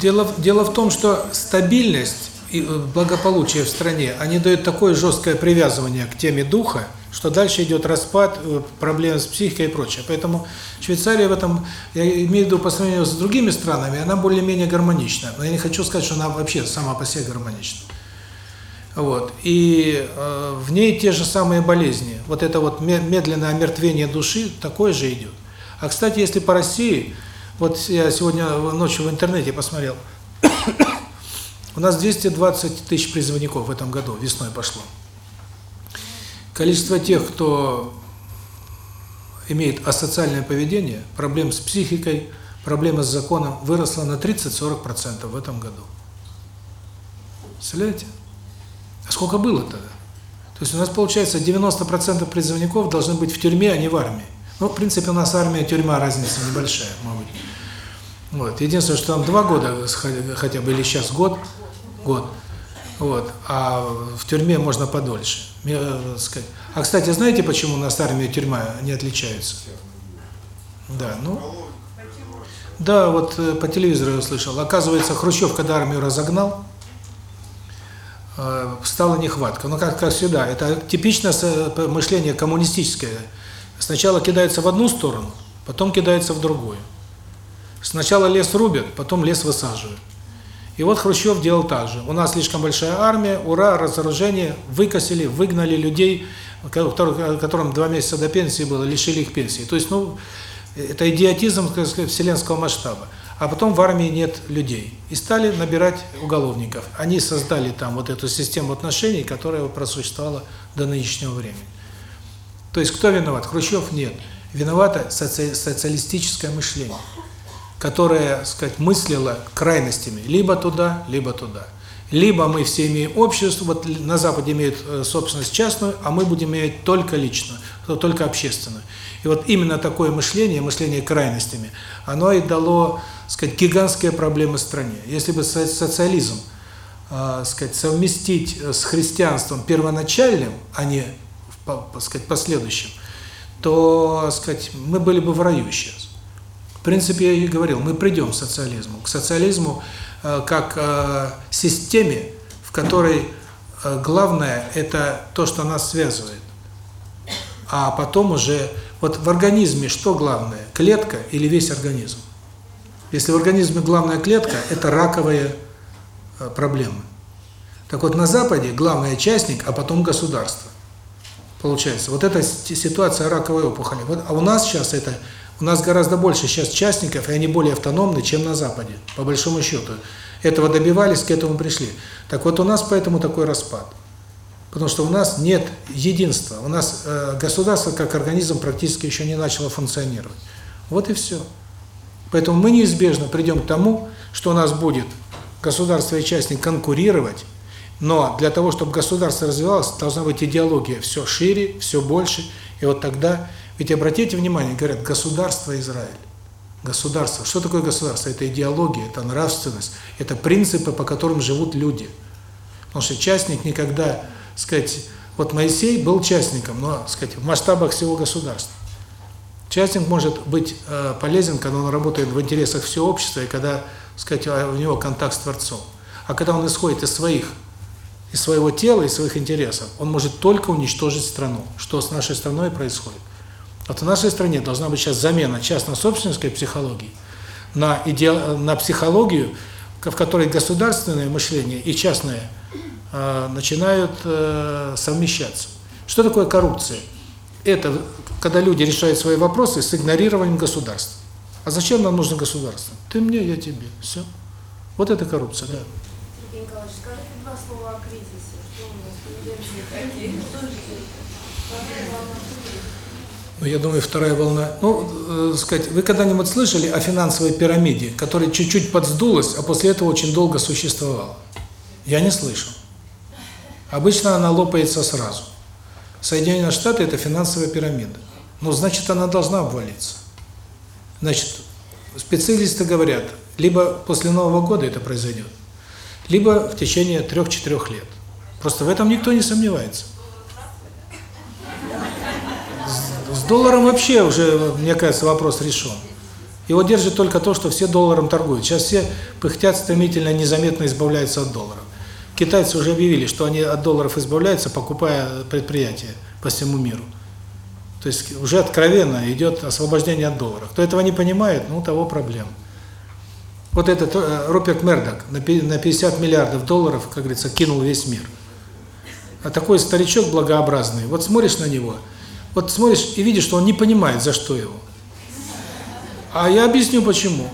дело, дело в том, что стабильность и э, благополучие в стране, они дают такое жесткое привязывание к теме духа, что дальше идет распад, э, проблемы с психикой и прочее. Поэтому Швейцария в этом, я имею в виду по сравнению с другими странами, она более-менее гармонична. Но я не хочу сказать, что она вообще сама по себе гармонична. Вот. И э, в ней те же самые болезни. Вот это вот медленное омертвение души такое же идет. А, кстати, если по России, вот я сегодня ночью в интернете посмотрел, у нас 220 тысяч призывников в этом году, весной пошло. Количество тех, кто имеет асоциальное поведение, проблем с психикой, проблема с законом выросла на 30-40% в этом году. Представляете? А сколько было тогда? То есть у нас получается 90% призывников должны быть в тюрьме, а не в армии. Ну, в принципе, у нас армия, тюрьма, разница небольшая, может быть. Вот. Единственное, что там два года хотя бы, или сейчас год, год. Вот. А в тюрьме можно подольше. Э, сказать. А, кстати, знаете, почему у нас армия и тюрьма не отличаются? Да, ну... Да, вот э, по телевизору я услышал. Оказывается, Хрущев, когда армию разогнал, э, стала нехватка. Ну, как, как всегда, это типичное мышление коммунистическое. Сначала кидается в одну сторону, потом кидается в другую. Сначала лес рубят, потом лес высаживают. И вот Хрущев делал так же. У нас слишком большая армия, ура, разоружение, выкосили, выгнали людей, которым два месяца до пенсии было, лишили их пенсии. То есть, ну, это идиотизм вселенского масштаба. А потом в армии нет людей. И стали набирать уголовников. Они создали там вот эту систему отношений, которая просуществовала до нынешнего времени. То есть кто виноват? Хрущев? Нет. Виновато соци социалистическое мышление которая, сказать, мыслила крайностями, либо туда, либо туда. Либо мы все имеем общество, вот на Западе имеют э, собственность частную, а мы будем иметь только личную, только общественную. И вот именно такое мышление, мышление крайностями, оно и дало, сказать, гигантские проблемы стране. Если бы социализм, э, сказать, совместить с христианством первоначальным, а не, сказать, последующим, то, сказать, мы были бы в раю сейчас. В принципе, я и говорил, мы придем к социализму. К социализму э, как э, системе, в которой э, главное – это то, что нас связывает. А потом уже… Вот в организме что главное? Клетка или весь организм? Если в организме главная клетка – это раковые проблемы. Так вот, на Западе главный частник, а потом государство. Получается, вот эта ситуация раковой опухоли. Вот, а у нас сейчас это у нас гораздо больше сейчас частников, и они более автономны, чем на Западе, по большому счету. Этого добивались, к этому пришли. Так вот, у нас поэтому такой распад. Потому что у нас нет единства. У нас э, государство как организм практически еще не начало функционировать. Вот и все. Поэтому мы неизбежно придем к тому, что у нас будет государство и частник конкурировать, но для того, чтобы государство развивалось, должна быть идеология все шире, все больше, и вот тогда ведь обратите внимание, говорят, государство Израиль. Государство. Что такое государство? Это идеология, это нравственность, это принципы, по которым живут люди. Потому что частник никогда, сказать, вот Моисей был частником, но, сказать, в масштабах всего государства. Частник может быть э, полезен, когда он работает в интересах всего общества и когда, сказать, а, у него контакт с Творцом. А когда он исходит из своих, из своего тела, из своих интересов, он может только уничтожить страну, что с нашей страной происходит. Вот в нашей стране должна быть сейчас замена частно-собственнической психологии на, иде... на психологию, в которой государственное мышление и частное э, начинают э, совмещаться. Что такое коррупция? Это когда люди решают свои вопросы с игнорированием государства. А зачем нам нужно государство? Ты мне, я тебе. Все. Вот это коррупция, да. Сергей Николаевич, скажите два слова о кризисе. Что у нас тенденции ну, я думаю, вторая волна. Ну, э, сказать, вы когда-нибудь слышали о финансовой пирамиде, которая чуть-чуть подсдулась, а после этого очень долго существовала? Я не слышал. Обычно она лопается сразу. Соединенные Штаты – это финансовая пирамида. Ну, значит, она должна обвалиться. Значит, специалисты говорят, либо после Нового года это произойдет, либо в течение трех-четырех лет. Просто в этом никто не сомневается. С долларом вообще уже, мне кажется, вопрос решен. Его держит только то, что все долларом торгуют. Сейчас все пыхтят стремительно, незаметно избавляются от долларов. Китайцы уже объявили, что они от долларов избавляются, покупая предприятия по всему миру. То есть уже откровенно идет освобождение от долларов. Кто этого не понимает, ну, того проблем. Вот этот э, Руперт Мердок на 50 миллиардов долларов, как говорится, кинул весь мир. А такой старичок благообразный, вот смотришь на него – вот смотришь и видишь, что он не понимает, за что его. А я объясню почему.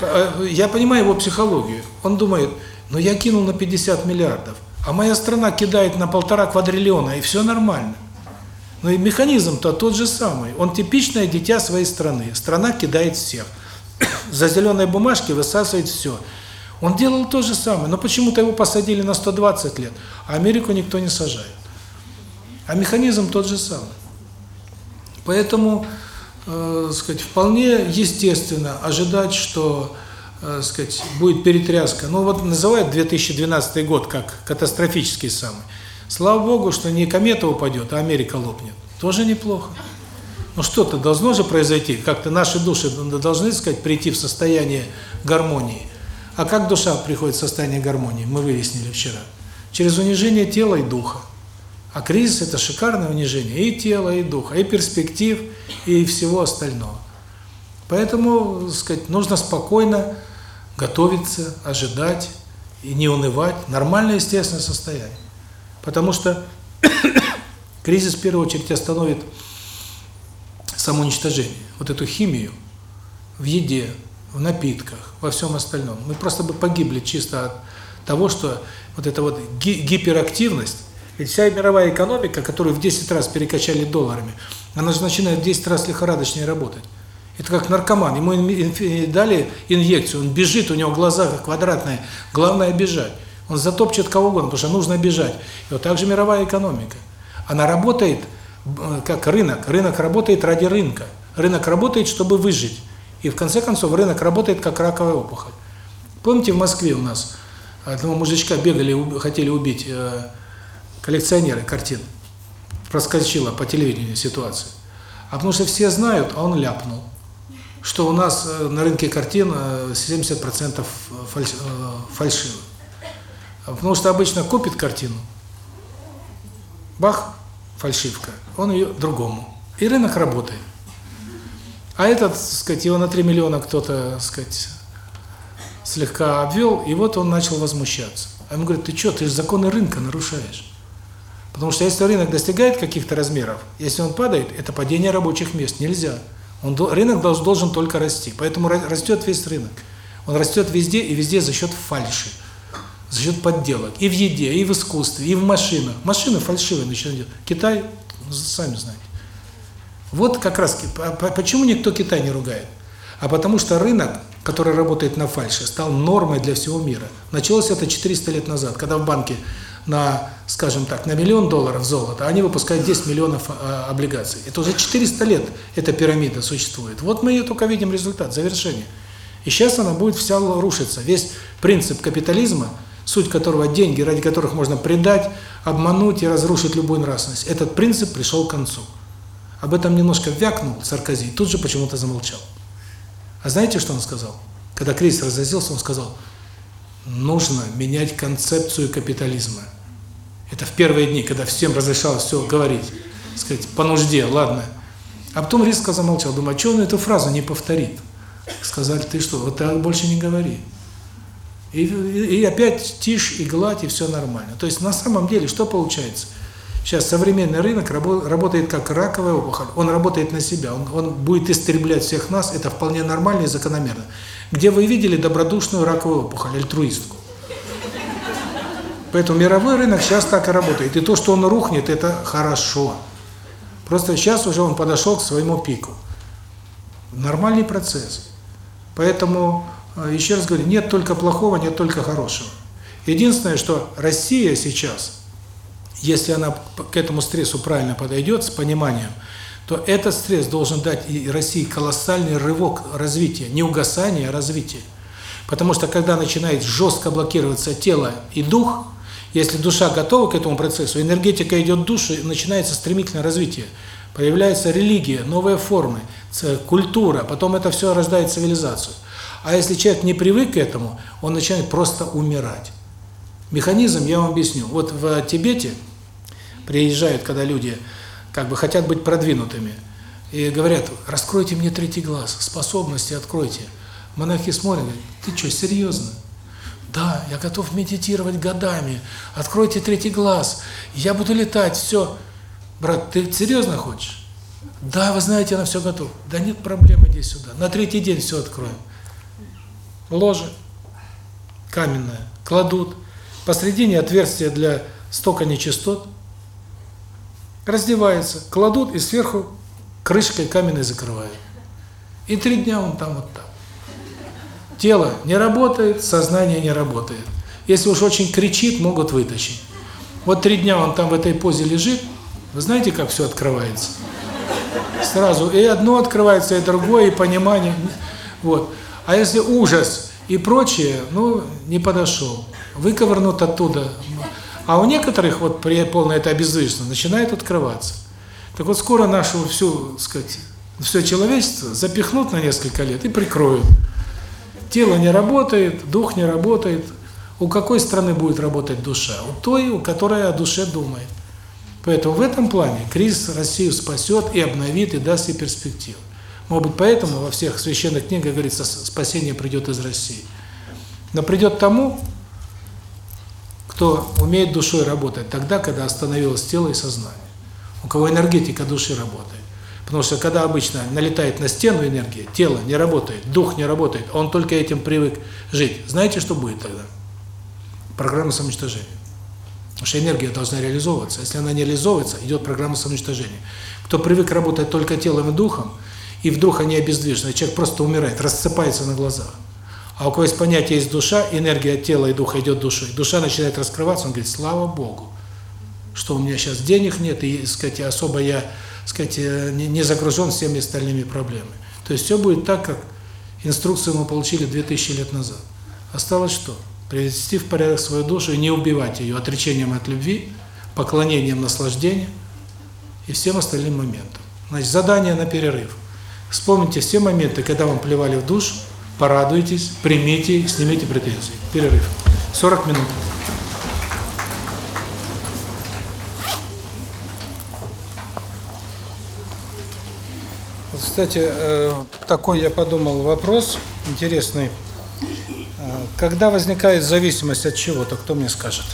Э, я понимаю его психологию. Он думает, ну я кинул на 50 миллиардов, а моя страна кидает на полтора квадриллиона, и все нормально. Но и механизм-то тот же самый. Он типичное дитя своей страны. Страна кидает всех. за зеленой бумажки высасывает все. Он делал то же самое, но почему-то его посадили на 120 лет, а Америку никто не сажает. А механизм тот же самый. Поэтому, э, сказать, вполне естественно ожидать, что, э, сказать, будет перетряска. Ну вот называют 2012 год как катастрофический самый. Слава Богу, что не комета упадет, а Америка лопнет. Тоже неплохо. Ну что-то должно же произойти, как-то наши души должны, сказать, прийти в состояние гармонии. А как душа приходит в состояние гармонии, мы выяснили вчера. Через унижение тела и духа. А кризис – это шикарное унижение и тела, и духа, и перспектив, и всего остального. Поэтому, сказать, нужно спокойно готовиться, ожидать и не унывать. Нормальное, естественное состояние. Потому что кризис, в первую очередь, остановит самоуничтожение. Вот эту химию в еде, в напитках, во всем остальном. Мы просто бы погибли чисто от того, что вот эта вот гиперактивность, ведь вся мировая экономика, которую в 10 раз перекачали долларами, она же начинает в 10 раз лихорадочнее работать. Это как наркоман, ему дали инъекцию, он бежит, у него глаза квадратные, главное бежать. Он затопчет кого угодно, потому что нужно бежать. И вот так же мировая экономика. Она работает как рынок. Рынок работает ради рынка. Рынок работает, чтобы выжить. И в конце концов рынок работает как раковая опухоль. Помните, в Москве у нас одного мужичка бегали, хотели убить э, коллекционеры картин. Проскочила по телевидению ситуация. А потому что все знают, а он ляпнул, что у нас э, на рынке картин 70% э, фальш, фальшивых. Потому что обычно купит картину, бах, фальшивка, он ее другому. И рынок работает. А этот, сказать, его на 3 миллиона кто-то, сказать, слегка обвел, и вот он начал возмущаться. А ему говорят, ты что, ты же законы рынка нарушаешь. Потому что если рынок достигает каких-то размеров, если он падает, это падение рабочих мест, нельзя. Он, рынок должен, должен только расти, поэтому растет весь рынок. Он растет везде и везде за счет фальши, за счет подделок. И в еде, и в искусстве, и в машинах. Машины фальшивые начинают делать. Китай, сами знаете. Вот как раз, почему никто Китай не ругает? А потому что рынок, который работает на фальше, стал нормой для всего мира. Началось это 400 лет назад, когда в банке на, скажем так, на миллион долларов золота, они выпускают 10 миллионов э, облигаций. Это уже 400 лет эта пирамида существует. Вот мы ее только видим результат, завершение. И сейчас она будет вся рушиться. Весь принцип капитализма, суть которого деньги, ради которых можно предать, обмануть и разрушить любую нравственность, этот принцип пришел к концу. Об этом немножко вякнул Саркози, тут же почему-то замолчал. А знаете, что он сказал? Когда кризис разразился, он сказал, нужно менять концепцию капитализма. Это в первые дни, когда всем разрешалось все говорить, сказать, по нужде, ладно. А потом резко замолчал, думаю, а что он эту фразу не повторит? Сказали, ты что, вот так больше не говори. И, и, и опять тишь и гладь, и все нормально. То есть на самом деле что получается? Сейчас современный рынок работает как раковая опухоль. Он работает на себя, он, он будет истреблять всех нас, это вполне нормально и закономерно. Где вы видели добродушную раковую опухоль, альтруистку? Поэтому мировой рынок сейчас так и работает. И то, что он рухнет, это хорошо. Просто сейчас уже он подошел к своему пику. Нормальный процесс. Поэтому, э, еще раз говорю, нет только плохого, нет только хорошего. Единственное, что Россия сейчас – если она к этому стрессу правильно подойдет, с пониманием, то этот стресс должен дать и России колоссальный рывок развития, не угасания, а развития. Потому что когда начинает жестко блокироваться тело и дух, если душа готова к этому процессу, энергетика идет душу, и начинается стремительное развитие. Появляется религия, новые формы, культура, потом это все рождает цивилизацию. А если человек не привык к этому, он начинает просто умирать. Механизм я вам объясню. Вот в Тибете приезжают, когда люди как бы хотят быть продвинутыми, и говорят, раскройте мне третий глаз, способности откройте. Монахи смотрят, говорят, ты что, серьезно? Да, я готов медитировать годами, откройте третий глаз, я буду летать, все. Брат, ты серьезно хочешь? Да, вы знаете, она все готова. Да нет проблем, иди сюда. На третий день все откроем. Ложе каменное, кладут, посредине отверстие для стока нечистот, раздевается, кладут и сверху крышкой каменной закрывают. И три дня он там вот так. Тело не работает, сознание не работает. Если уж очень кричит, могут вытащить. Вот три дня он там в этой позе лежит, вы знаете, как все открывается? Сразу и одно открывается, и другое, и понимание. Вот. А если ужас и прочее, ну, не подошел. Выковырнут оттуда. А у некоторых, вот при полной это обездвиженность, начинает открываться. Так вот, скоро нашу всю, сказать, все человечество запихнут на несколько лет и прикроют. Тело не работает, дух не работает. У какой страны будет работать душа? У той, у которой о душе думает. Поэтому в этом плане кризис Россию спасет и обновит, и даст ей перспективу. Может быть, поэтому во всех священных книгах говорится, спасение придет из России. Но придет тому, кто умеет душой работать, тогда, когда остановилось тело и сознание. У кого энергетика души работает. Потому что когда обычно налетает на стену энергия, тело не работает, дух не работает, он только этим привык жить. Знаете, что будет тогда? Программа самоуничтожения. Потому что энергия должна реализовываться. Если она не реализовывается, идет программа самоуничтожения. Кто привык работать только телом и духом, и вдруг они обездвижены, человек просто умирает, рассыпается на глазах. А у кого есть понятие, есть душа, энергия от тела и духа идет душой. Душа начинает раскрываться, он говорит, слава Богу, что у меня сейчас денег нет, и, сказать, особо я, сказать, не загружен всеми остальными проблемами. То есть все будет так, как инструкцию мы получили 2000 лет назад. Осталось что? Привести в порядок свою душу и не убивать ее отречением от любви, поклонением наслаждения и всем остальным моментам. Значит, задание на перерыв. Вспомните все моменты, когда вам плевали в душу, порадуйтесь, примите, снимите претензии. Перерыв. 40 минут. Кстати, такой я подумал вопрос интересный. Когда возникает зависимость от чего-то, кто мне скажет?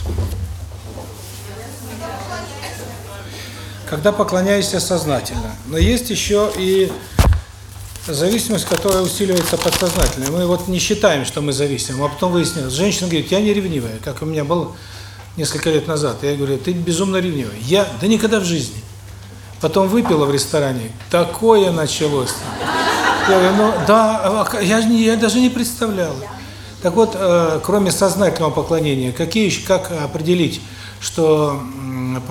Когда поклоняешься сознательно. Но есть еще и зависимость, которая усиливается подсознательно. Мы вот не считаем, что мы зависим, а потом выясняем. Женщина говорит, я не ревнивая, как у меня было несколько лет назад. Я говорю, ты безумно ревнивая. Я? Да никогда в жизни. Потом выпила в ресторане, такое началось. Я говорю, ну да, я, я даже не представляла. Так вот, кроме сознательного поклонения, какие как определить, что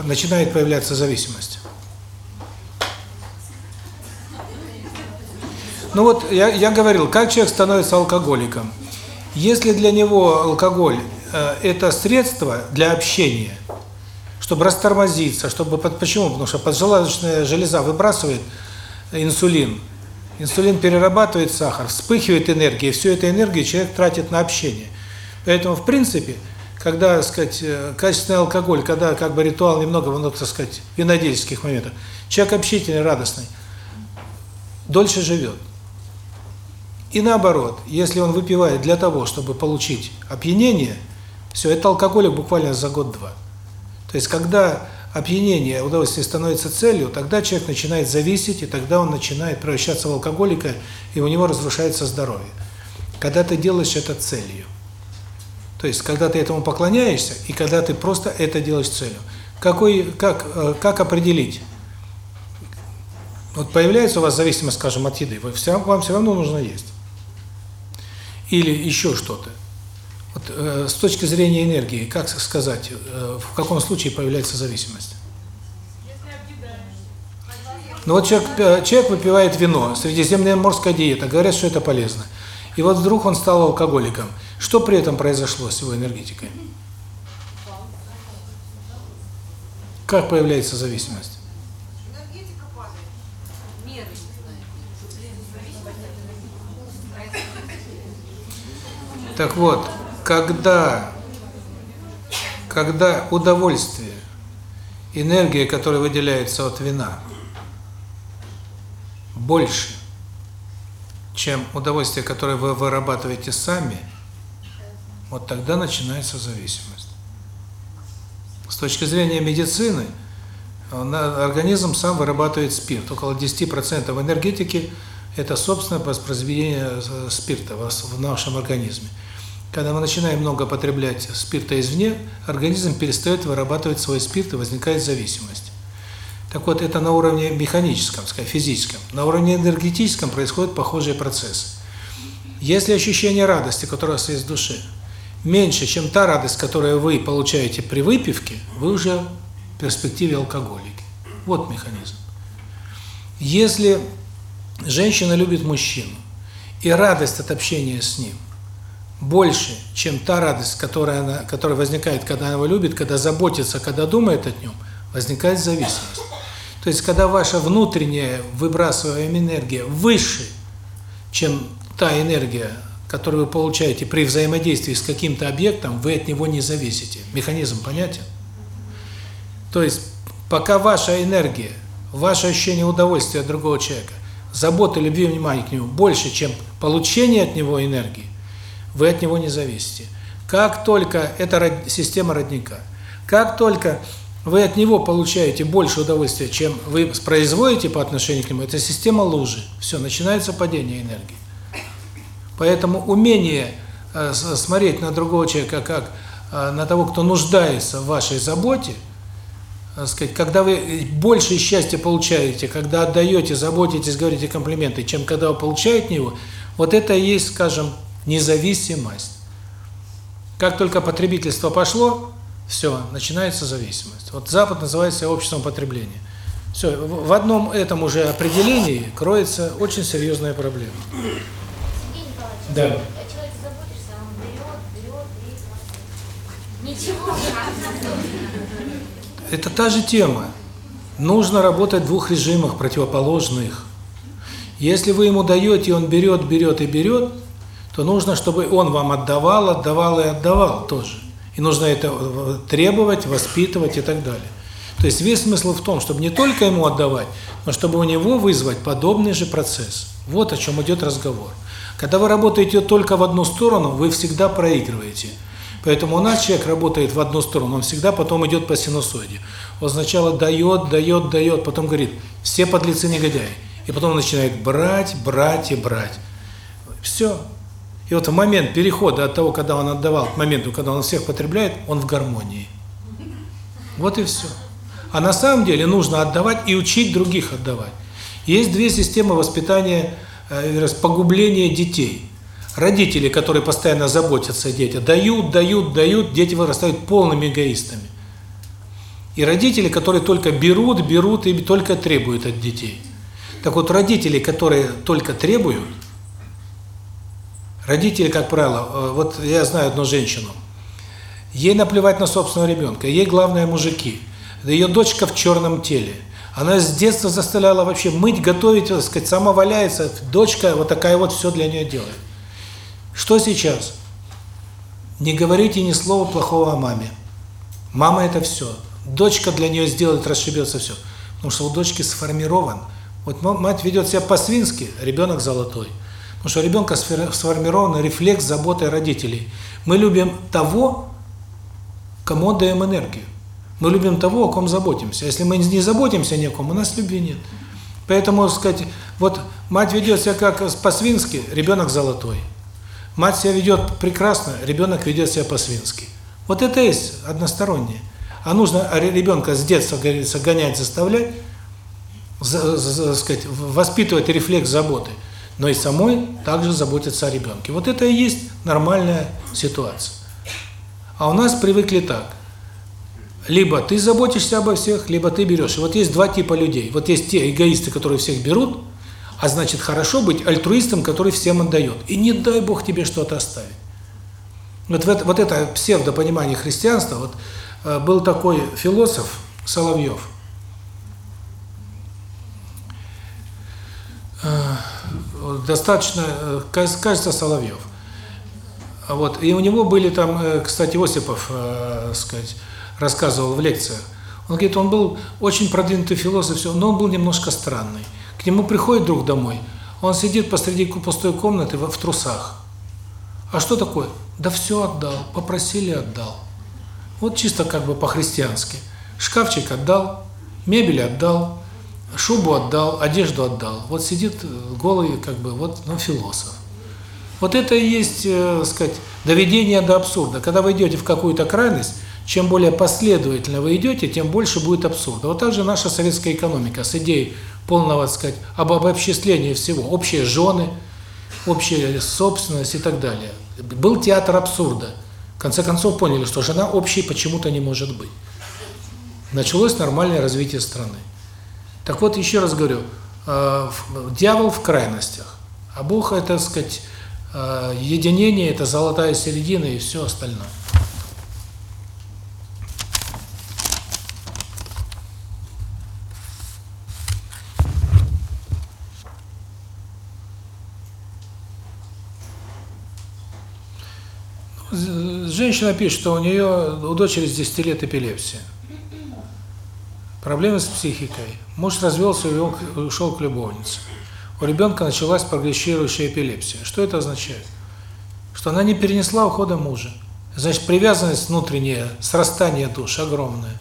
начинает появляться зависимость? Ну вот, я, я говорил, как человек становится алкоголиком. Если для него алкоголь э, это средство для общения, чтобы растормозиться, чтобы... Почему? Потому что поджелудочная железа выбрасывает инсулин, инсулин перерабатывает сахар, вспыхивает энергия, и всю эту энергию человек тратит на общение. Поэтому, в принципе, когда, так сказать, качественный алкоголь, когда как бы ритуал немного, ну, так сказать, винодельских моментов, человек общительный, радостный, дольше живет. И наоборот, если он выпивает для того, чтобы получить опьянение, все, это алкоголик буквально за год-два. То есть, когда опьянение, удовольствие становится целью, тогда человек начинает зависеть, и тогда он начинает превращаться в алкоголика, и у него разрушается здоровье. Когда ты делаешь это целью. То есть, когда ты этому поклоняешься, и когда ты просто это делаешь целью. Какой, как, как определить? Вот появляется у вас зависимость, скажем, от еды, вы все, вам все равно нужно есть или еще что-то. Вот, э, с точки зрения энергии, как сказать, э, в каком случае появляется зависимость? Ну вот человек, человек выпивает вино, средиземная морская диета, говорят, что это полезно. И вот вдруг он стал алкоголиком. Что при этом произошло с его энергетикой? Как появляется зависимость? Так вот, когда, когда удовольствие, энергия, которая выделяется от вина, больше, чем удовольствие, которое вы вырабатываете сами, вот тогда начинается зависимость. С точки зрения медицины, организм сам вырабатывает спирт. Около 10% энергетики – это собственное воспроизведение спирта в нашем организме. Когда мы начинаем много потреблять спирта извне, организм перестает вырабатывать свой спирт и возникает зависимость. Так вот, это на уровне механическом, сказать, физическом. На уровне энергетическом происходят похожие процессы. Если ощущение радости, которое у вас есть в душе, меньше, чем та радость, которую вы получаете при выпивке, вы уже в перспективе алкоголики. Вот механизм. Если женщина любит мужчину, и радость от общения с ним больше, чем та радость, которая, она, которая возникает, когда она его любит, когда заботится, когда думает о нем, возникает зависимость. То есть, когда ваша внутренняя выбрасываемая энергия выше, чем та энергия, которую вы получаете при взаимодействии с каким-то объектом, вы от него не зависите. Механизм понятен? То есть, пока ваша энергия, ваше ощущение удовольствия от другого человека, забота, любви, внимания к нему больше, чем получение от него энергии, вы от него не зависите. Как только, это система родника, как только вы от него получаете больше удовольствия, чем вы производите по отношению к нему, это система лужи. Все, начинается падение энергии. Поэтому умение э, смотреть на другого человека как э, на того, кто нуждается в вашей заботе, э, сказать, когда вы больше счастья получаете, когда отдаете, заботитесь, говорите комплименты, чем когда вы получаете него, вот это и есть, скажем, независимость. Как только потребительство пошло, все, начинается зависимость. Вот Запад называет себя обществом потребления. Все, в одном этом уже определении кроется очень серьезная проблема. Сергей Николаевич, Да. о человеке заботишься, он берет, берет, и ничего не Это та же тема. Нужно работать в двух режимах противоположных. Если вы ему даете, он берет, берет и берет, то нужно, чтобы он вам отдавал, отдавал и отдавал тоже. И нужно это требовать, воспитывать и так далее. То есть весь смысл в том, чтобы не только ему отдавать, но чтобы у него вызвать подобный же процесс. Вот о чем идет разговор. Когда вы работаете только в одну сторону, вы всегда проигрываете. Поэтому у нас человек работает в одну сторону, он всегда потом идет по синусоиде. Он сначала дает, дает, дает, потом говорит, все подлецы негодяи. И потом он начинает брать, брать и брать. Все. И вот в момент перехода от того, когда он отдавал, к моменту, когда он всех потребляет, он в гармонии. Вот и все. А на самом деле нужно отдавать и учить других отдавать. Есть две системы воспитания, э, погубления детей. Родители, которые постоянно заботятся о детях, дают, дают, дают, дети вырастают полными эгоистами. И родители, которые только берут, берут и только требуют от детей. Так вот, родители, которые только требуют, родители, как правило, э, вот я знаю одну женщину, ей наплевать на собственного ребенка, ей главное мужики. Ее дочка в черном теле. Она с детства заставляла вообще мыть, готовить, так сказать, сама валяется. Дочка вот такая вот все для нее делает. Что сейчас? Не говорите ни слова плохого о маме. Мама это все. Дочка для нее сделает, расшибется все. Потому что у дочки сформирован. Вот мать ведет себя по-свински, ребенок золотой. Потому что у ребенка сформирован рефлекс заботы родителей. Мы любим того, кому отдаем энергию. Мы любим того, о ком заботимся. Если мы не заботимся ни о ком, у нас любви нет. Поэтому, сказать, вот мать ведет себя как по-свински, ребенок золотой. Мать себя ведет прекрасно, ребенок ведет себя по-свински. Вот это есть одностороннее. А нужно ребенка с детства, говорится, гонять, заставлять, за, за, сказать, воспитывать рефлекс заботы, но и самой также заботиться о ребенке. Вот это и есть нормальная ситуация. А у нас привыкли так. Либо ты заботишься обо всех, либо ты берешь. И вот есть два типа людей. Вот есть те эгоисты, которые всех берут, а значит хорошо быть альтруистом, который всем отдает. И не дай Бог тебе что-то оставить. Вот, вот, вот это псевдопонимание христианства, вот э, был такой философ Соловьев. Э, достаточно, э, кажется, Соловьев. Вот, и у него были там, э, кстати, Осипов, э, сказать, рассказывал в лекциях. Он говорит, он был очень продвинутый философ, все, но он был немножко странный. К нему приходит друг домой, он сидит посреди пустой комнаты в, в трусах. А что такое? Да все отдал, попросили, отдал. Вот чисто как бы по-христиански. Шкафчик отдал, мебель отдал, шубу отдал, одежду отдал. Вот сидит голый, как бы, вот, ну, философ. Вот это и есть, э, сказать, доведение до абсурда. Когда вы идете в какую-то крайность, чем более последовательно вы идете, тем больше будет абсурда. Вот так же наша советская экономика с идеей полного, сказать, об обобществлении всего. Общие жены, общая собственность и так далее. Был театр абсурда. В конце концов поняли, что жена общей почему-то не может быть. Началось нормальное развитие страны. Так вот, еще раз говорю, э, дьявол в крайностях, а Бог, это, так сказать, э, единение, это золотая середина и все остальное. Женщина пишет, что у нее, у дочери с 10 лет эпилепсия. Проблемы с психикой. Муж развелся и ушел к любовнице. У ребенка началась прогрессирующая эпилепсия. Что это означает? Что она не перенесла ухода мужа. Значит, привязанность внутренняя, срастание душ огромное.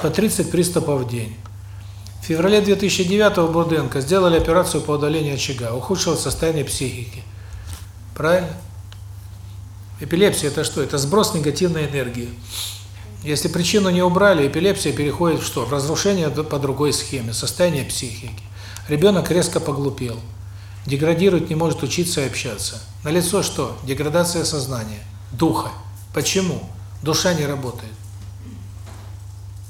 По 30 приступов в день. В феврале 2009-го Бурденко сделали операцию по удалению очага. Ухудшилось состояние психики. Правильно? Эпилепсия – это что? Это сброс негативной энергии. Если причину не убрали, эпилепсия переходит в что? В разрушение по другой схеме, состояние психики. Ребенок резко поглупел, деградирует, не может учиться и общаться. На лицо что? Деградация сознания, духа. Почему? Душа не работает.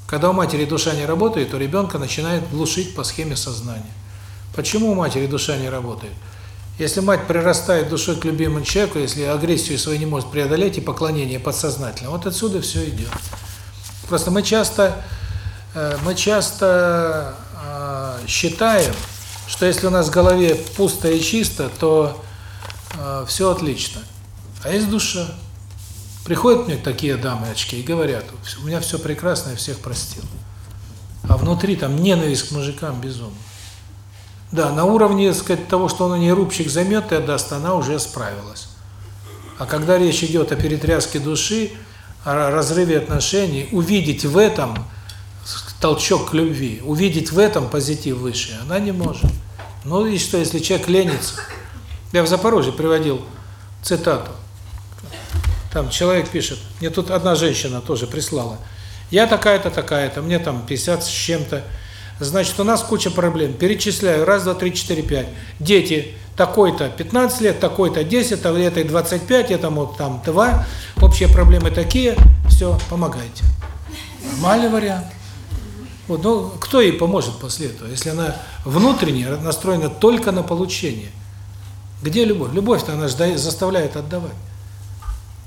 Когда у матери душа не работает, то ребенка начинает глушить по схеме сознания. Почему у матери душа не работает? Если мать прирастает душой к любимому человеку, если агрессию свою не может преодолеть и поклонение подсознательно, вот отсюда все идет. Просто мы часто э, мы часто э, считаем, что если у нас в голове пусто и чисто, то э, все отлично. А есть душа. Приходят мне такие дамы очки и говорят, у меня все прекрасно, я всех простил. А внутри там ненависть к мужикам безумно. Да, на уровне, сказать, того, что он у рубчик займет и отдаст, она уже справилась. А когда речь идет о перетряске души, о разрыве отношений, увидеть в этом толчок к любви, увидеть в этом позитив высший, она не может. Ну и что, если человек ленится? Я в Запорожье приводил цитату. Там человек пишет, мне тут одна женщина тоже прислала. Я такая-то, такая-то, мне там 50 с чем-то. Значит, у нас куча проблем. Перечисляю. Раз, два, три, четыре, пять. Дети такой-то 15 лет, такой-то 10, а этой 25, этому там 2. Общие проблемы такие. Все, помогайте. Нормальный вариант. Вот, ну, кто ей поможет после этого, если она внутренне настроена только на получение? Где любовь? Любовь-то она же заставляет отдавать.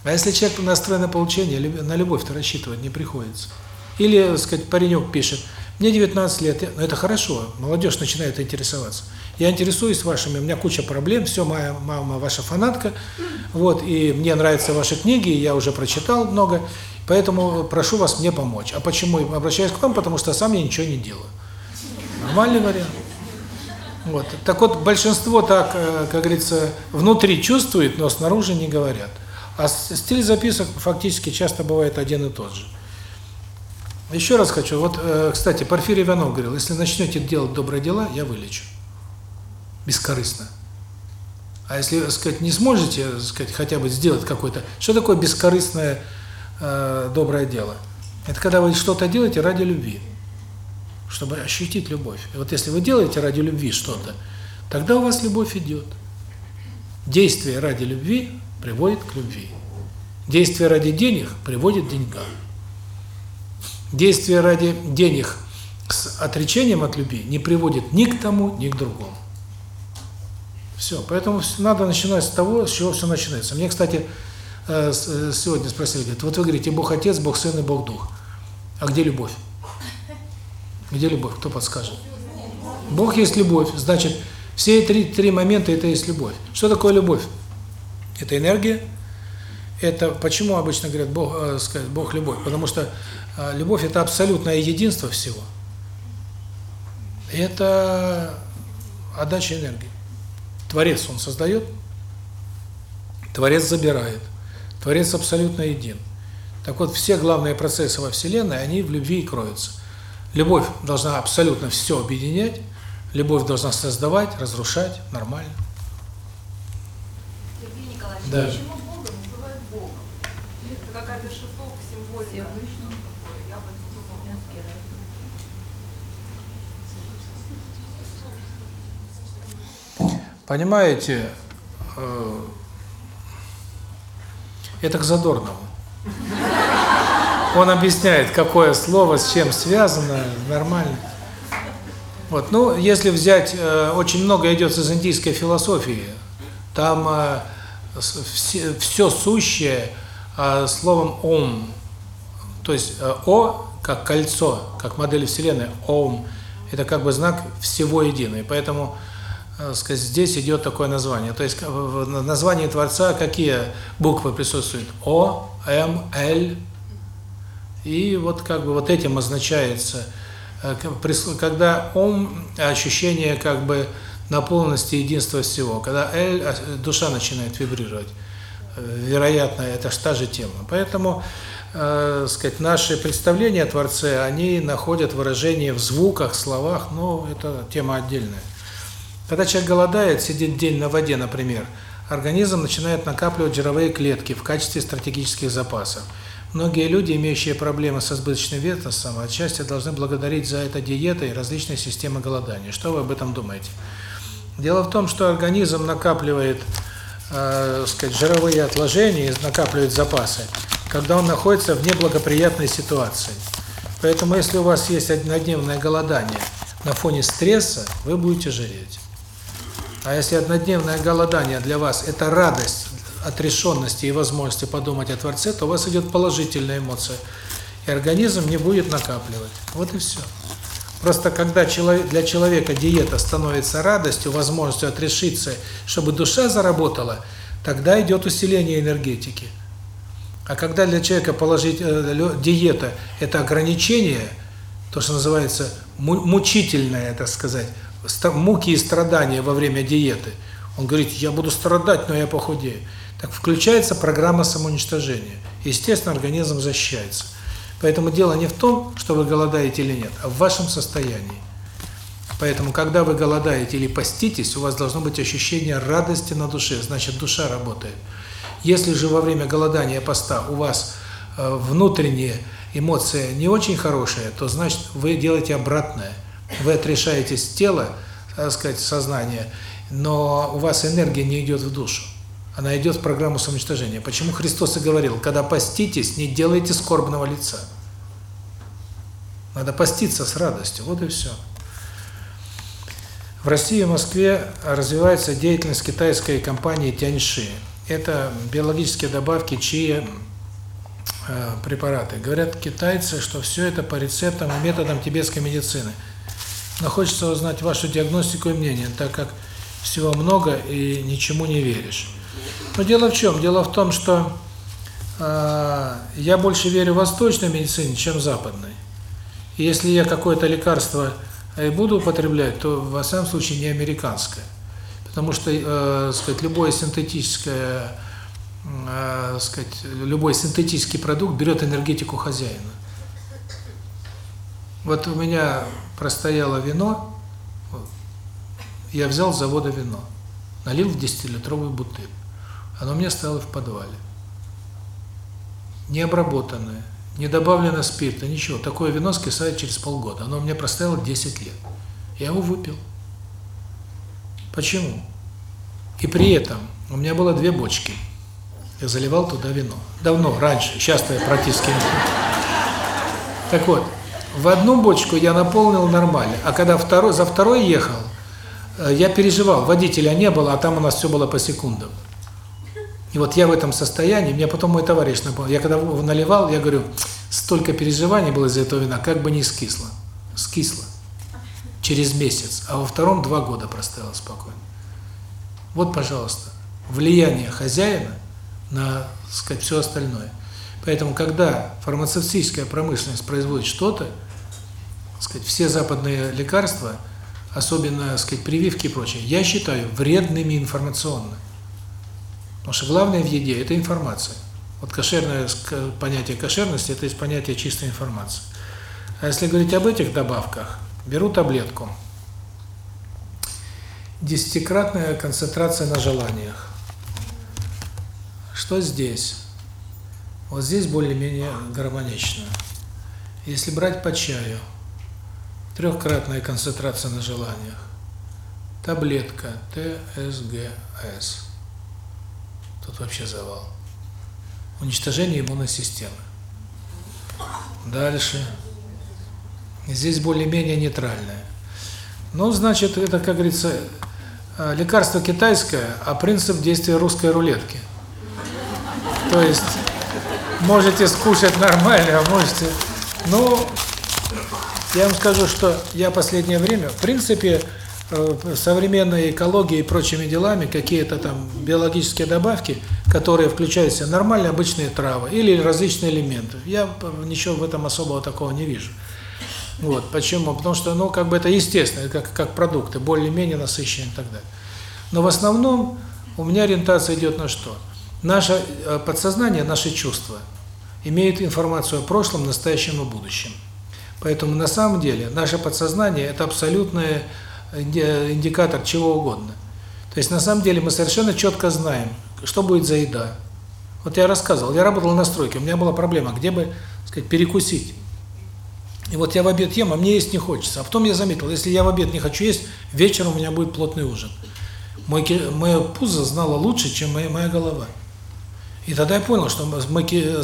А если человек настроен на получение, на любовь-то рассчитывать не приходится. Или, так сказать, паренек пишет, мне 19 лет, но ну, это хорошо, молодежь начинает интересоваться. Я интересуюсь вашими, у меня куча проблем, все, моя мама ваша фанатка, вот, и мне нравятся ваши книги, я уже прочитал много, поэтому прошу вас мне помочь. А почему обращаюсь к вам? Потому что сам я ничего не делаю. Нормальный вариант. Вот. Так вот, большинство так, э, как говорится, внутри чувствует, но снаружи не говорят. А стиль записок фактически часто бывает один и тот же. Еще раз хочу, вот, э, кстати, Порфирий Иванов говорил, если начнете делать добрые дела, я вылечу. Бескорыстно. А если, сказать, не сможете, сказать, хотя бы сделать какое-то... Что такое бескорыстное э, доброе дело? Это когда вы что-то делаете ради любви, чтобы ощутить любовь. И вот если вы делаете ради любви что-то, тогда у вас любовь идет. Действие ради любви приводит к любви. Действие ради денег приводит к деньгам. Действие ради денег с отречением от любви не приводит ни к тому, ни к другому. Все, поэтому надо начинать с того, с чего все начинается. Мне, кстати, э, э, сегодня спросили, говорят, вот вы говорите, Бог Отец, Бог Сын и Бог Дух. А где любовь? Где любовь? Кто подскажет? Бог есть любовь. Значит, все три, три момента – это есть любовь. Что такое любовь? Это энергия. Это почему обычно говорят Бог, э, сказать, Бог любовь? Потому что любовь – это абсолютное единство всего. Это отдача энергии. Творец, он создает, Творец забирает. Творец абсолютно един. Так вот, все главные процессы во Вселенной, они в любви и кроются. Любовь должна абсолютно все объединять, любовь должна создавать, разрушать, нормально. Сергей Николаевич, да. почему Бога называют Богом? Это какая-то шифровка, символика. Понимаете, э, это к Задорнову. Он объясняет, какое слово с чем связано, нормально. Вот, ну, если взять, э, очень много идет из индийской философии, там э, все, все сущее словом «ом», то есть «о» как кольцо, как модель Вселенной, «ом», это как бы знак всего единый, поэтому сказать, здесь идет такое название. То есть в названии Творца какие буквы присутствуют? О, М, Л. И вот как бы вот этим означается, э, когда Ом ощущение как бы наполненности единства всего, когда Л душа начинает вибрировать. Вероятно, это ж та же тема. Поэтому э, сказать, наши представления о Творце, они находят выражение в звуках, словах, но это тема отдельная. Когда человек голодает, сидит день на воде, например, организм начинает накапливать жировые клетки в качестве стратегических запасов. Многие люди, имеющие проблемы с избыточным весом, отчасти должны благодарить за это диеты и различные системы голодания. Что вы об этом думаете? Дело в том, что организм накапливает, э, сказать, жировые отложения, накапливает запасы, когда он находится в неблагоприятной ситуации. Поэтому, если у вас есть однодневное голодание на фоне стресса, вы будете жиреть. А если однодневное голодание для вас – это радость, отрешенности и возможности подумать о Творце, то у вас идет положительная эмоция, и организм не будет накапливать. Вот и все. Просто когда для человека диета становится радостью, возможностью отрешиться, чтобы душа заработала, тогда идет усиление энергетики. А когда для человека положить э, диета – это ограничение, то, что называется мучительное, так сказать, муки и страдания во время диеты, он говорит, я буду страдать, но я похудею. Так включается программа самоуничтожения. Естественно, организм защищается. Поэтому дело не в том, что вы голодаете или нет, а в вашем состоянии. Поэтому, когда вы голодаете или поститесь, у вас должно быть ощущение радости на душе, значит, душа работает. Если же во время голодания поста у вас э, внутренняя эмоция не очень хорошая, то значит вы делаете обратное. Вы отрешаетесь тела, так сказать, сознания, но у вас энергия не идет в душу. Она идет в программу самоуничтожения. Почему Христос и говорил, когда поститесь, не делайте скорбного лица. Надо поститься с радостью. Вот и все. В России и Москве развивается деятельность китайской компании Тяньши. Это биологические добавки, чьи э, препараты. Говорят китайцы, что все это по рецептам и методам тибетской медицины. Но хочется узнать вашу диагностику и мнение, так как всего много и ничему не веришь. Но дело в чем? Дело в том, что э, я больше верю восточной медицине, чем западной. И если я какое-то лекарство и буду употреблять, то во всяком случае не американское. Потому что, э, сказать, любое синтетическое, э, сказать, любой синтетический продукт берет энергетику хозяина. Вот у меня простояло вино, я взял с завода вино, налил в 10-литровую бутыль. Оно у меня стояло в подвале. Не обработанное, не добавлено спирта, ничего. Такое вино скисает через полгода. Оно у меня простояло 10 лет. Я его выпил. Почему? И при этом у меня было две бочки. Я заливал туда вино. Давно, раньше. Сейчас-то я практически Так вот, в одну бочку я наполнил нормально, а когда второй, за второй ехал, э, я переживал, водителя не было, а там у нас все было по секундам. И вот я в этом состоянии, мне потом мой товарищ напомнил, я когда наливал, я говорю, столько переживаний было из-за этого вина, как бы не скисло. Скисло. Через месяц. А во втором два года простояло спокойно. Вот, пожалуйста, влияние хозяина на, сказать, все остальное. Поэтому, когда фармацевтическая промышленность производит что-то, сказать, все западные лекарства, особенно, сказать, прививки и прочее, я считаю вредными информационно. Потому что главное в еде – это информация. Вот кошерное понятие кошерности – это есть понятие чистой информации. А если говорить об этих добавках, беру таблетку. Десятикратная концентрация на желаниях. Что здесь? Вот здесь более-менее гармонично. Если брать по чаю, трехкратная концентрация на желаниях. Таблетка ТСГС. тут вообще завал. Уничтожение иммунной системы. Дальше. Здесь более-менее нейтральное. Ну, значит, это, как говорится, э, лекарство китайское, а принцип действия русской рулетки. То есть, можете скушать нормально, а можете... Ну, я вам скажу, что я последнее время, в принципе, э, современной экологией и прочими делами, какие-то там биологические добавки, которые включают в себя нормальные обычные травы или различные элементы. Я ничего в этом особого такого не вижу. Вот, почему? Потому что, ну, как бы это естественно, как, как продукты, более-менее насыщенные и так далее. Но в основном у меня ориентация идет на что? Наше э, подсознание, наши чувства имеют информацию о прошлом, настоящем и будущем. Поэтому на самом деле наше подсознание – это абсолютный индикатор чего угодно. То есть на самом деле мы совершенно четко знаем, что будет за еда. Вот я рассказывал, я работал на стройке, у меня была проблема, где бы, сказать, перекусить. И вот я в обед ем, а мне есть не хочется. А потом я заметил, если я в обед не хочу есть, вечером у меня будет плотный ужин. Мое пузо знало лучше, чем моя, моя голова. И тогда я понял, что мы,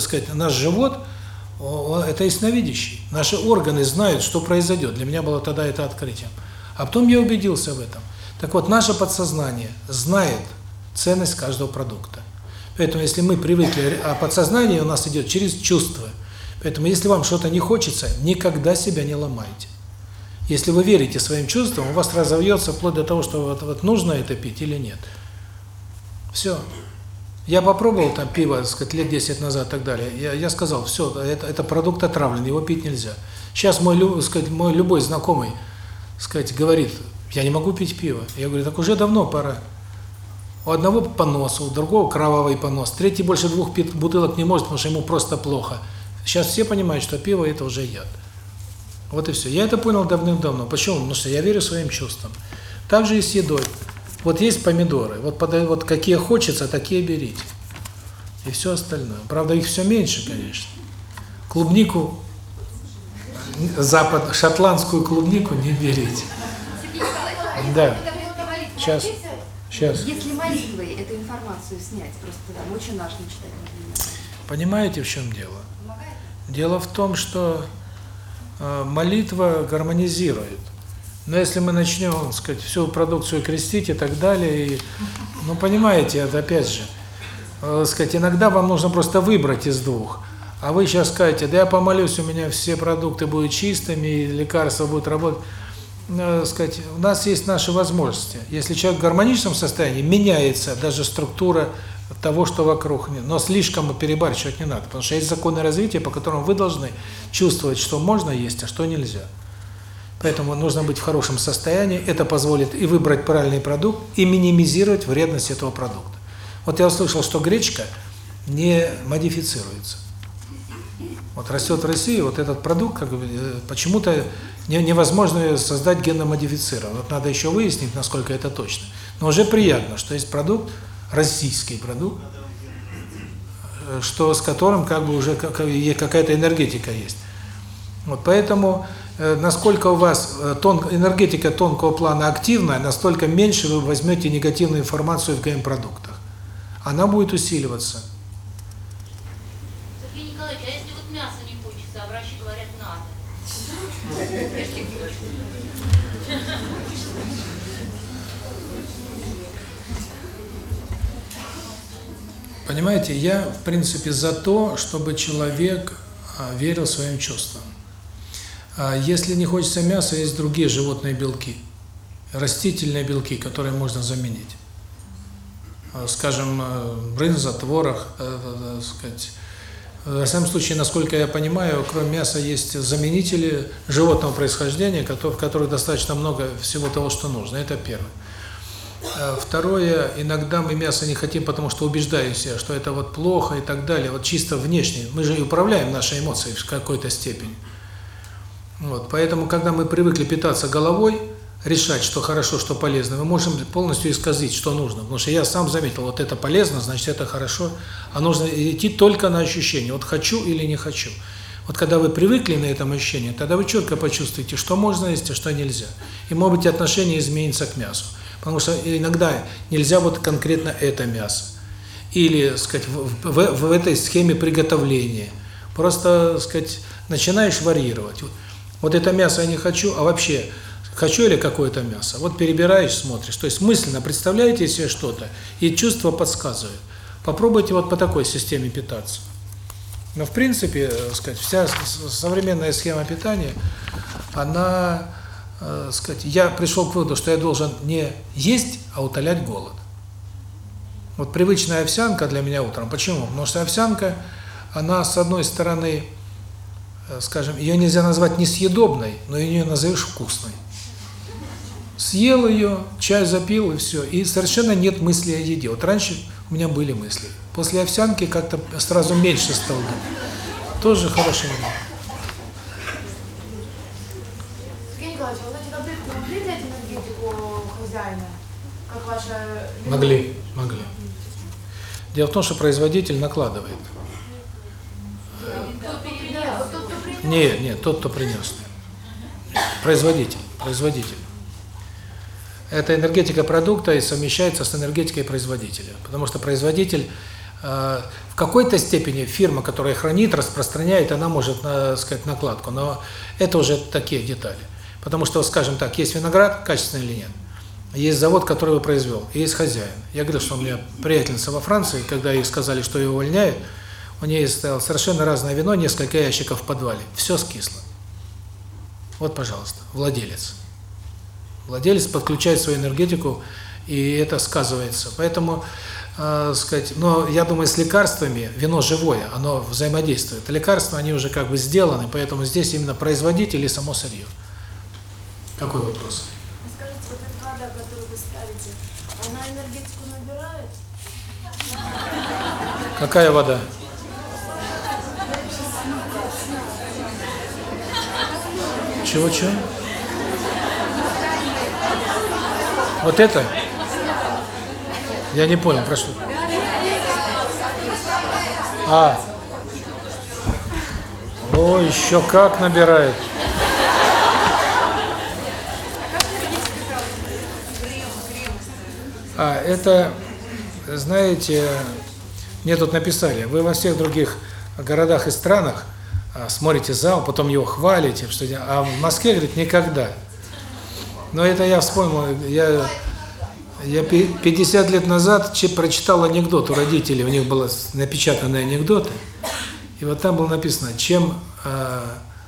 сказать, наш живот – это ясновидящий. Наши органы знают, что произойдет. Для меня было тогда это открытием. А потом я убедился в этом. Так вот, наше подсознание знает ценность каждого продукта. Поэтому если мы привыкли, а подсознание у нас идет через чувства – Поэтому, если вам что-то не хочется, никогда себя не ломайте. Если вы верите своим чувствам, у вас разовьется вплоть до того, что вот, вот нужно это пить или нет. Все. Я попробовал там пиво, так сказать, лет 10 назад и так далее. Я, я сказал, все, это, это продукт отравленный, его пить нельзя. Сейчас мой, так сказать, мой любой знакомый, сказать, говорит, я не могу пить пиво. Я говорю, так уже давно пора. У одного понос, у другого кровавый понос, третий больше двух бутылок не может, потому что ему просто плохо. Сейчас все понимают, что пиво – это уже яд. Вот и все. Я это понял давным-давно. Почему? Потому что я верю своим чувствам. Так же и с едой. Вот есть помидоры. Вот, под, вот какие хочется, такие берите. И все остальное. Правда, их все меньше, конечно. Клубнику, запад, шотландскую клубнику не берите. Да. Сейчас. Сейчас. Если молитвой эту информацию снять, просто там очень наш не читать, Понимаете, в чем дело? помогает? Дело в том, что э, молитва гармонизирует. Но если мы начнем, так сказать, всю продукцию крестить и так далее, и, ну, понимаете, это опять же, э, сказать, иногда вам нужно просто выбрать из двух. А вы сейчас скажете, да я помолюсь, у меня все продукты будут чистыми, и лекарства будут работать. Э, сказать, у нас есть наши возможности. Если человек в гармоничном состоянии, меняется даже структура того, что вокруг. Но слишком перебарщивать не надо, потому что есть законы развития, по которым вы должны чувствовать, что можно есть, а что нельзя. Поэтому нужно быть в хорошем состоянии, это позволит и выбрать правильный продукт, и минимизировать вредность этого продукта. Вот я услышал, что гречка не модифицируется. Вот растет в России вот этот продукт, как бы, э, почему-то не- невозможно создать генно-модифицированно. Вот надо еще выяснить, насколько это точно. Но уже приятно, что есть продукт, российский продукт, э, что с которым как бы уже какая-то энергетика есть. Вот поэтому, насколько у вас э, тон, энергетика тонкого плана активная, настолько меньше вы возьмете негативную информацию в ГМ-продуктах. Она будет усиливаться. Сергей Николаевич, а если вот мясо не хочется, а врачи говорят надо? Понимаете, я, в принципе, за то, чтобы человек а, верил своим чувствам. А Если не хочется мяса, есть другие животные белки, растительные белки, которые можно заменить. А, Скажем, э, брынза, творог, э, э, э, сказать. В самом случае, насколько я понимаю, кроме мяса есть заменители животного происхождения, в которых достаточно много всего того, что нужно. Это первое. Э, Второе, иногда мы мясо не хотим, потому что убеждаем себя, что это вот плохо и так далее, вот чисто внешне. Мы же и управляем нашей эмоцией в какой-то степени. Вот, поэтому, когда мы привыкли питаться головой, решать, что хорошо, что полезно, мы можем полностью исказить, что нужно. Потому что я сам заметил, вот это полезно, значит это хорошо, а нужно идти только на ощущение, вот хочу или не хочу. Вот когда вы привыкли на этом ощущении, тогда вы четко почувствуете, что можно есть, а что нельзя. И, может быть, отношение изменится к мясу. Потому что иногда нельзя вот конкретно это мясо. или, сказать, в, в, в этой схеме приготовления. Просто, сказать, начинаешь варьировать. Вот это мясо я не хочу, а вообще хочу или какое-то мясо. Вот перебираешь, смотришь. То есть мысленно представляете себе что-то, и чувства подсказывают. Попробуйте вот по такой системе питаться. Но в принципе, э, сказать, вся современная схема питания, она, э, сказать, я пришел к выводу, что я должен не есть, а утолять голод. Вот привычная овсянка для меня утром. Почему? Потому что овсянка, она с одной стороны, скажем, ее нельзя назвать несъедобной, но ее назовешь вкусной. Съел ее, чай запил и все. И совершенно нет мысли о еде. Вот раньше у меня были мысли. После овсянки как-то сразу меньше стало думать. Тоже хороший момент. Сергей Николаевич, а. Могли, могли. Дело в том, что производитель накладывает. Кто передал? Вот тот, кто принес? Нет, нет, тот, кто принес. Производитель, производитель. Это энергетика продукта и совмещается с энергетикой производителя. Потому что производитель э, в какой-то степени фирма, которая хранит, распространяет, она может, э, сказать, накладку. Но это уже такие детали. Потому что, скажем так, есть виноград, качественный или нет. Есть завод, который его произвел, и есть хозяин. Я говорю, что у меня приятельница во Франции, когда ей сказали, что ее увольняют, у нее стояло совершенно разное вино, несколько ящиков в подвале. Все скисло. Вот, пожалуйста, владелец. Владелец подключает свою энергетику, и это сказывается. Поэтому, э, сказать, но я думаю, с лекарствами, вино живое, оно взаимодействует. Лекарства, они уже как бы сделаны, поэтому здесь именно производитель и само сырье. Какой вопрос? Скажите, вот эта вода, которую вы ставите, она энергетику набирает? Какая вода? Чего-чего? Вот это? Я не понял, про что? А. О, еще как набирает. А, это, знаете, мне тут написали, вы во всех других городах и странах смотрите зал, потом его хвалите, что а в Москве, говорит, никогда. Но это я вспомнил, я, я 50 лет назад прочитал анекдот у родителей, у них было напечатаны анекдоты, и вот там было написано, чем э,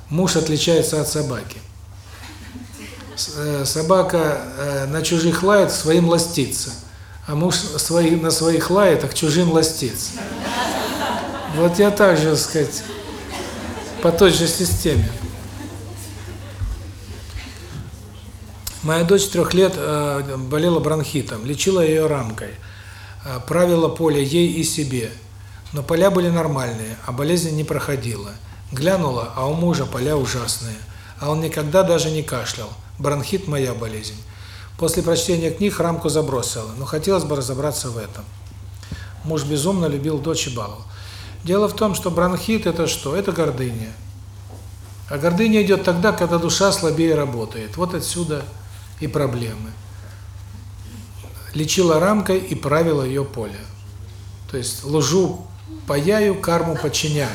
муж отличается от собаки. Э, собака э, на чужих лает, своим ластится, а муж свои, на своих лает, а к чужим ластится. Вот я также, сказать, по той же системе. Моя дочь трех лет э, болела бронхитом, лечила ее рамкой, э, правила поле ей и себе. Но поля были нормальные, а болезнь не проходила. Глянула, а у мужа поля ужасные. А он никогда даже не кашлял. Бронхит – моя болезнь. После прочтения книг рамку забросила, но хотелось бы разобраться в этом. Муж безумно любил дочь и баловал. Дело в том, что бронхит – это что? Это гордыня. А гордыня идет тогда, когда душа слабее работает. Вот отсюда и проблемы. Лечила рамкой и правила ее поле. То есть лжу паяю, карму подчиняю.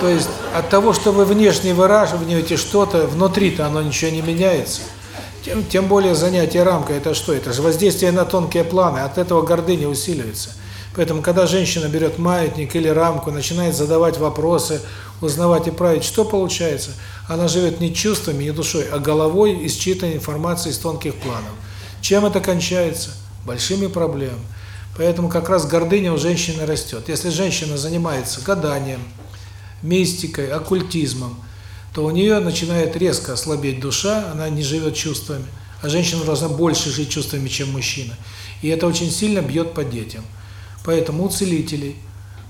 То есть от того, что вы внешне выраживаете что-то, внутри-то оно ничего не меняется. Тем, тем более занятие рамкой – это что? Это же воздействие на тонкие планы, от этого гордыня усиливается. Поэтому, когда женщина берет маятник или рамку, начинает задавать вопросы, узнавать и править, что получается? Она живет не чувствами, не душой, а головой и считанной информацией из тонких планов. Чем это кончается? Большими проблемами. Поэтому как раз гордыня у женщины растет. Если женщина занимается гаданием, мистикой, оккультизмом, то у нее начинает резко ослабеть душа, она не живет чувствами. А женщина должна больше жить чувствами, чем мужчина. И это очень сильно бьет по детям. Поэтому у целителей,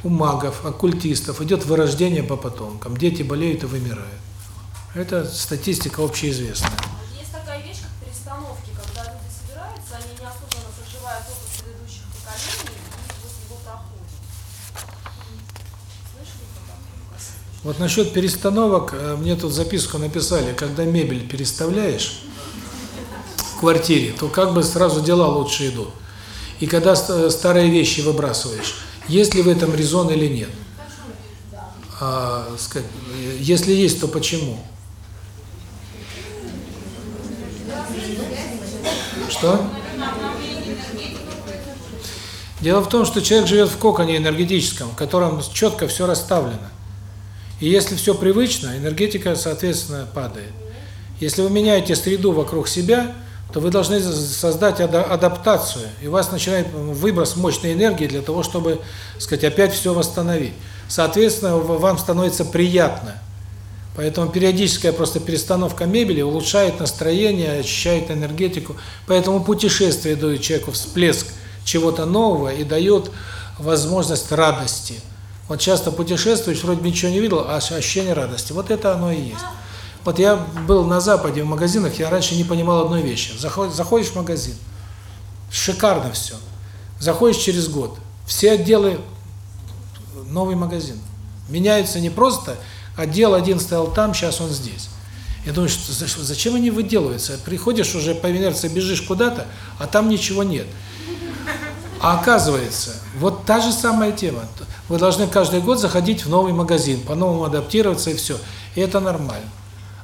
у магов, оккультистов идет вырождение по потомкам. Дети болеют и вымирают. Это статистика общеизвестная. Есть такая вещь, как перестановки, когда люди собираются, они неосознанно проживают опыт предыдущих поколений и вот его проходят. Вот насчет перестановок, э, мне тут записку написали, когда мебель переставляешь в квартире, то как бы сразу дела лучше идут. И когда ст- старые вещи выбрасываешь, есть ли в этом резон или нет? А, сказать, если есть, то почему? Что? Дело в том, что человек живет в коконе энергетическом, в котором четко все расставлено. И если все привычно, энергетика, соответственно, падает. Если вы меняете среду вокруг себя, то вы должны создать ада адаптацию, и у вас начинает выброс мощной энергии для того, чтобы, сказать, опять все восстановить. Соответственно, вам становится приятно. Поэтому периодическая просто перестановка мебели улучшает настроение, очищает энергетику. Поэтому путешествие дает человеку всплеск чего-то нового и дает возможность радости. Вот часто путешествуешь, вроде ничего не видел, а ощущение радости. Вот это оно и есть. Вот я был на Западе в магазинах, я раньше не понимал одной вещи. Заходишь, в магазин, шикарно все. Заходишь через год, все отделы, новый магазин. Меняются не просто, отдел один стоял там, сейчас он здесь. Я думаю, что зачем они выделываются? Приходишь уже по инерции, бежишь куда-то, а там ничего нет. А оказывается, вот та же самая тема. Вы должны каждый год заходить в новый магазин, по-новому адаптироваться и все. И это нормально.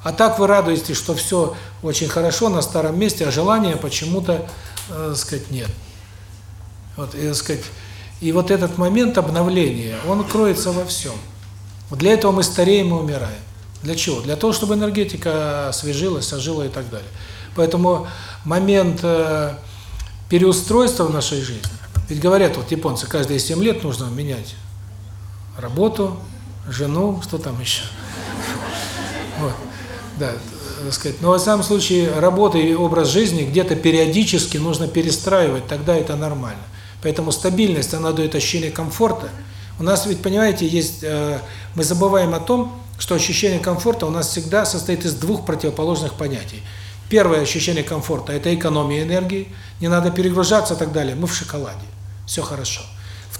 А так вы радуетесь, что все очень хорошо на старом месте, а желания почему-то, э, сказать, нет. Вот, и, сказать, и вот этот момент обновления, он кроется во всем. Для этого мы стареем и умираем. Для чего? Для того, чтобы энергетика освежилась, ожила и так далее. Поэтому момент э, переустройства в нашей жизни, ведь говорят, вот японцы, каждые 7 лет нужно менять работу, жену, что там еще. Вот. Да, так сказать. Но в самом случае работа и образ жизни где-то периодически нужно перестраивать, тогда это нормально. Поэтому стабильность, она дает ощущение комфорта. У нас ведь, понимаете, есть, э, мы забываем о том, что ощущение комфорта у нас всегда состоит из двух противоположных понятий. Первое ощущение комфорта – это экономия энергии, не надо перегружаться и так далее, мы в шоколаде, все хорошо.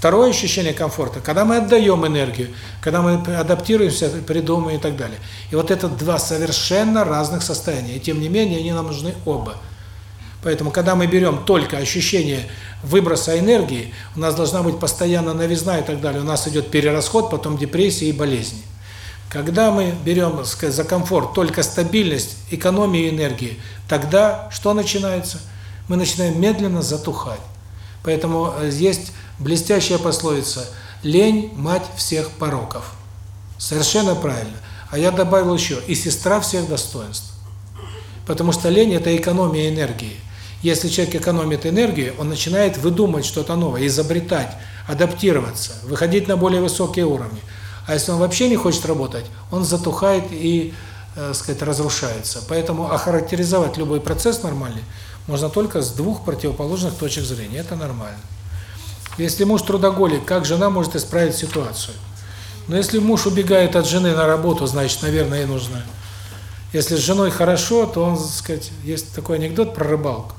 Второе ощущение комфорта, когда мы отдаем энергию, когда мы адаптируемся, придумываем и так далее. И вот это два совершенно разных состояния, и тем не менее они нам нужны оба. Поэтому, когда мы берем только ощущение выброса энергии, у нас должна быть постоянно новизна и так далее, у нас идет перерасход, потом депрессия и болезни. Когда мы берем за комфорт только стабильность, экономию энергии, тогда что начинается? Мы начинаем медленно затухать. Поэтому есть блестящая пословица «лень – мать всех пороков». Совершенно правильно. А я добавил еще «и сестра всех достоинств». Потому что лень – это экономия энергии. Если человек экономит энергию, он начинает выдумывать что-то новое, изобретать, адаптироваться, выходить на более высокие уровни. А если он вообще не хочет работать, он затухает и, э, сказать, разрушается. Поэтому охарактеризовать любой процесс нормальный можно только с двух противоположных точек зрения. Это нормально. Если муж трудоголик, как жена может исправить ситуацию? Но если муж убегает от жены на работу, значит, наверное, ей нужно. Если с женой хорошо, то он, так сказать, есть такой анекдот про рыбалку.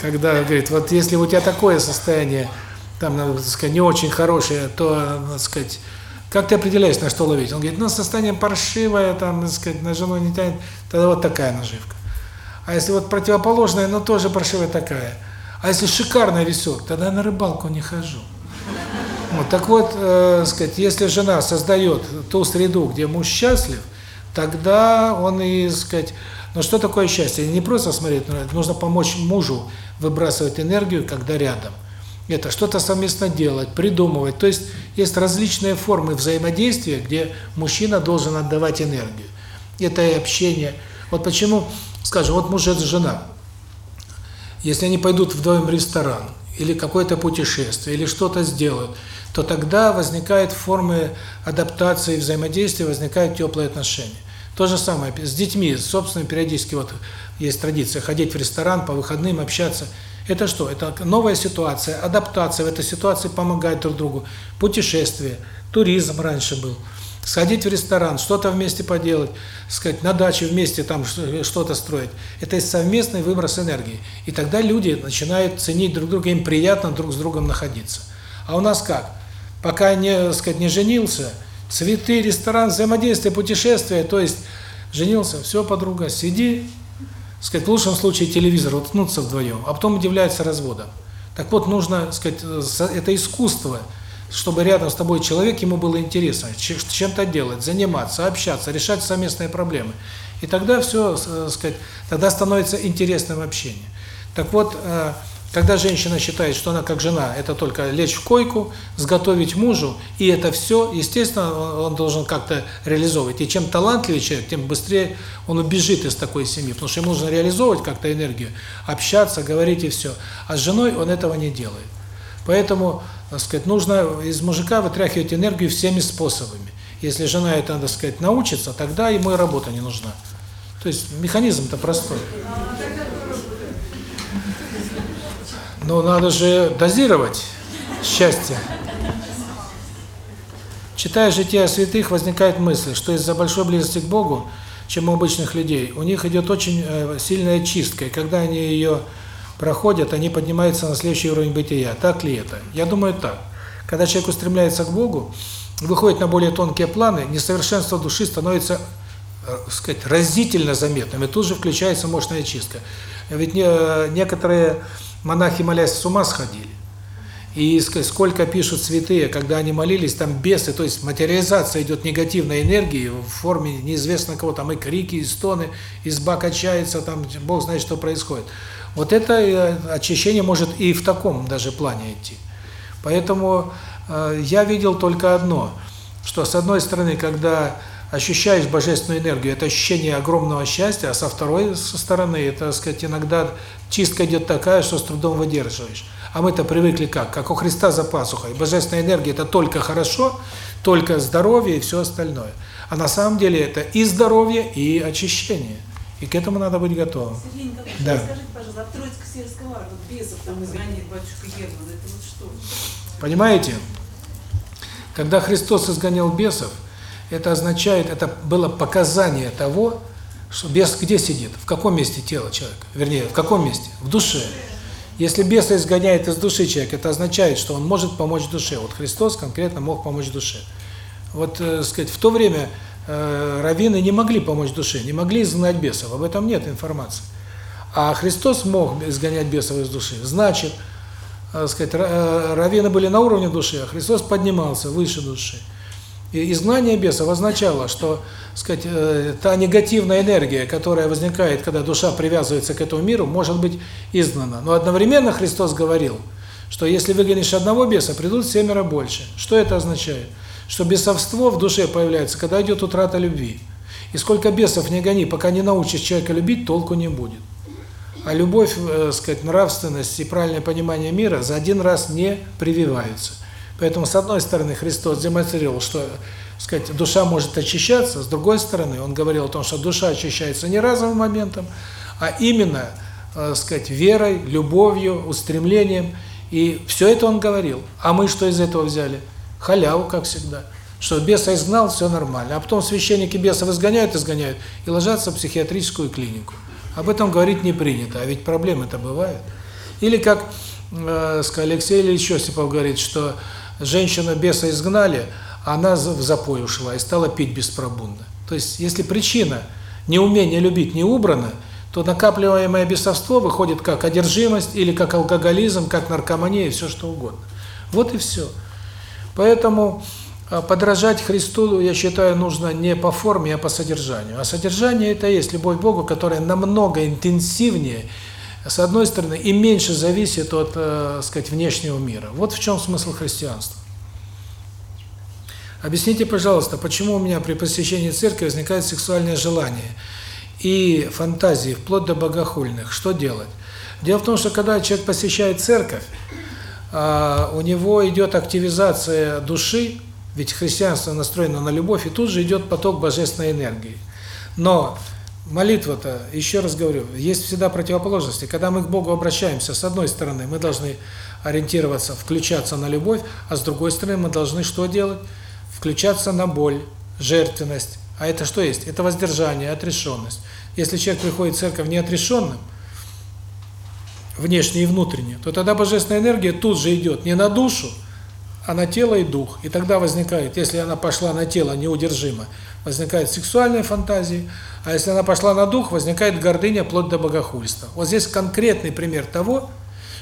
Когда говорит, вот если у тебя такое состояние, там, так сказать, не очень хорошее, то, так сказать, как ты определяешь, на что ловить? Он говорит, ну, состояние паршивое, там, так сказать, на жену не тянет, тогда вот такая наживка. А если вот противоположная, но тоже паршивая такая. А если шикарно весет, тогда на рыбалку не хожу. Вот, так вот, э, сказать, если жена создает ту среду, где муж счастлив, тогда он и, сказать, но что такое счастье? Не просто смотреть, но нужно помочь мужу выбрасывать энергию, когда рядом. Это что-то совместно делать, придумывать. То есть есть различные формы взаимодействия, где мужчина должен отдавать энергию. Это и общение. Вот почему, скажем, вот муж и жена, если они пойдут вдвоем в ресторан, или какое-то путешествие, или что-то сделают, то тогда возникают формы адаптации, взаимодействия, возникают теплые отношения. То же самое с детьми, собственно, периодически вот есть традиция ходить в ресторан по выходным, общаться. Это что? Это новая ситуация, адаптация в этой ситуации, помогать друг другу. Путешествие, туризм раньше был. Сходить в ресторан, что-то вместе поделать, сказать, на даче вместе там что-то строить. Это совместный выброс энергии. И тогда люди начинают ценить друг друга, им приятно друг с другом находиться. А у нас как? Пока не, сказать, не женился, цветы, ресторан, взаимодействие, путешествия, то есть женился, все, подруга, сиди, сказать, в лучшем случае телевизор уткнуться вдвоем, а потом удивляется разводом. Так вот, нужно, сказать, это искусство, чтобы рядом с тобой человек, ему было интересно чем-то делать, заниматься, общаться, решать совместные проблемы. И тогда все, сказать, тогда становится интересным общение. Так вот, когда женщина считает, что она как жена, это только лечь в койку, сготовить мужу, и это все, естественно, он должен как-то реализовывать. И чем талантливее человек, тем быстрее он убежит из такой семьи, потому что ему нужно реализовывать как-то энергию, общаться, говорить и все. А с женой он этого не делает. Поэтому, так сказать, нужно из мужика вытряхивать энергию всеми способами. Если жена это, так сказать, научится, тогда ему и работа не нужна. То есть механизм-то простой. Но надо же дозировать счастье. Читая жития святых, возникает мысль, что из-за большой близости к Богу, чем у обычных людей, у них идет очень э, сильная чистка, и когда они ее проходят, они поднимаются на следующий уровень бытия. Так ли это? Я думаю, так. Когда человек устремляется к Богу, выходит на более тонкие планы, несовершенство души становится, э, сказать, разительно заметным, и тут же включается мощная чистка. Ведь не, некоторые монахи, молясь, с ума сходили. И сколько пишут святые, когда они молились, там бесы, то есть материализация идет негативной энергии в форме неизвестно кого, там и крики, и стоны, изба качается, там Бог знает, что происходит. Вот это э, очищение может и в таком даже плане идти. Поэтому э, я видел только одно, что с одной стороны, когда ощущаешь божественную энергию, это ощущение огромного счастья, а со второй стороны, это, так сказать, иногда чистка идет такая, что с трудом выдерживаешь. А мы-то привыкли как? Как у Христа за пасухой. Божественная энергия – это только хорошо, только здоровье и все остальное. А на самом деле это и здоровье, и очищение. И к этому надо быть готовым. Сергей да. скажите, пожалуйста, а Троицко-Сельского вот бесов там изгоняет батюшка Герман, это вот что? Понимаете? Когда Христос изгонял бесов, это означает, это было показание того, что бес где сидит, в каком месте тела человека, вернее, в каком месте? В душе. Если беса изгоняет из души человек, это означает, что он может помочь душе. Вот Христос конкретно мог помочь душе. Вот, э, сказать, в то время э, раввины не могли помочь душе, не могли изгнать бесов, об этом нет информации. А Христос мог изгонять бесов из души. Значит, э, сказать, э, раввины были на уровне души, а Христос поднимался выше души. И изгнание бесов означало, что, сказать, э, та негативная энергия, которая возникает, когда душа привязывается к этому миру, может быть изгнана. Но одновременно Христос говорил, что если выгонишь одного беса, придут семеро больше. Что это означает? Что бесовство в душе появляется, когда идет утрата любви. И сколько бесов не гони, пока не научишь человека любить, толку не будет. А любовь, э, сказать, нравственность и правильное понимание мира за один раз не прививаются. Поэтому, с одной стороны, Христос демонстрировал, что сказать, душа может очищаться, с другой стороны, Он говорил о том, что душа очищается не разовым моментом, а именно, э, сказать, верой, любовью, устремлением. И все это Он говорил. А мы что из этого взяли? Халяву, как всегда. Что беса изгнал, все нормально. А потом священники бесов изгоняют, изгоняют и ложатся в психиатрическую клинику. Об этом говорить не принято, а ведь проблемы-то бывают. Или как э, Алексей Ильич Осипов говорит, что женщину беса изгнали, она в запой ушла и стала пить беспробудно. То есть, если причина неумения любить не убрана, то накапливаемое бесовство выходит как одержимость или как алкоголизм, как наркомания и все что угодно. Вот и все. Поэтому подражать Христу, я считаю, нужно не по форме, а по содержанию. А содержание – это есть любовь к Богу, которая намного интенсивнее, с одной стороны, и меньше зависит от, э, сказать, внешнего мира. Вот в чем смысл христианства. Объясните, пожалуйста, почему у меня при посещении церкви возникает сексуальное желание и фантазии, вплоть до богохульных? Что делать? Дело в том, что когда человек посещает церковь, э, у него идет активизация души, ведь христианство настроено на любовь, и тут же идет поток божественной энергии. Но Молитва-то, еще раз говорю, есть всегда противоположности. Когда мы к Богу обращаемся, с одной стороны, мы должны ориентироваться, включаться на любовь, а с другой стороны, мы должны что делать? Включаться на боль, жертвенность. А это что есть? Это воздержание, отрешенность. Если человек приходит в церковь неотрешенным, внешне и внутренне, то тогда божественная энергия тут же идет не на душу, а на тело и дух. И тогда возникает, если она пошла на тело неудержимо, возникают сексуальные фантазии, а если она пошла на дух, возникает гордыня вплоть до богохульства. Вот здесь конкретный пример того,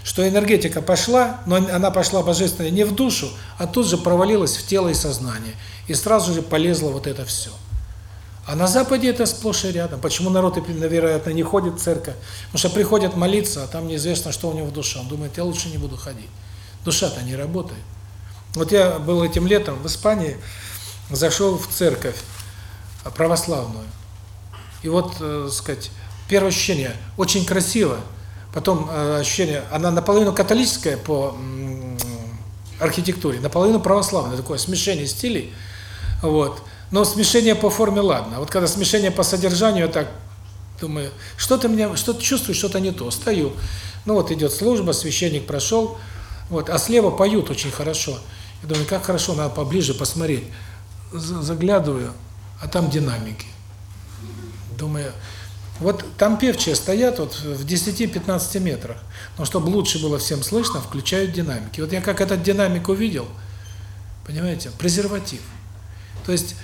что энергетика пошла, но она пошла божественная не в душу, а тут же провалилась в тело и сознание. И сразу же полезло вот это все. А на Западе это сплошь и рядом. Почему народ, вероятно, не ходит в церковь? Потому что приходят молиться, а там неизвестно, что у него в душе. Он думает, я лучше не буду ходить. Душа-то не работает. Вот я был этим летом в Испании, зашел в церковь православную. И вот, э, сказать, первое ощущение, очень красиво, потом э, ощущение, она наполовину католическая по архитектуре, наполовину православная, такое смешение стилей, вот. Но смешение по форме ладно. Вот когда смешение по содержанию, я так думаю, что-то меня, что-то чувствую, что-то не то. Стою. Ну вот идет служба, священник прошел, вот, а слева поют очень хорошо. Я думаю, как хорошо, надо поближе посмотреть. Заглядываю, а там динамики. Думаю, вот там певчие стоят вот в 10-15 метрах. Но чтобы лучше было всем слышно, включают динамики. Вот я как этот динамик увидел, понимаете, презерватив. То есть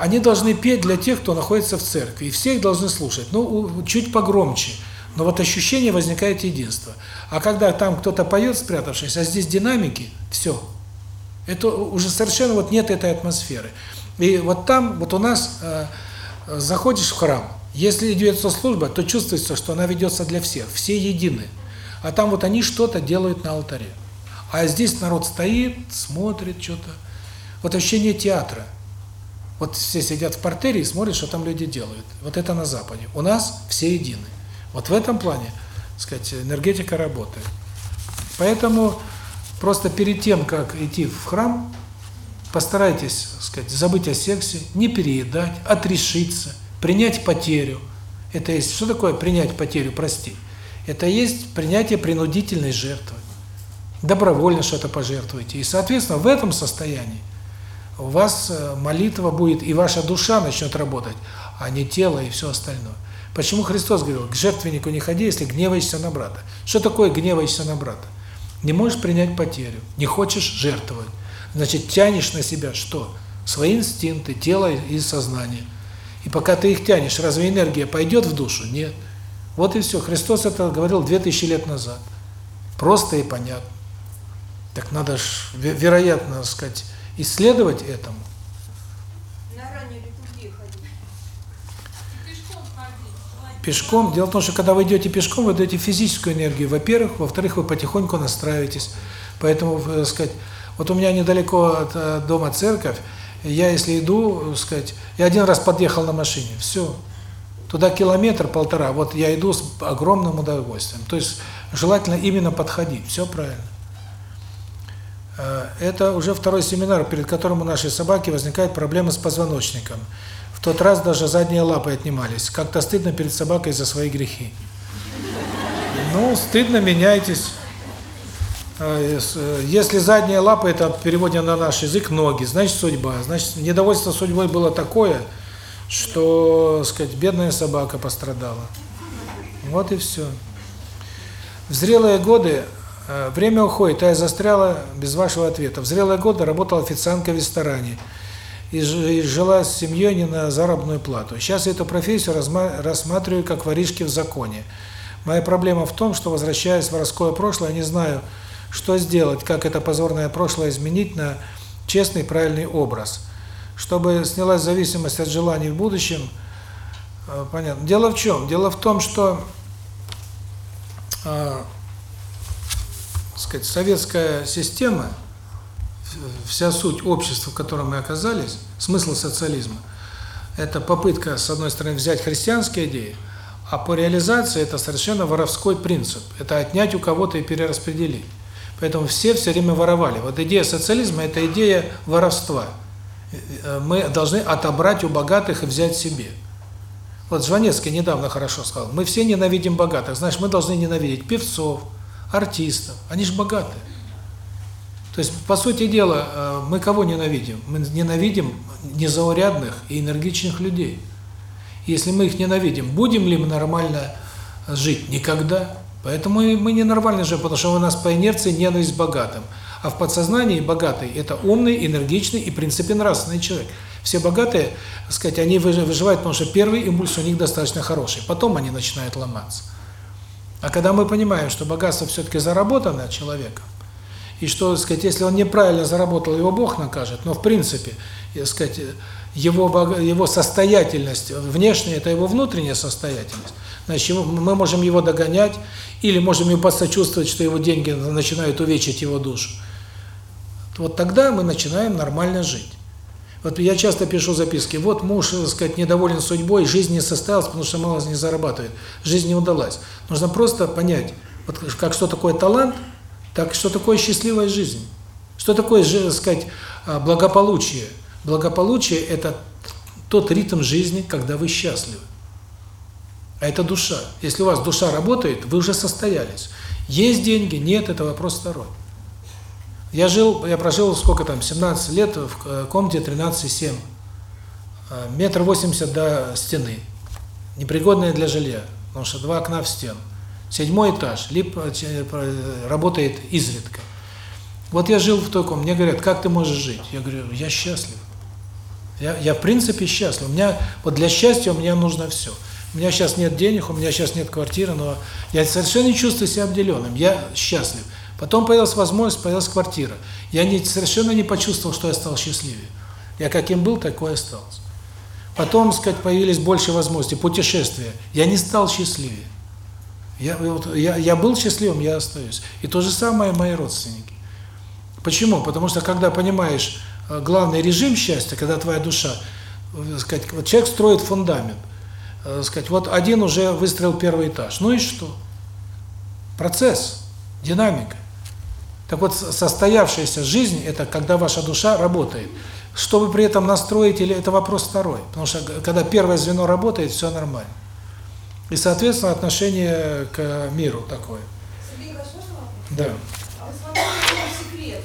они должны петь для тех, кто находится в церкви, и все их должны слушать. Ну, чуть погромче, но вот ощущение возникает единство. А когда там кто-то поет, спрятавшись, а здесь динамики, все. Это уже совершенно вот нет этой атмосферы. И вот там, вот у нас, э, заходишь в храм, если ведется служба, то чувствуется, что она ведется для всех, все едины. А там вот они что-то делают на алтаре. А здесь народ стоит, смотрит что-то. Вот ощущение театра. Вот все сидят в портере и смотрят, что там люди делают. Вот это на Западе. У нас все едины. Вот в этом плане, сказать, энергетика работает. Поэтому просто перед тем, как идти в храм, постарайтесь, сказать, забыть о сексе, не переедать, отрешиться, принять потерю. Это есть что такое принять потерю, прости? Это есть принятие принудительной жертвы. Добровольно что-то пожертвуете. И, соответственно, в этом состоянии у вас э, молитва будет, и ваша душа начнет работать, а не тело и все остальное. Почему Христос говорил, к жертвеннику не ходи, если гневаешься на брата? Что такое гневаешься на брата? Не можешь принять потерю, не хочешь жертвовать. Значит, тянешь на себя что? Свои инстинкты, тело и сознание. И пока ты их тянешь, разве энергия пойдет в душу? Нет. Вот и все. Христос это говорил 2000 лет назад. Просто и понятно. Так надо ж, вероятно, сказать, исследовать этому. На раннюю литургию ходить. Пешком. Дело в том, что когда вы идете пешком, вы даете физическую энергию, во-первых. Во-вторых, вы потихоньку настраиваетесь. Поэтому, так э, сказать, вот у меня недалеко от э, дома церковь, я если иду, так сказать, я один раз подъехал на машине, все. Туда километр, полтора, вот я иду с огромным удовольствием. То есть желательно именно подходить, все правильно. Э, это уже второй семинар, перед которым у нашей собаки возникают проблемы с позвоночником. Тот раз даже задние лапы отнимались. Как-то стыдно перед собакой за свои грехи. Ну, стыдно, меняйтесь. Э, э, если задние лапы, это в переводе на наш язык ноги, значит судьба. Значит, недовольство судьбой было такое, что, сказать, бедная собака пострадала. Вот и все. В зрелые годы Э, время уходит, а я застряла без вашего ответа. В зрелые годы работала официанткой в ресторане и жила с семьей не на заработную плату. Сейчас эту профессию рассматриваю как воришки в законе. Моя проблема в том, что, возвращаясь в воровское прошлое, не знаю, что сделать, как это позорное прошлое изменить на честный, правильный образ. Чтобы снялась зависимость от желаний в будущем, э, понятно. Дело в чем? Дело в том, что э, сказать, советская система, вся суть общества, в котором мы оказались, смысл социализма, это попытка, с одной стороны, взять христианские идеи, а по реализации это совершенно воровской принцип. Это отнять у кого-то и перераспределить. Поэтому все все время воровали. Вот идея социализма – это идея воровства. Мы должны отобрать у богатых и взять себе. Вот Жванецкий недавно хорошо сказал, мы все ненавидим богатых, значит, мы должны ненавидеть певцов, артистов. Они же богатые. То есть, по сути дела, э, мы кого ненавидим? Мы ненавидим незаурядных и энергичных людей. Если мы их ненавидим, будем ли мы нормально жить? Никогда. Поэтому мы ненормально живем, потому что у нас по инерции ненависть богатым. А в подсознании богатый – это умный, энергичный и, в принципе, нравственный человек. Все богатые, так сказать, они выжи- выживают, потому что первый импульс у них достаточно хороший, потом они начинают ломаться. А когда мы понимаем, что богатство все-таки заработано человеком, и что, так сказать, если он неправильно заработал, его Бог накажет, но в принципе, так сказать, его, его состоятельность внешняя – это его внутренняя состоятельность, значит, мы можем его догонять, или можем ему посочувствовать, что его деньги начинают увечить его душу. Вот тогда мы начинаем нормально жить. Вот я часто пишу записки, вот муж, так сказать, недоволен судьбой, жизнь не состоялась, потому что мало не зарабатывает, жизнь не удалась. Нужно просто понять, вот как что такое талант, так что такое счастливая жизнь. Что такое, так сказать, а, благополучие? Благополучие – это тот ритм жизни, когда вы счастливы. А это душа. Если у вас душа работает, вы уже состоялись. Есть деньги, нет – это вопрос второй. Я жил, я прожил сколько там, 17 лет в э, комнате 13,7. Э, Метр восемьдесят до стены. Непригодная для жилья, потому что два окна в стену. Седьмой этаж, че- э, работает изредка. Вот я жил в таком, мне говорят, как ты можешь жить? Я говорю, я счастлив. Я, я в принципе счастлив. У меня, вот для счастья у меня нужно все. У меня сейчас нет денег, у меня сейчас нет квартиры, но я совершенно не чувствую себя обделенным. Я счастлив. Потом появилась возможность, появилась квартира. Я не, совершенно не почувствовал, что я стал счастливее. Я каким был, такой и остался. Потом, сказать, появились больше возможностей, путешествия. Я не стал счастливее. Я, вот, я, я был счастливым, я остаюсь. И то же самое мои родственники. Почему? Потому что когда понимаешь э, главный режим счастья, когда твоя душа, э, сказать, вот человек строит фундамент, э, сказать, вот один уже выстроил первый этаж. Ну и что? Процесс, динамика. Так вот, состоявшаяся жизнь – это когда ваша душа работает. Что вы при этом настроите, или это вопрос второй. Потому что когда первое звено работает, все нормально. И, соответственно, отношение к миру такое. Сергей? Да. А вы смотрели фильм «Секрет»?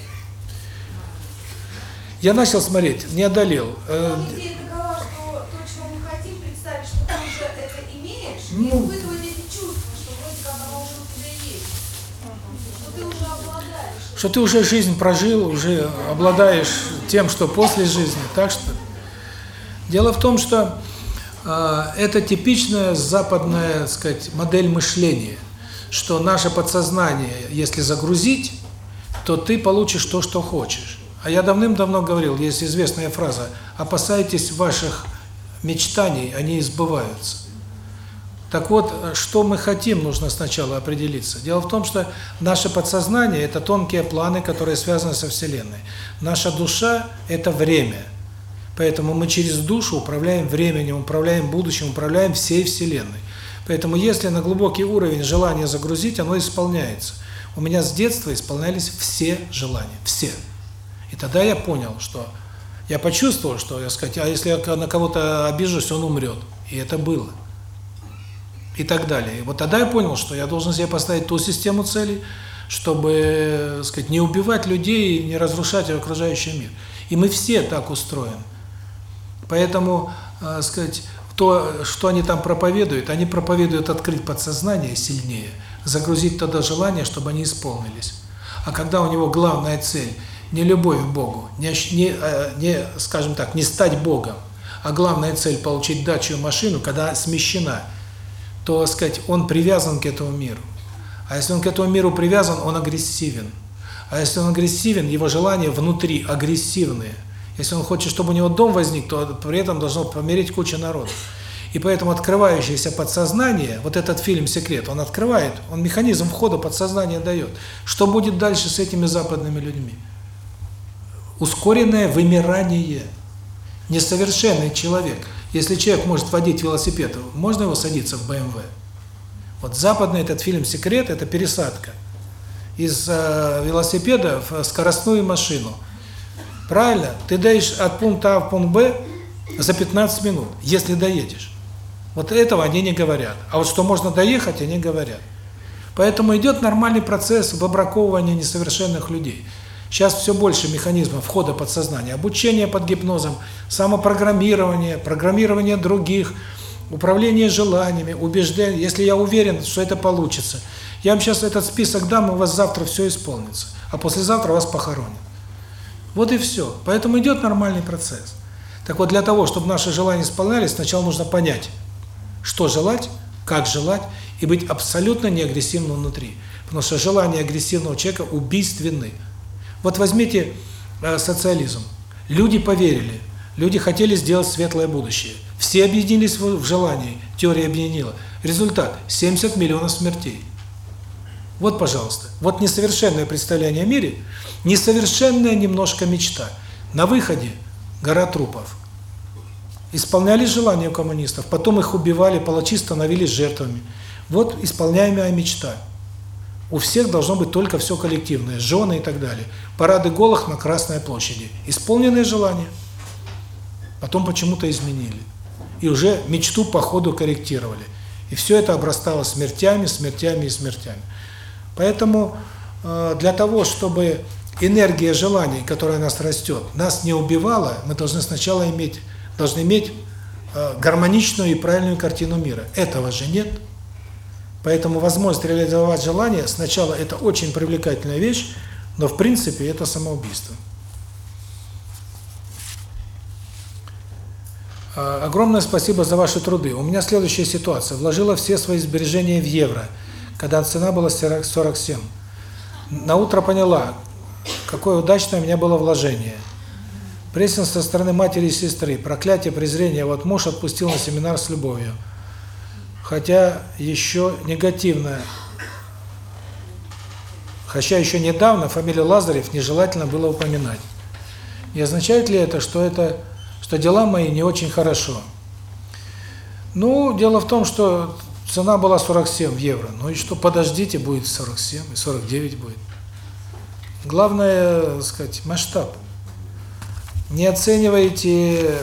Я начал смотреть, не одолел. Э, Там идея такова, что то, чего мы хотим представить, что ты уже это имеешь, и Ну. испытывать эти чувства, что вроде как оно уже у тебя есть. Что ты уже обладаешь. Что ты уже жизнь прожил, уже обладаешь тем, что после жизни. Так что дело в том, что э, это типичная западная, так сказать, модель мышления, что наше подсознание, если загрузить, то ты получишь то, что хочешь. А я давным-давно говорил, есть известная фраза: опасайтесь ваших мечтаний, они избываются. Так вот, что мы хотим, нужно сначала определиться. Дело в том, что наше подсознание – это тонкие планы, которые связаны со Вселенной. Наша душа – это время. Поэтому мы через душу управляем временем, управляем будущим, управляем всей Вселенной. Поэтому если на глубокий уровень желание загрузить, оно исполняется. У меня с детства исполнялись все желания, все. И тогда я понял, что я почувствовал, что, я сказать, а если я на кого-то обижусь, он умрет. И это было и так далее. И вот тогда я понял, что я должен себе поставить ту систему целей, чтобы, сказать, не убивать людей не разрушать окружающий мир. И мы все так устроены. Поэтому, так сказать, то, что они там проповедуют, они проповедуют открыть подсознание сильнее, загрузить туда желания, чтобы они исполнились. А когда у него главная цель не любовь к Богу, не, не, э, не, скажем так, не стать Богом, а главная цель получить дачу и машину, когда смещена, то, сказать, он привязан к этому миру. А если он к этому миру привязан, он агрессивен. А если он агрессивен, его желания внутри агрессивные. Если он хочет, чтобы у него дом возник, то при этом должно помереть куча народу. И поэтому открывающееся подсознание, вот этот фильм «Секрет», он открывает, он механизм входа подсознания дает. Что будет дальше с этими западными людьми? Ускоренное вымирание. Несовершенный человек. Если человек может водить велосипед, можно его садиться в БМВ? Вот западный этот фильм «Секрет» – это пересадка из э, велосипеда в скоростную машину. Правильно? Ты доедешь от пункта А в пункт Б за 15 минут, если доедешь. Вот этого они не говорят. А вот что можно доехать, они говорят. Поэтому идет нормальный процесс выбраковывания несовершенных людей. Сейчас все больше механизмов входа подсознания, обучение под гипнозом, самопрограммирование, программирование других, управление желаниями, убеждение. Если я уверен, что это получится, Я вам сейчас этот список дам, у вас завтра все исполнится, а послезавтра вас похоронят. Вот и все. Поэтому идет нормальный процесс. Так вот, для того, чтобы наши желания исполнялись, сначала нужно понять, что желать, как желать, и быть абсолютно неагрессивным внутри. Потому что желания агрессивного человека убийственны. Вот возьмите э, социализм. Люди поверили, люди хотели сделать светлое будущее. Все объединились в, в желании, теория объединила. Результат – 70 миллионов смертей. Вот, пожалуйста, вот несовершенное представление о мире, несовершенная немножко мечта. На выходе гора трупов. Исполнялись желания коммунистов, потом их убивали, палачи становились жертвами. Вот исполняемая мечта. У всех должно быть только все коллективное, жены и так далее. Парады голых на Красной площади. Исполненные желания. Потом почему-то изменили. И уже мечту по ходу корректировали. И все это обрастало смертями, смертями и смертями. Поэтому э, для того, чтобы энергия желаний, которая у нас растет, нас не убивала, мы должны сначала иметь, должны иметь э, гармоничную и правильную картину мира. Этого же нет. Поэтому возможность реализовать желание, сначала это очень привлекательная вещь, но в принципе это самоубийство. Э, огромное спасибо за ваши труды. У меня следующая ситуация. Вложила все свои сбережения в евро – когда цена была 47. На утро поняла, какое удачное у меня было вложение. Прессинг со стороны матери и сестры, проклятие, презрение. Вот муж отпустил на семинар с любовью. Хотя еще негативно, хотя еще недавно фамилию Лазарев нежелательно было упоминать. И означает ли это, что это, что дела мои не очень хорошо? Ну, дело в том, что Цена была 47 евро. Ну и что, подождите, будет 47, и 49 будет. Главное, так сказать, масштаб. Не оценивайте,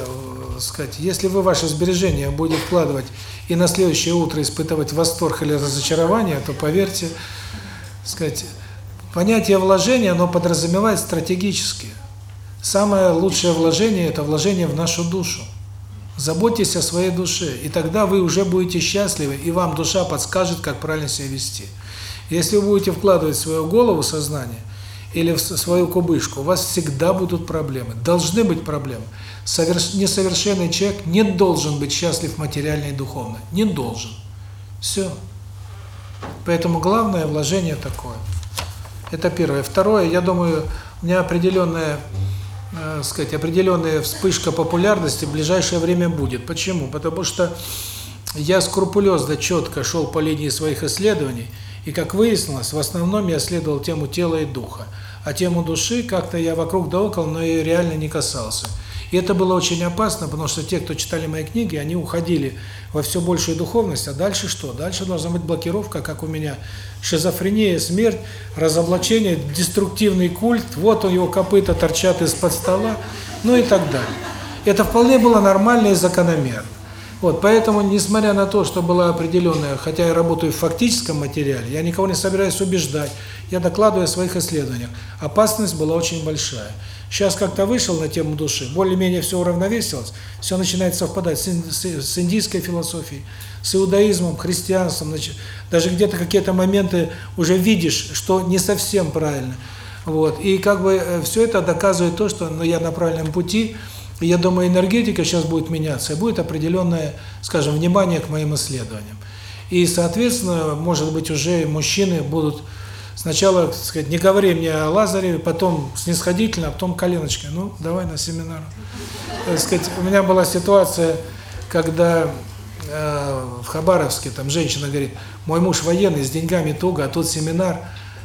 так сказать, если вы ваши сбережения будете вкладывать и на следующее утро испытывать восторг или разочарование, то поверьте, сказать, понятие вложения, оно подразумевает стратегические. Самое лучшее вложение – это вложение в нашу душу. Заботьтесь о своей душе, и тогда вы уже будете счастливы, и вам душа подскажет, как правильно себя вести. Если вы будете вкладывать в свою голову сознание или в свою кубышку, у вас всегда будут проблемы. Должны быть проблемы. Соверш... Несовершенный человек не должен быть счастлив материально и духовно. Не должен. Все. Поэтому главное вложение такое. Это первое. Второе, я думаю, у меня определенная э, сказать, определенная вспышка популярности в ближайшее время будет. Почему? Потому что я скрупулезно, четко шел по линии своих исследований, и, как выяснилось, в основном я исследовал тему тела и духа. А тему души как-то я вокруг да около, но и реально не касался. И это было очень опасно, потому что те, кто читали мои книги, они уходили во все большую духовность, а дальше что? Дальше должна быть блокировка, как у меня. Шизофрения, смерть, разоблачение, деструктивный культ, вот у него копыта торчат из-под стола, ну и так далее. Это вполне было нормально и закономерно. Вот, поэтому, несмотря на то, что была определенная, хотя я работаю в фактическом материале, я никого не собираюсь убеждать, я докладываю о своих исследованиях, опасность была очень большая. Сейчас как-то вышел на тему души, более-менее все уравновесилось, все начинает совпадать с, с, индийской философией, с иудаизмом, христианством, даже где-то какие-то моменты уже видишь, что не совсем правильно. Вот. И как бы э, все это доказывает то, что ну, я на правильном пути, я думаю, энергетика сейчас будет меняться, и будет определенное, скажем, внимание к моим исследованиям. И, соответственно, может быть, уже мужчины будут Сначала, так сказать, не говори мне о Лазареве, потом снисходительно, а потом коленочкой. Ну, давай на семинар. Так сказать, у меня была ситуация, когда э, в Хабаровске там женщина говорит, мой муж военный, с деньгами туго, а тут семинар.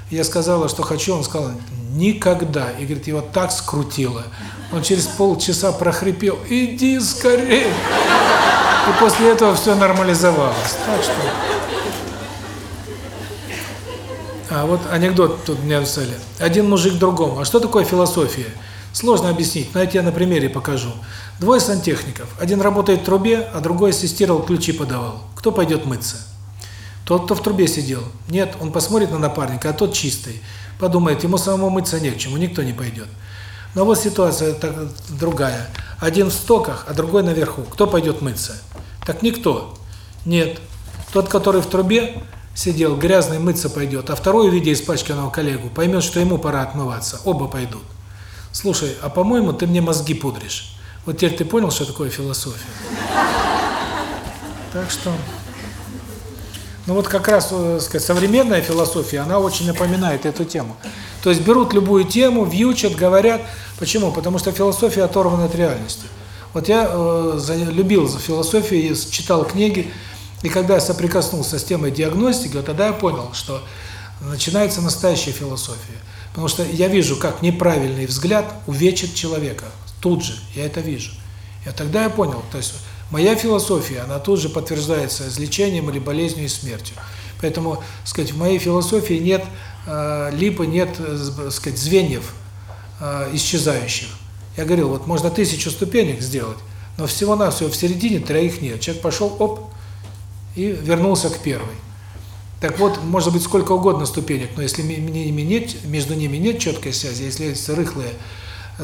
Я сказала, что хочу, он сказал, никогда. И говорит, его так скрутило. Он через полчаса прохрипел, иди скорее. И после этого все нормализовалось. Так что... А вот анекдот тут мне написали. Один мужик другому. А что такое философия? Сложно объяснить, но я тебе на примере покажу. Двое сантехников. Один работает в трубе, а другой ассистировал, ключи подавал. Кто пойдет мыться? Тот, кто в трубе сидел. Нет, он посмотрит на напарника, а тот чистый. Подумает, ему самому мыться не к чему, никто не пойдет. Но вот ситуация так, другая. Один в стоках, а другой наверху. Кто пойдет мыться? Так никто. Нет. Тот, который в трубе, сидел, грязный мыться пойдет, а второй, видя испачканного коллегу, поймет, что ему пора отмываться, оба пойдут. Слушай, а по-моему, ты мне мозги пудришь. Вот теперь ты понял, что такое философия? Так что... Ну вот как раз, э, сказать, современная философия, она очень напоминает эту тему. То есть берут любую тему, вьючат, говорят. Почему? Потому что философия оторвана от реальности. Вот я э, любил философию, читал книги, и когда я соприкоснулся с темой диагностики, вот тогда я понял, что начинается настоящая философия. Потому что я вижу, как неправильный взгляд увечит человека. Тут же, я это вижу. И тогда я понял, то есть моя философия, она тут же подтверждается излечением или болезнью и смертью. Поэтому, сказать, в моей философии нет э, липы, нет, э, сказать, звеньев э, исчезающих. Я говорил, вот можно тысячу ступенек сделать, но всего-навсего в середине троих нет. Человек пошел, оп, и вернулся к первой. Так вот, может быть сколько угодно ступенек, но если между ними нет четкой связи, если есть рыхлые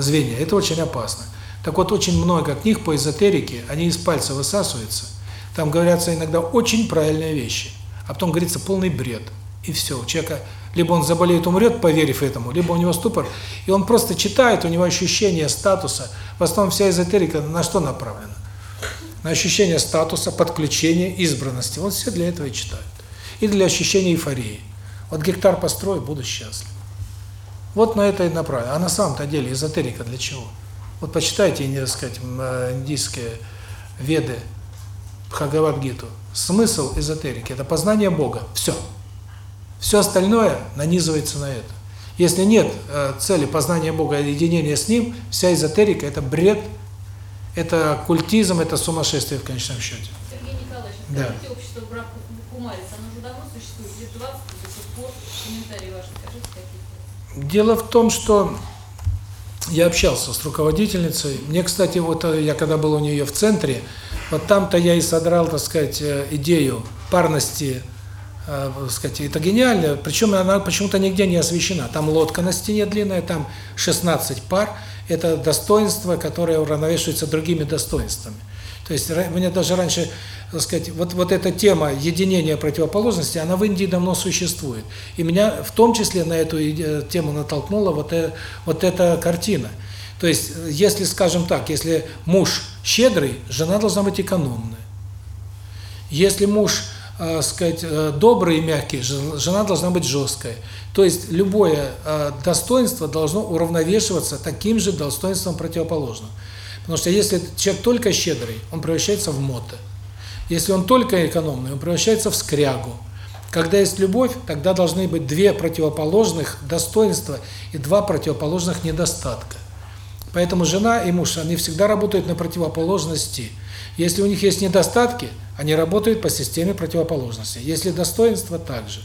звенья, это очень опасно. Так вот, очень много книг по эзотерике, они из пальца высасываются. Там говорятся иногда очень правильные вещи, а потом говорится полный бред. И все, у человека либо он заболеет, умрет, поверив этому, либо у него ступор, и он просто читает, у него ощущение статуса. В основном вся эзотерика на что направлена? На ощущение статуса, подключения, избранности. Вот все для этого и читают. И для ощущения эйфории. Вот гектар построю, буду счастлив. Вот на это и направлено. А на самом-то деле эзотерика для чего? Вот почитайте, не сказать, индийские веды, Бхагавад-гиту. Смысл эзотерики – это познание Бога. Все. Все остальное нанизывается на это. Если нет э, цели познания Бога и единения с Ним, вся эзотерика – это бред, это культизм, это сумасшествие в конечном счете. Сергей Николаевич, Да. скажите, общество брак Кумарис, оно уже давно существует, лет 20 до сих пор, комментарии ваши, скажите какие-то. Дело в том, что я общался с руководительницей. Мне, кстати, вот э, я когда был у нее в центре, вот там-то я и содрал, так сказать, э, идею парности, э, так сказать, это гениально, причем она почему-то нигде не освещена. Там лодка на стене длинная, там 16 пар, это достоинство, которое уравновешивается другими достоинствами. То есть мне даже раньше, так сказать, вот вот эта тема единения противоположностей, она в Индии давно существует. И меня в том числе на эту тему натолкнула вот э, вот эта картина. То есть, если, скажем так, если муж щедрый, жена должна быть экономная. Если муж, э, сказать, э, добрый и мягкий, жена должна быть жесткая. То есть любое э, достоинство должно уравновешиваться таким же достоинством противоположным. Потому что если человек только щедрый, он превращается в мота. Если он только экономный, он превращается в скрягу. Когда есть любовь, тогда должны быть две противоположных достоинства и два противоположных недостатка. Поэтому жена и муж, они всегда работают на противоположности. Если у них есть недостатки, они работают по системе противоположности. Если достоинства, также.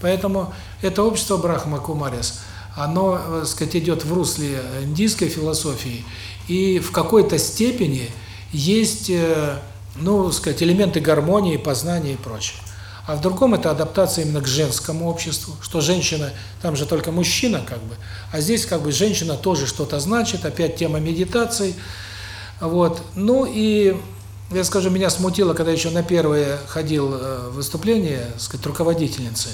Поэтому это общество Брахма Кумарис, оно, так э, сказать, идет в русле индийской философии, и в какой-то степени есть, э, ну, сказать, элементы гармонии, познания и прочее. А в другом это адаптация именно к женскому обществу, что женщина, там же только мужчина как бы, а здесь как бы женщина тоже что-то значит, опять тема медитации. Вот. Ну и, я скажу, меня смутило, когда еще на первое ходил э, выступление, сказать, руководительницы,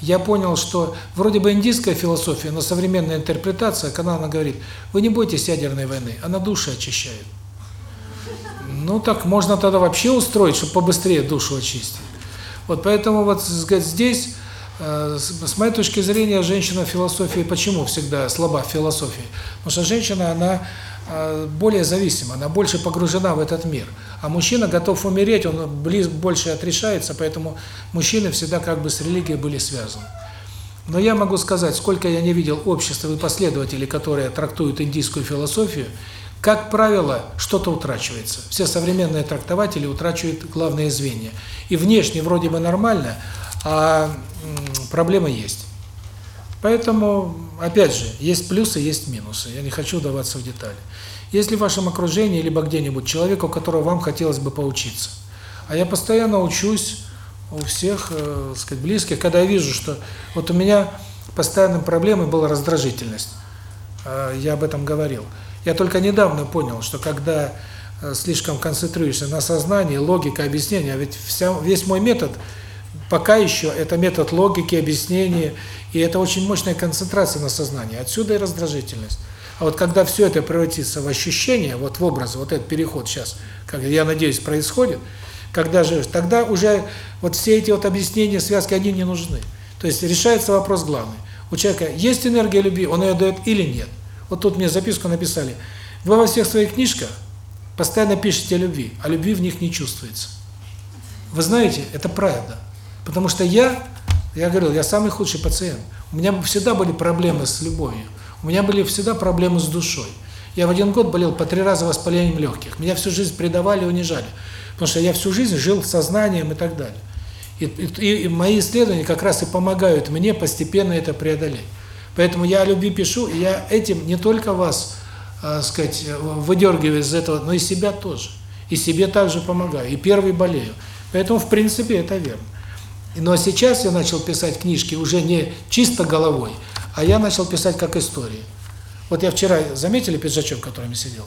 я понял, что вроде бы индийская философия, но современная интерпретация, когда она говорит, вы не бойтесь ядерной войны, она души очищает. Ну так можно тогда вообще устроить, чтобы побыстрее душу очистить. Вот поэтому вот сказать, здесь, э, с моей точки зрения, женщина в философии почему всегда слаба в философии? Потому что женщина, она э, более зависима, она больше погружена в этот мир. А мужчина готов умереть, он близ, больше отрешается, поэтому мужчины всегда как бы с религией были связаны. Но я могу сказать, сколько я не видел обществ и последователей, которые трактуют индийскую философию, как правило, что-то утрачивается. Все современные трактователи утрачивают главные звенья. И внешне вроде бы нормально, а проблема есть. Поэтому, опять же, есть плюсы, есть минусы. Я не хочу даваться в детали. Если в вашем окружении, либо где-нибудь человек, у которого вам хотелось бы поучиться, а я постоянно учусь у всех, э, сказать, близких, когда я вижу, что вот у меня постоянной проблемой была раздражительность. Э, я об этом говорил. Я только недавно понял, что когда э, слишком концентрируешься на сознании, логика, объяснение, а ведь вся, весь мой метод пока еще это метод логики, объяснения, и это очень мощная концентрация на сознании. Отсюда и раздражительность. А вот когда все это превратится в ощущение, вот в образ, вот этот переход сейчас, как я надеюсь, происходит, когда же, тогда уже вот все эти вот объяснения, связки, они не нужны. То есть решается вопрос главный. У человека есть энергия любви, он ее дает или нет. Вот тут мне записку написали. Вы во всех своих книжках постоянно пишете о любви, а любви в них не чувствуется. Вы знаете, это правда. Потому что я, я говорил, я самый худший пациент. У меня всегда были проблемы с любовью. У меня были всегда проблемы с душой. Я в один год болел по три раза воспалением легких. Меня всю жизнь предавали унижали. Потому что я всю жизнь жил сознанием и так далее. И, и, и мои исследования как раз и помогают мне постепенно это преодолеть. Поэтому я о любви пишу, и я этим не только вас, э, сказать, выдергиваю из этого, но и себя тоже. И себе также помогаю, и первый болею. Поэтому, в принципе, это верно. Но сейчас я начал писать книжки уже не чисто головой, а я начал писать как истории. Вот я вчера, заметили пиджачок, в котором я сидел?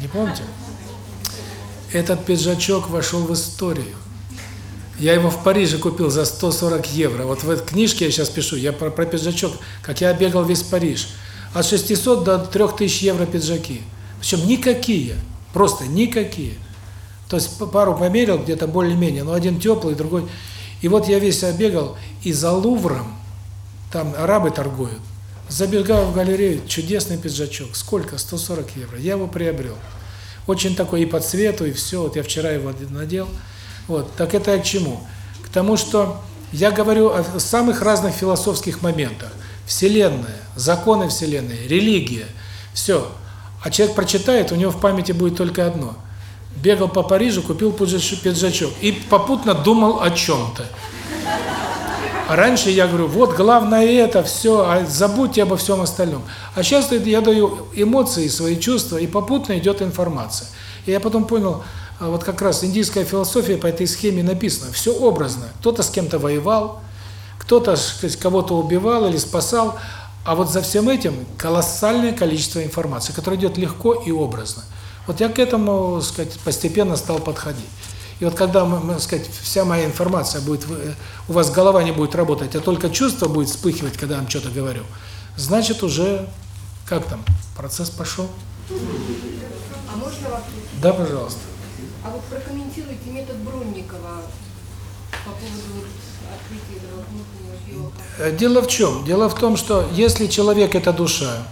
Не помните? Этот пиджачок вошел в историю. Я его в Париже купил за 140 евро. Вот в этой книжке я сейчас пишу, я про, про пиджачок, как я бегал весь Париж. От 600 до 3000 евро пиджаки. Причем никакие, просто никакие. То есть пару померил, где-то более-менее, но один теплый, другой. И вот я весь обегал, и за Лувром, там арабы торгуют, забегал в галерею, чудесный пиджачок. Сколько? 140 евро. Я его приобрел. Очень такой и по цвету, и все. Вот я вчера его надел. Вот. Так это к чему? К тому, что я говорю о самых разных философских моментах. Вселенная, законы Вселенной, религия, все. А человек прочитает, у него в памяти будет только одно. Бегал по Парижу, купил пиджачок и попутно думал о чем-то. Раньше я говорю, вот главное это, все, а забудьте обо всем остальном. А сейчас я даю эмоции, свои чувства, и попутно идет информация. И я потом понял, а вот как раз индийская философия по этой схеме написана, все образно. Кто-то с кем-то воевал, кто-то кого-то убивал или спасал, а вот за всем этим колоссальное количество информации, которое идет легко и образно. Вот я к этому, сказать, постепенно стал подходить. И вот когда, мы, сказать, вся моя информация будет, у вас голова не будет работать, а только чувство будет вспыхивать, когда я вам что-то говорю, значит уже, как там, процесс пошел. А можно вопрос? Да, пожалуйста. А вот прокомментируйте метод Бронникова по поводу открытия этого внутреннего биоха. Дело в чем? Дело в том, что если человек – это душа,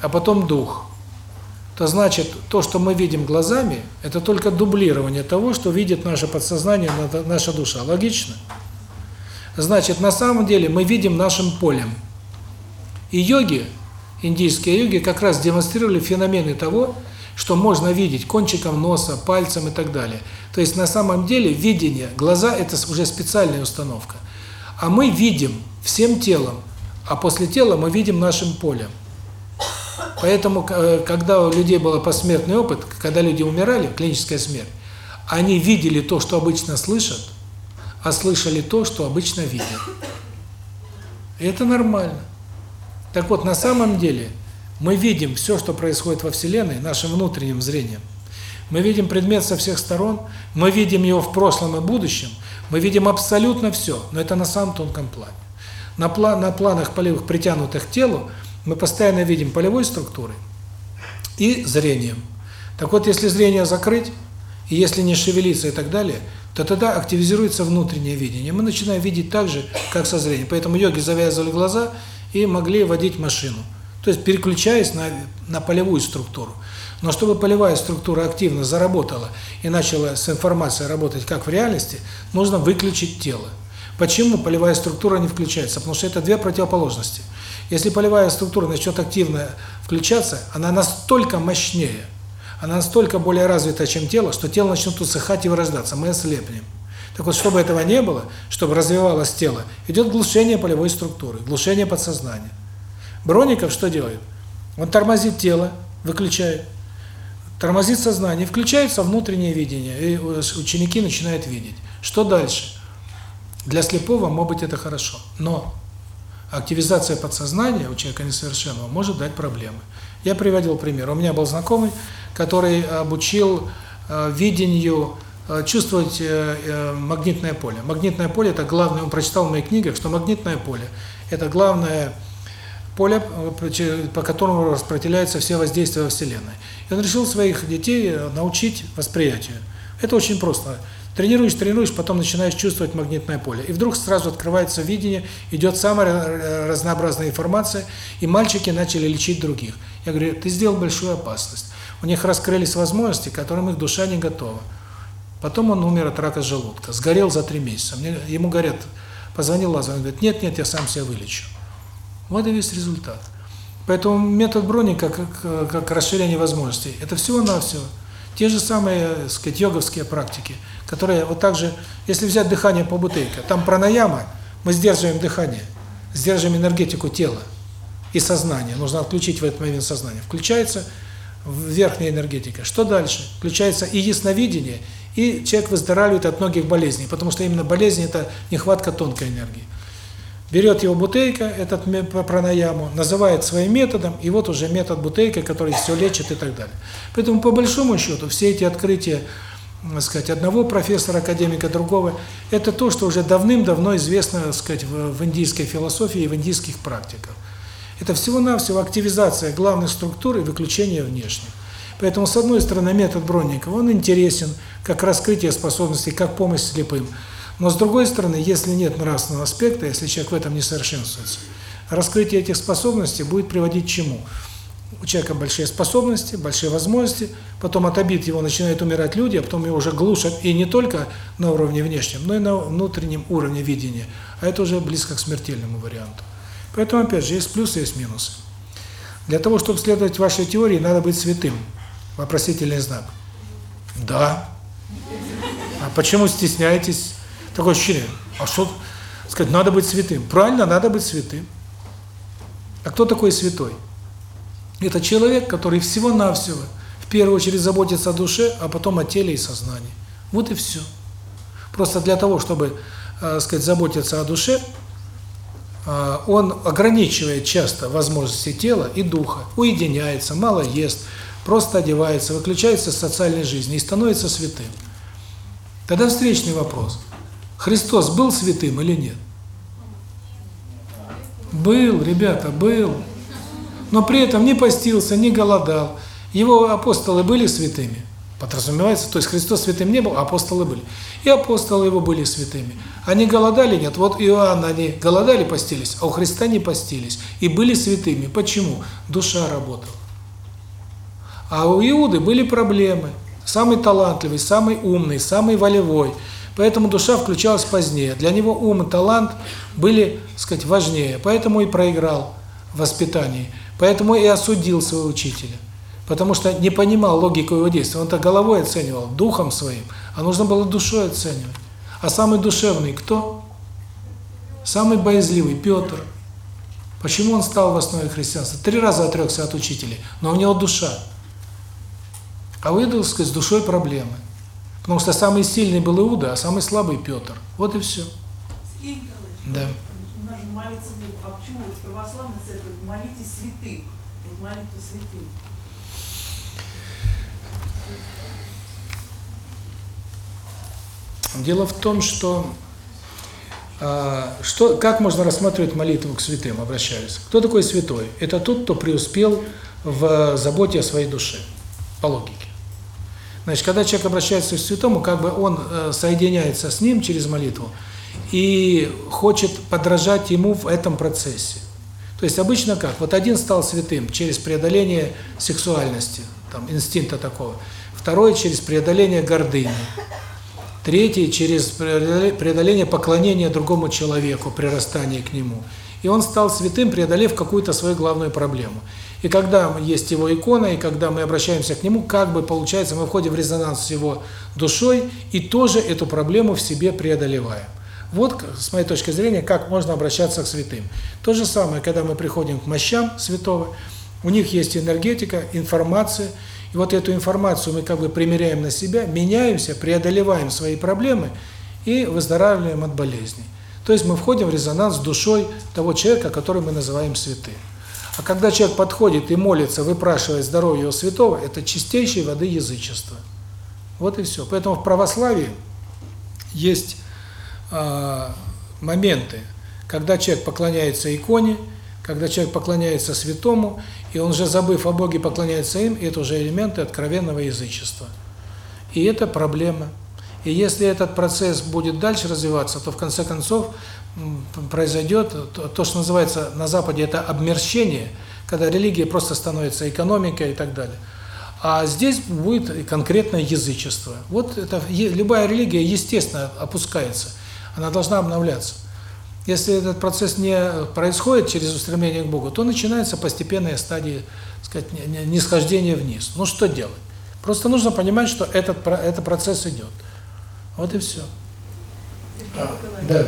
а потом дух, то значит, то, что мы видим глазами, это только дублирование того, что видит наше подсознание, наша душа. Логично? Значит, на самом деле мы видим нашим полем. И йоги, индийские йоги, как раз демонстрировали феномены того, что можно видеть кончиком носа, пальцем и так далее. То есть на самом деле видение, глаза – это уже специальная установка. А мы видим всем телом, а после тела мы видим нашим полем. Поэтому, э, когда у людей был посмертный опыт, когда люди умирали, клиническая смерть, они видели то, что обычно слышат, а слышали то, что обычно видят. И это нормально. Так вот, на самом деле, мы видим все, что происходит во Вселенной, нашим внутренним зрением. Мы видим предмет со всех сторон, мы видим его в прошлом и будущем, мы видим абсолютно все, но это на самом тонком плане. На, план, на планах полевых, притянутых к телу, мы постоянно видим полевой структурой и зрением. Так вот, если зрение закрыть, и если не шевелиться и так далее, то тогда активизируется внутреннее видение. Мы начинаем видеть так же, как со зрением. Поэтому йоги завязывали глаза и могли водить машину. То есть переключаясь на, на полевую структуру. Но чтобы полевая структура активно заработала и начала с информацией работать как в реальности, нужно выключить тело. Почему полевая структура не включается? Потому что это две противоположности. Если полевая структура начнет активно включаться, она настолько мощнее, она настолько более развита, чем тело, что тело начнет усыхать и вырождаться, мы ослепнем. Так вот, чтобы этого не было, чтобы развивалось тело, идет глушение полевой структуры, глушение подсознания. Броников что делает? Он тормозит тело, выключает, тормозит сознание, включается внутреннее видение, и ученики начинают видеть. Что дальше? Для слепого, может быть, это хорошо, но активизация подсознания у человека несовершенного может дать проблемы. Я приводил пример. У меня был знакомый, который обучил э, видению э, чувствовать э, магнитное поле. Магнитное поле – это главное, он прочитал в моих книгах, что магнитное поле – это главное поле, по которому распределяются все воздействия во Вселенной. И он решил своих детей научить восприятию. Это очень просто. Тренируешь, тренируешь, потом начинаешь чувствовать магнитное поле. И вдруг сразу открывается видение, идет самая э, разнообразная информация, и мальчики начали лечить других. Я говорю, ты сделал большую опасность. У них раскрылись возможности, к которым их душа не готова. Потом он умер от рака желудка, сгорел за три месяца. Мне, ему говорят, позвонил Лазарь, он говорит, нет, нет, я сам себя вылечу. Вот и весь результат. Поэтому метод Брони как, как, как расширение возможностей, это всего-навсего те же самые, так сказать, йоговские практики, которые вот так же, если взять дыхание по бутылке, там пранаяма, мы сдерживаем дыхание, сдерживаем энергетику тела и сознания, нужно отключить в этот момент сознание. Включается верхняя энергетика. Что дальше? Включается и ясновидение, и человек выздоравливает от многих болезней, потому что именно болезнь – это нехватка тонкой энергии. Берет его бутейка, этот пранаяму, называет своим методом, и вот уже метод бутейка, который все лечит и так далее. Поэтому, по большому счету, все эти открытия, так сказать, одного профессора, академика, другого, это то, что уже давным-давно известно, так сказать, в, в индийской философии и в индийских практиках. Это всего-навсего активизация главных структур и выключение внешних. Поэтому, с одной стороны, метод Бронникова, он интересен, как раскрытие способностей, как помощь слепым. Но с другой стороны, если нет нравственного аспекта, если человек в этом не совершенствуется, раскрытие этих способностей будет приводить к чему? У человека большие способности, большие возможности, потом от обид его начинают умирать люди, а потом его уже глушат и не только на уровне внешнем, но и на внутреннем уровне видения. А это уже близко к смертельному варианту. Поэтому, опять же, есть плюсы, есть минусы. Для того, чтобы следовать вашей теории, надо быть святым. Вопросительный знак. Да. А почему стесняетесь? Такое ощущение. А что, сказать, надо быть святым. Правильно, надо быть святым. А кто такой святой? Это человек, который всего-навсего в первую очередь заботится о душе, а потом о теле и сознании. Вот и все. Просто для того, чтобы, э, сказать, заботиться о душе, э, он ограничивает часто возможности тела и духа, уединяется, мало ест, просто одевается, выключается из социальной жизни и становится святым. Тогда встречный вопрос. Христос был святым или нет? Был, ребята, был. Но при этом не постился, не голодал. Его апостолы были святыми? Подразумевается, то есть Христос святым не был, а апостолы были. И апостолы его были святыми. Они голодали? Нет. Вот Иоанн, они голодали, постились, а у Христа не постились. И были святыми. Почему? Душа работала. А у Иуды были проблемы. Самый талантливый, самый умный, самый волевой. Поэтому душа включалась позднее. Для него ум и талант были, так сказать, важнее. Поэтому и проиграл в воспитании. Поэтому и осудил своего учителя. Потому что не понимал логику его действия. Он-то головой оценивал, духом своим, а нужно было душой оценивать. А самый душевный кто? Самый боязливый Петр. Почему он стал в основе христианства? Три раза отрекся от учителей, но у него душа. А у сказать, с душой проблемы. Потому что самый сильный был Иуда, а самый слабый Петр. Вот и все. Да. Молиться будет. А почему вот в православной церкви молитесь святых? Вот молитва святых. Дело в том, что а, что как можно рассматривать молитву к святым, обращаюсь. Кто такой святой? Это тот, кто преуспел в заботе о своей душе, по логике. Значит, когда человек обращается к святому, как бы он э, соединяется с ним через молитву и хочет подражать ему в этом процессе. То есть обычно как? Вот один стал святым через преодоление сексуальности, там инстинкта такого. Второй через преодоление гордыни. Третий через преодоление поклонения другому человеку, прирастание к нему. И он стал святым, преодолев какую-то свою главную проблему. И когда есть его икона, и когда мы обращаемся к нему, как бы получается, мы входим в резонанс с его душой и тоже эту проблему в себе преодолеваем. Вот, с моей точки зрения, как можно обращаться к святым. То же самое, когда мы приходим к мощам святого, у них есть энергетика, информация, и вот эту информацию мы как бы примеряем на себя, меняемся, преодолеваем свои проблемы и выздоравливаем от болезней. То есть мы входим в резонанс с душой того человека, который мы называем святым. А когда человек подходит и молится, выпрашивает здоровье у святого, это чистейшей воды язычество. Вот и все. Поэтому в православии есть моменты, когда человек поклоняется иконе, когда человек поклоняется святому, и он же, забыв о Боге, поклоняется им, это уже элементы откровенного язычества. И это проблема. И если этот процесс будет дальше развиваться, то в конце концов произойдет то, что называется на Западе это обмерщение, когда религия просто становится экономикой и так далее. А здесь будет конкретное язычество. Вот это любая религия естественно опускается. Она должна обновляться. Если этот процесс не происходит через устремление к Богу, то начинается постепенная стадия, сказать, нисхождения вниз. Ну что делать? Просто нужно понимать, что этот этот процесс идет. Вот и все. А, да.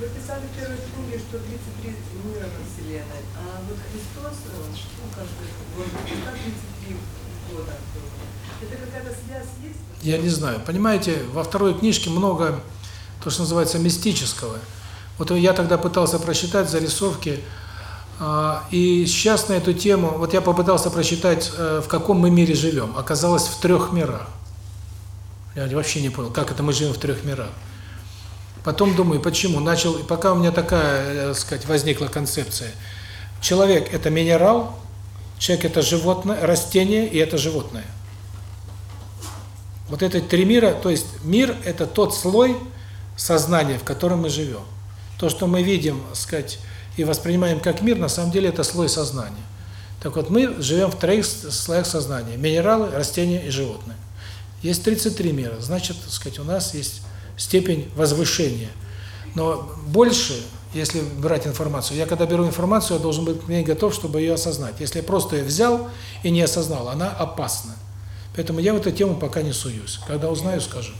Вы писали в первой книге, что 33 мира на Вселенной, а вот Христос, ну, как бы, 33 года. Это какая-то связь есть? Я не знаю. Понимаете, во второй книжке много, то, что называется, мистического. Вот я тогда пытался просчитать зарисовки, и сейчас на эту тему, вот я попытался просчитать, в каком мы мире живем. Оказалось, в трех мирах. Я вообще не понял, как это мы живем в трех мирах. Потом думаю, почему? Начал, пока у меня такая, так сказать, возникла концепция. Человек – это минерал, человек – это животное, растение и это животное. Вот это три мира, то есть мир – это тот слой сознания, в котором мы живем. То, что мы видим, сказать, и воспринимаем как мир, на самом деле это слой сознания. Так вот, мы живем в троих слоях сознания – минералы, растения и животные. Есть 33 мира, значит, так сказать, у нас есть степень возвышения. Но больше, если брать информацию, я когда беру информацию, я должен быть к ней готов, чтобы ее осознать. Если я просто ее взял и не осознал, она опасна. Поэтому я в эту тему пока не суюсь. Когда узнаю, скажу.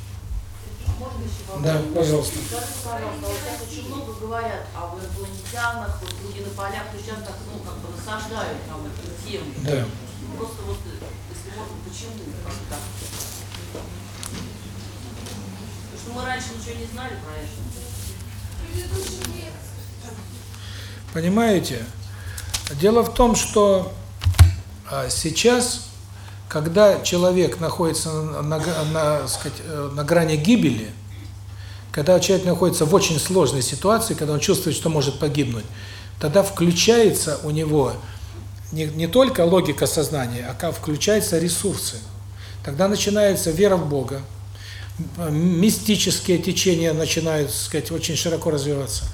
Да, пожалуйста. Скажите, пожалуйста, вот сейчас очень много говорят об инопланетянах, вот люди на полях, то сейчас так, ну, как бы насаждают нам эту тему. Да. Просто вот, если можно, почему? Как так? Потому что мы раньше ничего не знали про это. Понимаете? Дело в том, что сейчас, когда человек находится на, на, сказать, на грани гибели, когда человек находится в очень сложной ситуации, когда он чувствует, что может погибнуть, тогда включается у него не, не только логика сознания, а включаются ресурсы. Тогда начинается вера в Бога, мистические течения начинают, сказать, очень широко развиваться.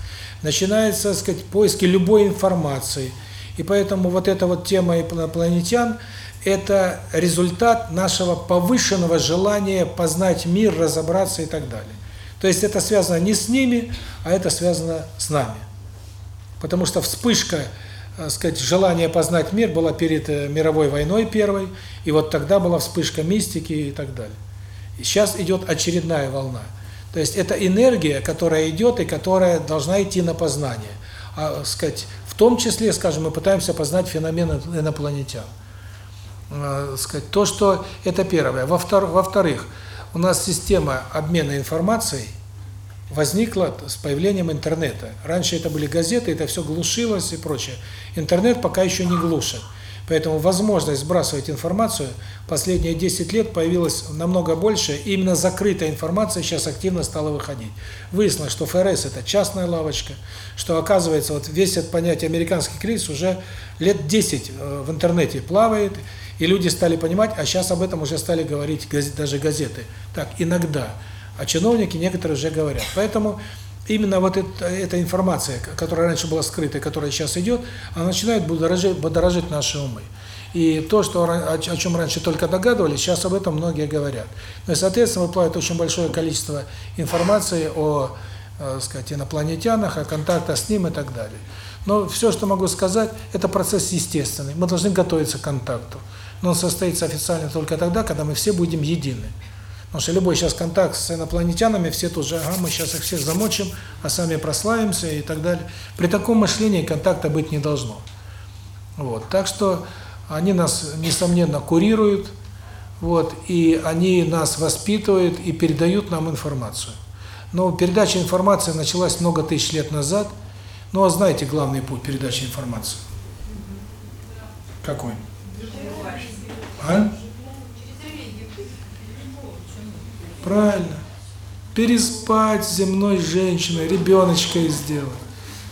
Начинается, так сказать, поиски любой информации. И поэтому вот эта вот тема инопланетян – это результат нашего повышенного желания познать мир, разобраться и так далее. То есть это связано не с ними, а это связано с нами. Потому что вспышка, так сказать, желания познать мир была перед мировой войной первой, и вот тогда была вспышка мистики и так далее. И сейчас идет очередная волна. То есть это энергия, которая идет и которая должна идти на познание. А, сказать, в том числе, скажем, мы пытаемся познать феномен инопланетян. А, сказать, то, что это первое. Во-вторых, у нас система обмена информацией возникла с появлением интернета. Раньше это были газеты, это все глушилось и прочее. Интернет пока еще не глушит. Поэтому возможность сбрасывать информацию последние 10 лет появилась намного больше, и именно закрытая информация сейчас активно стала выходить. Выяснилось, что ФРС – это частная лавочка, что, оказывается, вот весь этот понятие американский кризис уже лет 10 в интернете плавает, и люди стали понимать, а сейчас об этом уже стали говорить даже газеты. Так, иногда. А чиновники некоторые уже говорят. Поэтому именно вот эта, эта информация, которая раньше была скрыта, которая сейчас идет, она начинает будоражить, будоражить наши умы. И то, что о чем раньше только догадывались, сейчас об этом многие говорят. Ну и, соответственно, выплывает очень большое количество информации о, э, сказать, инопланетянах, о контактах с ним и так далее. Но все, что могу сказать, это процесс естественный. Мы должны готовиться к контакту. Но он состоится официально только тогда, когда мы все будем едины. Потому что любой сейчас контакт с инопланетянами, все тут же, ага, мы сейчас их всех замочим, а сами прославимся и так далее. При таком мышлении контакта быть не должно. Вот. Так что они нас, несомненно, курируют, вот, и они нас воспитывают и передают нам информацию. Но передача информации началась много тысяч лет назад. Ну, а знаете главный путь передачи информации? Какой? А? Правильно. Переспать земной женщиной, ребеночка и сделать.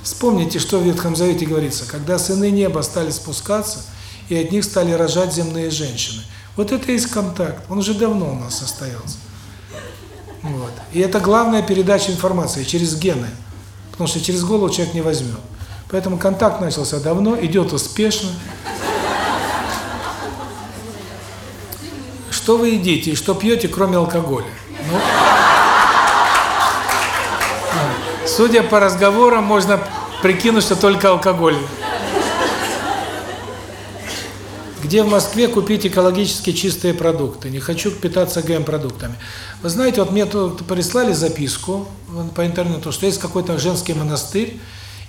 Вспомните, что в Ветхом Завете говорится. Когда сыны неба стали спускаться, и от них стали рожать земные женщины. Вот это и есть контакт. Он уже давно у нас состоялся. Вот. И это главная передача информации через гены. Потому что через голову человек не возьмет. Поэтому контакт начался давно, идет успешно. Что вы едите и что пьете, кроме алкоголя? Ну, судя по разговорам, можно прикинуть, что только алкоголь. Где в Москве купить экологически чистые продукты? Не хочу питаться ГМ-продуктами. Вы знаете, вот мне тут прислали записку по интернету, что есть какой-то женский монастырь,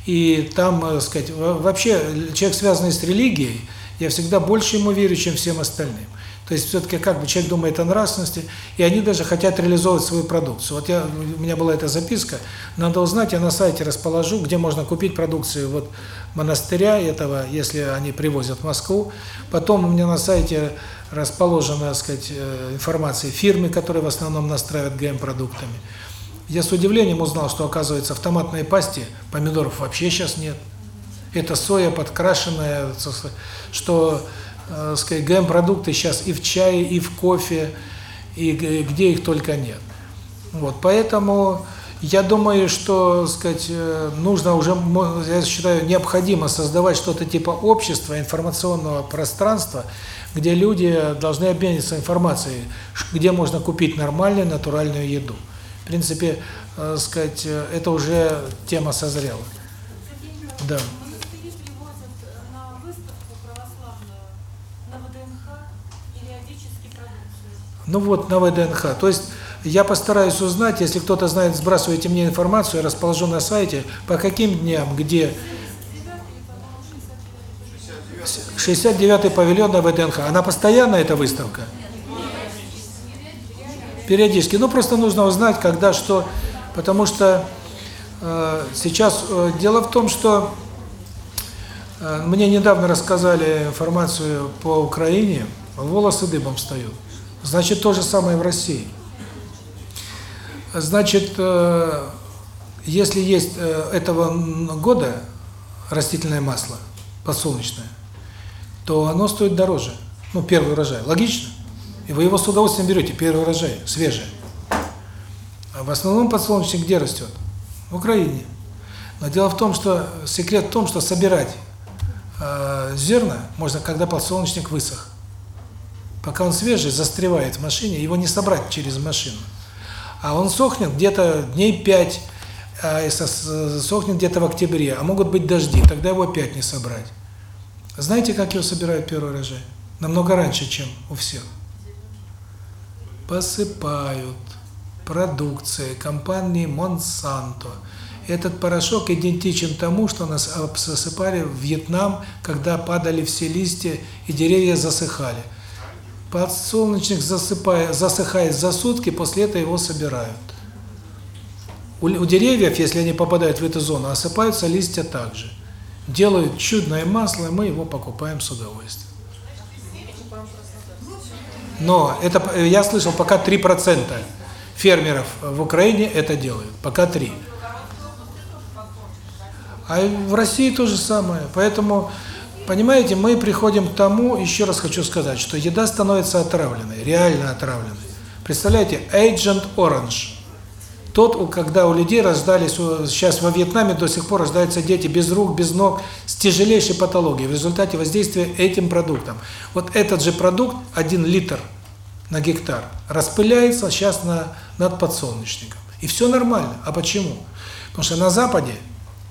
и там, так сказать, вообще человек, связанный с религией, я всегда больше ему верю, чем всем остальным. То есть все-таки как бы человек думает о нравственности, и они даже хотят реализовывать свою продукцию. Вот я, у меня была эта записка, надо узнать, я на сайте расположу, где можно купить продукцию вот монастыря этого, если они привозят в Москву. Потом у меня на сайте расположена, так сказать, информация фирмы, которые в основном настраивают ГМ-продуктами. Я с удивлением узнал, что, оказывается, в томатной пасте помидоров вообще сейчас нет. Это соя подкрашенная, что э, сказать, ГМ-продукты сейчас и в чае, и в кофе, и где их только нет. Вот, поэтому я думаю, что, сказать, нужно уже, я считаю, необходимо создавать что-то типа общества, информационного пространства, где люди должны обмениваться информацией, где можно купить нормальную натуральную еду. В принципе, э, сказать, это уже тема созрела. Да. Ну вот, на ВДНХ. То есть я постараюсь узнать, если кто-то знает, сбрасывайте мне информацию, я расположу на сайте, по каким дням, где 69-й павильон на ВДНХ. Она постоянно, эта выставка? Периодически. Ну, просто нужно узнать, когда что. Потому что э, сейчас э, дело в том, что э, мне недавно рассказали информацию по Украине, волосы дыбом встают. Значит, то же самое в России. Значит, э, если есть э, этого года растительное масло подсолнечное, то оно стоит дороже. Ну, первый урожай. Логично? И вы его с удовольствием берете, первый урожай, свежий. А в основном подсолнечник где растет? В Украине. Но дело в том, что секрет в том, что собирать э, зерна можно, когда подсолнечник высох. Пока он свежий, застревает в машине, его не собрать через машину. А он сохнет где-то дней 5, а сохнет где-то в октябре, а могут быть дожди, тогда его опять не собрать. Знаете, как его собирают первый урожай? Намного раньше, чем у всех. Посыпают продукцией компании Monsanto. Этот порошок идентичен тому, что нас засыпали в Вьетнам, когда падали все листья и деревья засыхали. Подсолнечник засыпает, засыхает за сутки, после этого его собирают. У, у деревьев, если они попадают в эту зону, осыпаются листья также. Делают чудное масло, и мы его покупаем с удовольствием. Но это я слышал, пока 3% фермеров в Украине это делают. Пока 3. А в России то же самое. Поэтому Понимаете, мы приходим к тому, еще раз хочу сказать, что еда становится отравленной, реально отравленной. Представляете, Agent Orange. Тот, когда у людей рождались, сейчас во Вьетнаме до сих пор рождаются дети без рук, без ног, с тяжелейшей патологией в результате воздействия этим продуктом. Вот этот же продукт, один литр на гектар, распыляется сейчас на, над подсолнечником. И все нормально. А почему? Потому что на Западе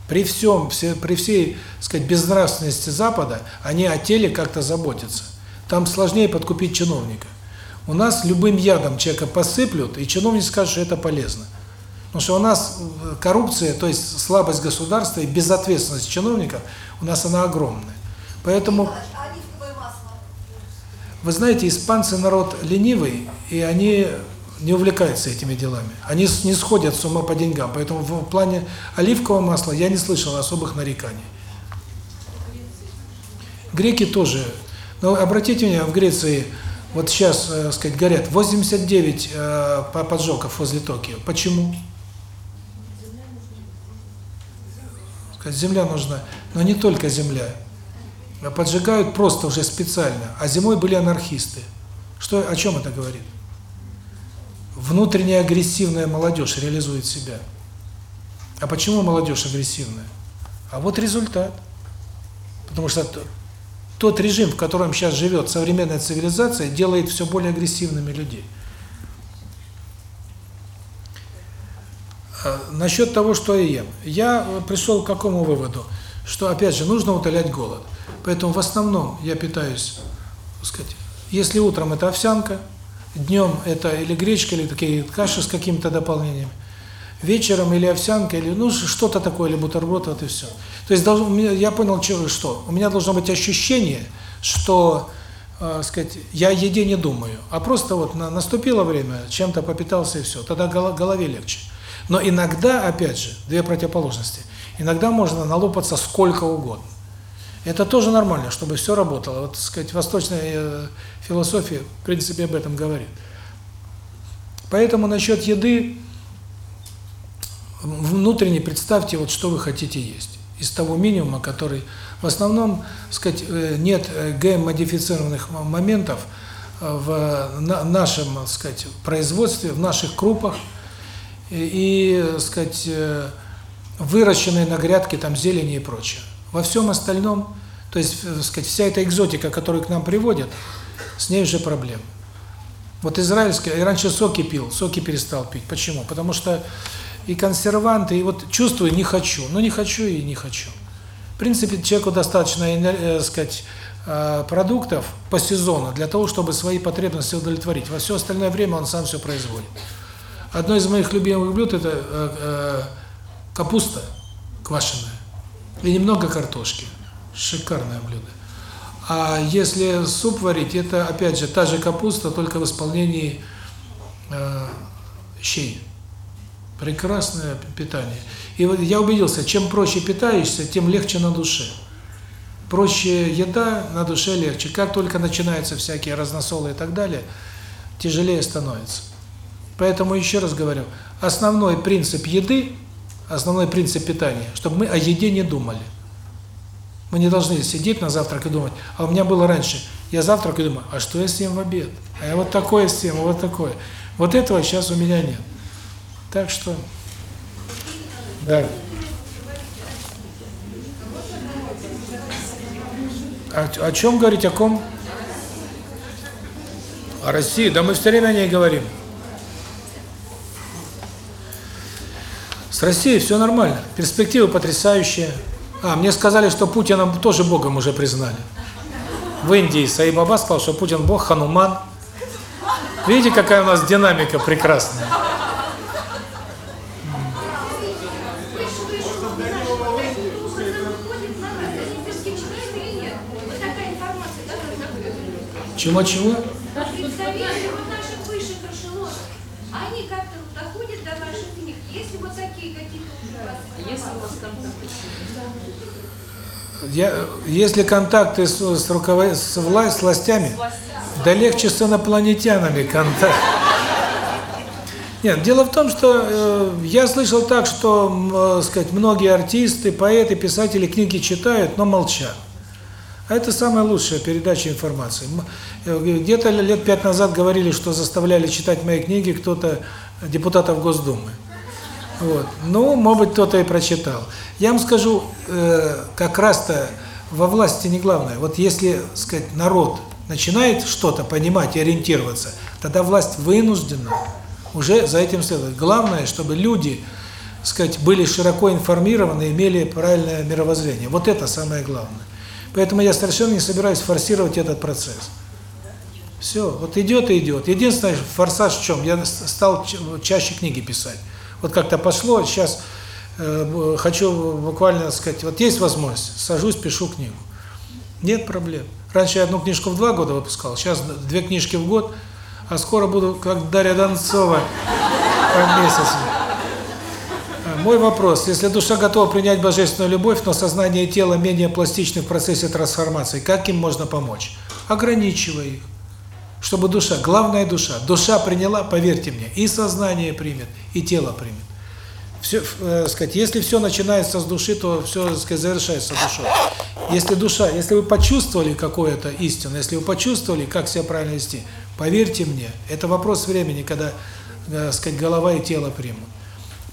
при всем, все, при всей, сказать, безнравственности Запада, они о теле как-то заботятся. Там сложнее подкупить чиновника. У нас любым ядом человека посыплют, и чиновник скажет, что это полезно. Потому что у нас коррупция, то есть слабость государства и безответственность чиновников, у нас она огромная. Поэтому... Вы знаете, испанцы народ ленивый, и они не увлекаются этими делами. Они не сходят с ума по деньгам. Поэтому в плане оливкового масла я не слышал особых нареканий. Греки тоже. Но обратите внимание, в Греции Вот сейчас, э, сказать, горят 89 э, по- поджогов возле Токио. Почему? Земля нужна, но не только земля. Поджигают просто уже специально. А зимой были анархисты. Что, о чем это говорит? Внутренняя агрессивная молодежь реализует себя. А почему молодежь агрессивная? А вот результат. Потому что тот режим, в котором сейчас живет современная цивилизация, делает все более агрессивными людей. А, Насчет того, что я ем. Я э, пришел к какому выводу? Что, опять же, нужно утолять голод. Поэтому в основном я питаюсь, так сказать, если утром это овсянка, днем это или гречка, или такие каши с какими-то дополнениями, вечером или овсянка, или ну что-то такое, или бутерброд, вот и все. То есть должен, я понял, что у меня должно быть ощущение, что, э, сказать, я о еде не думаю, а просто вот на- наступило время, чем-то попитался и все, тогда голо- голове легче. Но иногда, опять же, две противоположности, иногда можно налопаться сколько угодно. Это тоже нормально, чтобы все работало. Вот, так сказать, восточная э, философия, в принципе, об этом говорит. Поэтому насчет еды внутренне представьте, вот что вы хотите есть. Из того минимума, который... В основном, сказать, э, нет э, ГМ-модифицированных моментов в на- нашем, сказать, производстве, в наших крупах. И, сказать, выращенные на грядке там зелени и прочее. Во всем остальном, то есть, э, так сказать, вся эта экзотика, которую к нам приводят, с ней уже проблемы. Вот израильская, я раньше соки пил, соки перестал пить. Почему? Потому что и консерванты, и вот чувствую, не хочу. Ну, не хочу и не хочу. В принципе, человеку достаточно, э, сказать, э, продуктов по сезону для того, чтобы свои потребности удовлетворить. Во все остальное время он сам все производит. Одно из моих любимых блюд – это капуста квашеная и немного картошки. Шикарное блюдо. А если суп варить, это опять же та же капуста, только в исполнении э, щей. Прекрасное питание. И вот я убедился, чем проще питаешься, тем легче на душе. Проще еда, на душе легче. Как только начинаются всякие разносолы и так далее, тяжелее становится. Поэтому еще раз говорю, основной принцип еды, основной принцип питания, чтобы мы о еде не думали. Мы не должны сидеть на завтрак и думать, а у меня было раньше, я завтрак и думаю, а что я съем в обед? А я вот такое съем, а вот такое. Вот этого сейчас у меня нет. Так что, да. О, о чем говорить, о ком? О России? Да мы все время о ней говорим. С Россией все нормально, перспективы потрясающие. А, мне сказали, что Путина тоже Богом уже признали. В Индии Саи Баба сказал, что Путин Бог, Хануман. Видите, какая у нас динамика прекрасная. Чего-чего? Представители вот наших высших эшелонов, они как-то доходят до ваших книг, если вот такие какие-то уже у вас Если у вас контакты. Я, если контакты с, с, руковод... с, вла... с властями, да легче с инопланетянами контакт. Нет, дело в том, что э, я слышал так, что, э, сказать, многие артисты, поэты, писатели книги читают, но молчат. А это самая лучшая передача информации. Э, Где-то лет пять назад говорили, что заставляли читать мои книги кто-то, депутатов Госдумы. Вот. Ну, может быть, кто-то и прочитал. Я вам скажу, э, как раз-то во власти не главное. Вот если, сказать, народ начинает что-то понимать и ориентироваться, тогда власть вынуждена уже за этим следовать. Главное, чтобы люди, сказать, были широко информированы, имели правильное мировоззрение. Вот это самое главное. Поэтому я совершенно не собираюсь форсировать этот процесс. Все, вот идет и идет. Единственное, форсаж в чем? Я стал чаще книги писать. Вот как-то пошло, сейчас э, хочу буквально сказать, вот есть возможность, сажусь, пишу книгу. Нет проблем. Раньше я одну книжку в два года выпускал, сейчас две книжки в год, а скоро буду, как Дарья Донцова, по месяцу. А, Мой вопрос. Если душа готова принять божественную любовь, но сознание и тело менее пластичны в процессе трансформации, как им можно помочь? Ограничивая их. Чтобы душа, главная душа, душа приняла, поверьте мне, и сознание примет, и тело примет. Все, э, сказать, если все начинается с души, то все, сказать, завершается душой. Если душа, если вы почувствовали какое-то истину, если вы почувствовали, как себя правильно вести, поверьте мне, это вопрос времени, когда, э, сказать, голова и тело примут.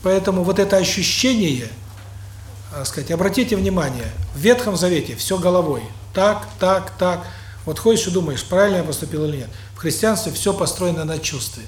Поэтому вот это ощущение, э, сказать, обратите внимание, в Ветхом Завете все головой, так, так, так. Вот ходишь и думаешь, правильно я поступил или нет. В христианстве все построено на чувстве.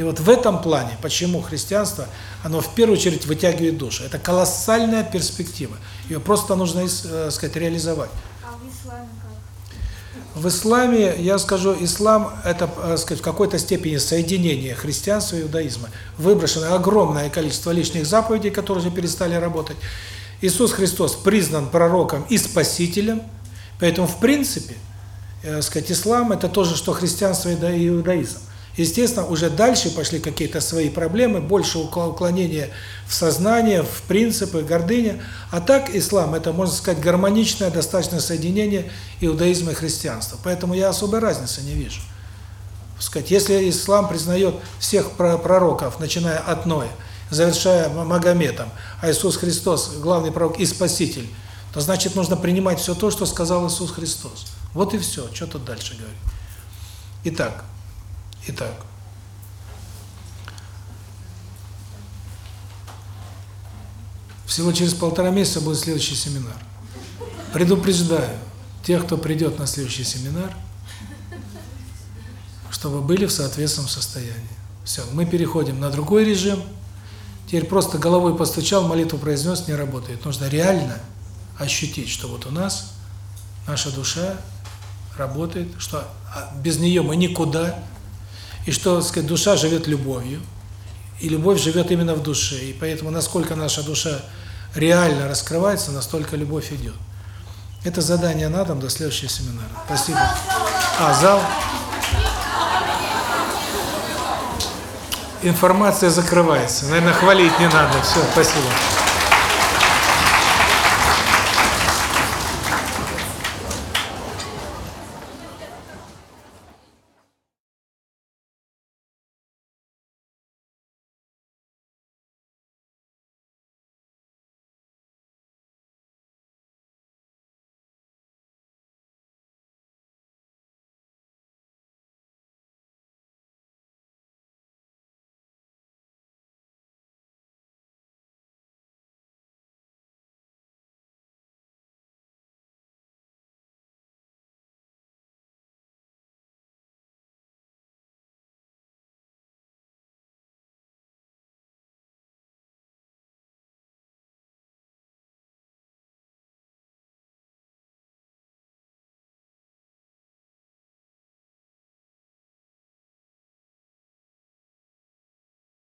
И вот в этом плане, почему христианство, оно в первую очередь вытягивает душу. Это колоссальная перспектива. Ее просто нужно, э, сказать, реализовать. А в исламе как? В исламе, я скажу, ислам – это, э, сказать, в какой-то степени соединение христианства и иудаизма. Выброшено огромное количество лишних заповедей, которые уже перестали работать. Иисус Христос признан пророком и спасителем, поэтому, в принципе, э, сказать, ислам – это то же, что христианство и иудаизм. Естественно, уже дальше пошли какие-то свои проблемы, больше уклонения в сознание, в принципы, гордыня. А так ислам – это, можно сказать, гармоничное достаточно соединение иудаизма и христианства. Поэтому я особой разницы не вижу. Сказать, если ислам признает всех пророков, начиная от Ноя, завершая Магометом, а Иисус Христос – главный пророк и спаситель, то значит нужно принимать все то, что сказал Иисус Христос. Вот и все, что тут дальше говорить. Итак, Итак, всего через полтора месяца будет следующий семинар. Предупреждаю тех, кто придет на следующий семинар, чтобы были в соответственном состоянии. Все, мы переходим на другой режим. Теперь просто головой постучал, молитву произнес, не работает. Нужно реально ощутить, что вот у нас наша душа работает, что без нее мы никуда и что, так сказать, душа живет любовью, и любовь живет именно в душе, и поэтому насколько наша душа реально раскрывается, настолько любовь идет. Это задание на дом до следующего семинара. Спасибо. А, зал? Информация закрывается. Наверное, хвалить не надо. Все, спасибо.